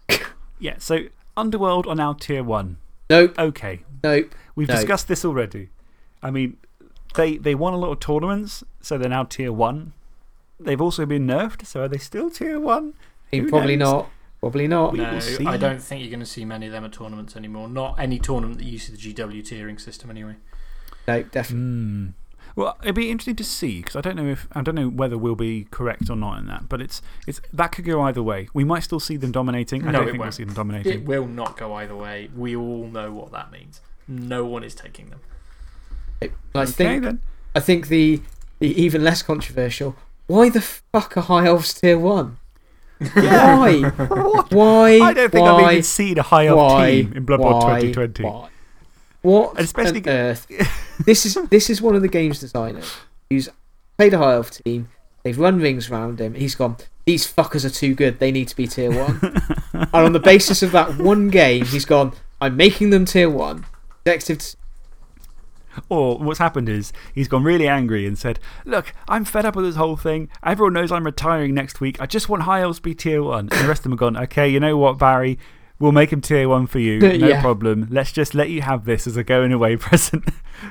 yeah, so Underworld are now tier one. Nope, Okay. nope. We've No. discussed this already. I mean, they, they won a lot of tournaments, so they're now tier one. They've also been nerfed, so are they still tier one? I mean, Who probably knows? not. Probably not. No. I don't think you're going to see many of them at tournaments anymore. Not any tournament that uses the GW tiering system, anyway. No, definitely. Hmm. Well, it'd be interesting to see because I don't know if I don't know whether we'll be correct or not in that, but it's, it's, that could go either way. We might still see them dominating. I No, don't it think we'll see them dominating. It will not go either way. We all know what that means. No one is taking them. I okay, think, then. I think the, the even less controversial why the fuck are High Elves tier one? Why? Why? I don't think why, I've even seen a high up why, team in Blood Bowl why, 2020. Why? What And especially- on earth? this, is, this is one of the game's designers who's played a High Elf team. They've run rings around him. He's gone, these fuckers are too good. They need to be tier one. and on the basis of that one game, he's gone, I'm making them tier one. Executive Or what's happened is he's gone really angry and said, Look, I'm fed up with this whole thing. Everyone knows I'm retiring next week. I just want High be tier one. And the rest of them have gone, Okay, you know what, Barry? We'll make him tier one for you. No Yeah. problem. Let's just let you have this as a going away present.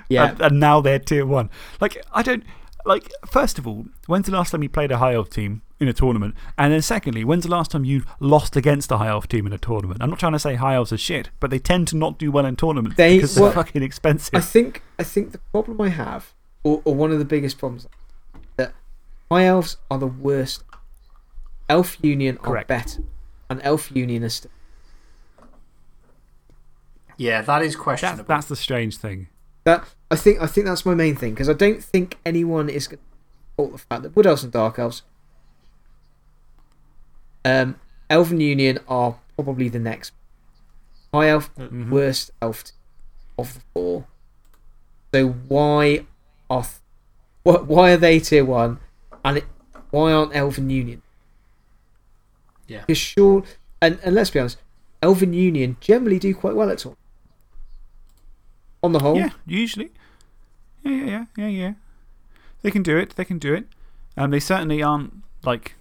Yeah. and, and now they're tier one. Like, I don't. Like, first of all, when's the last time you played a High Elf team in a tournament? And then, secondly, when's the last time you lost against a High Elf team in a tournament? I'm not trying to say High Elves are shit, but they tend to not do well in tournaments They- because they're well, fucking expensive. I think, I think the problem I have, or, or one of the biggest problems, that High Elves are the worst. Elf Union are Correct. better. And Elf Union is still. Yeah, that is That's, questionable. that's the strange thing. That, I, think, I think that's my main thing, because I don't think anyone is going to fault the fact that Wood Elves and Dark Elves. Um, Elven Union are probably the next. High Elf, Mhm. worst elf of the four. So why are why are they tier one, and it, why aren't Elven Union? Yeah. Because sure, and, and let's be honest, Elven Union generally do quite well at all. On the whole, Yeah, usually. Yeah, yeah, yeah, yeah, yeah. They can do it. They can do it. Um, they certainly aren't like.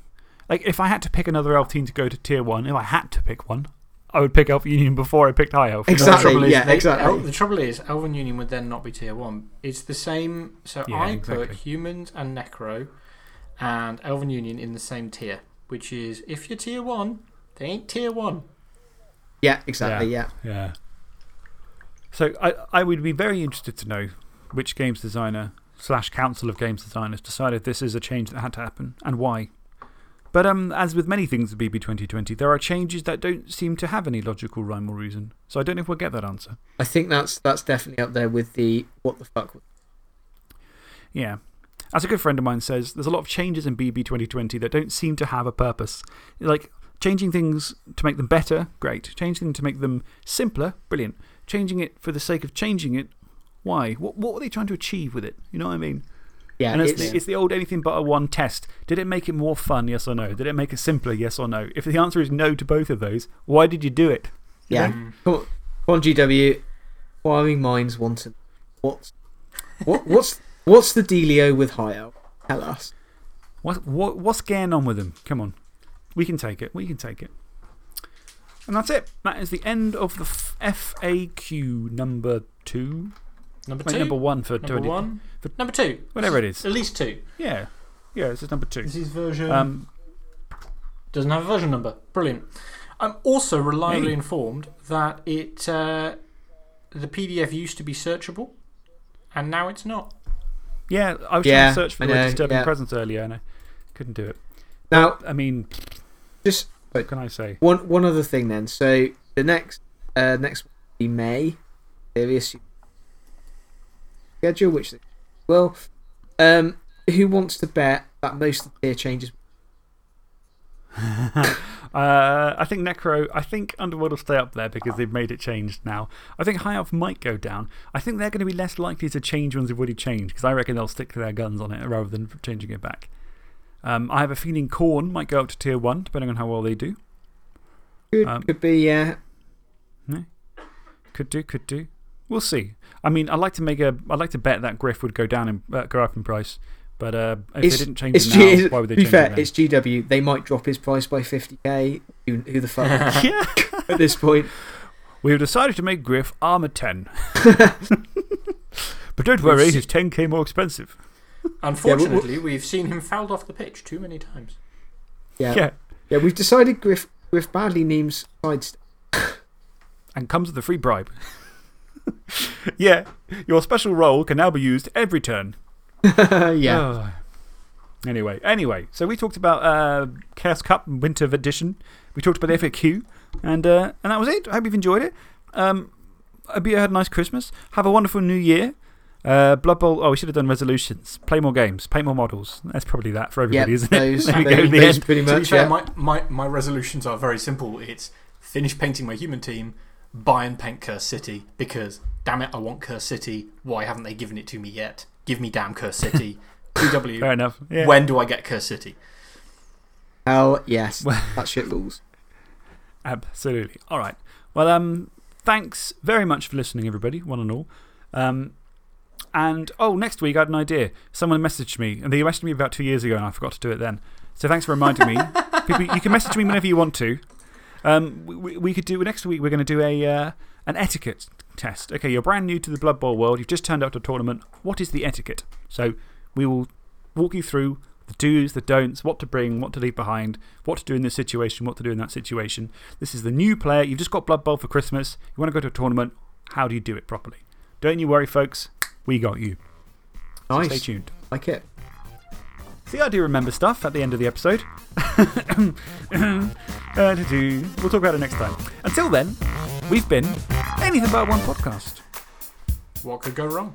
Like, if I had to pick another elf team to go to tier one, if I had to pick one, I would pick Elf Union before I picked High Elf. Exactly. The trouble is yeah, they- exactly. El- the trouble is, Elven Union would then not be tier one. It's the same. So Yeah, I exactly. put humans and Necro and Elven Union in the same tier, which is if you're tier one, they ain't tier one. yeah, exactly, yeah. Yeah. So I, I would be very interested to know which games designer slash council of games designers decided this is a change that had to happen and why. But um, as with many things at BB 2020, there are changes that don't seem to have any logical rhyme or reason. So I don't know if we'll get that answer. I think that's that's definitely up there with the what the fuck. Yeah. As a good friend of mine says, there's a lot of changes in BB 2020 that don't seem to have a purpose. Like, changing things to make them better, great. Changing them to make them simpler, brilliant. Changing it for the sake of changing it, why? What, what were they trying to achieve with it? You know what I mean? Yeah, and it's, it's, the, it's the old anything but a one test. Did it make it more fun, yes or no? Did it make it simpler, yes or no? If the answer is no to both of those, why did you do it? You yeah. know? Come on, come on, GW. Inquiring minds want to. What's what, what's what's the dealio with High Elf? Tell us. What, what, what's going on with them? Come on. We can take it. We can take it. And that's it. That is the end of the FAQ number two. Number Wait, two. number one for Number 20 one. for- number two. Whatever it is. At least two. Yeah. Yeah, this is number two. This is version. Um, doesn't have a version number. Brilliant. I'm also reliably Hey. informed that it uh, the PDF used to be searchable, and now it's not. yeah, I was Yeah, trying to search for I the word know, disturbing yeah. presence earlier and I couldn't do it. Now, I mean, just what can I say? one one other thing then. So the next uh, next one will be May. Serious schedule, which well, um, who wants to bet that most of the tier changes? Uh, I think Necro, I think Underworld will stay up there because they've made it changed now. I think High Elf might go down. I think they're going to be less likely to change ones they've already changed because I reckon they'll stick to their guns on it rather than changing it back. Um, I have a feeling Khorne might go up to tier 1 depending on how well they do. Could Um, could be yeah. Could do, could do. We'll see. I mean, I'd like to make a. I'd like to bet that Griff would go down in, uh, go up in price. But uh, if It's- they didn't change it G- now, why would they to be change fair, it it's GW. They might drop his price by 50k. Who, who the fuck yeah. at this point? We've decided to make Griff armor 10. but don't worry, he's 10k more expensive. Unfortunately, we've seen him fouled off the pitch too many times. Yeah. yeah. Yeah. we've decided Griff, Griff badly needs sidestep. And comes with a free bribe. yeah, your special role can now be used every turn. yeah. Oh. Anyway, anyway, so we talked about uh, Chaos Cup Winter Edition. We talked about FAQ, and, uh, and that was it. I hope you've enjoyed it. Um, I hope you had a nice Christmas. Have a wonderful new year. Uh, Blood Bowl. Oh, we should have done resolutions. Play more games, paint more models. That's probably that for everybody, Yep, isn't it? those, we those, those pretty much. fair, Yeah. my, my, my resolutions are very simple. It's finish painting my human team, buy and paint Cursed City, because damn it, I want Cursed City. Why haven't they given it to me yet? Give me damn Cursed City. PW, Fair enough. Yeah. when do I get Cursed City? Hell yes. that shit rules. Absolutely. All right. Well, um, thanks very much for listening, everybody, one and all. Um, and, oh, next week I had an idea. Someone messaged me, and they messaged me about two years ago, and I forgot to do it then. So thanks for reminding me. People, you can message me whenever you want to. Um, we, we- could do, next week, we're going to do a uh, an etiquette test. Okay, you're brand new to the Blood Bowl world. You've just turned up to a tournament. What is the etiquette? So we will walk you through the do's, the don'ts, what to bring, what to leave behind, what to do in this situation, what to do in that situation. This is the new player. You've just got Blood Bowl for Christmas. You want to go to a tournament. How do you do it properly? Don't you worry, folks. We got you. So Nice. Stay tuned. Like it. See, I do remember stuff at the end of the episode. Uh, do-do. we'll talk about it next time. Until then, we've been Anything But One Podcast. What could go wrong?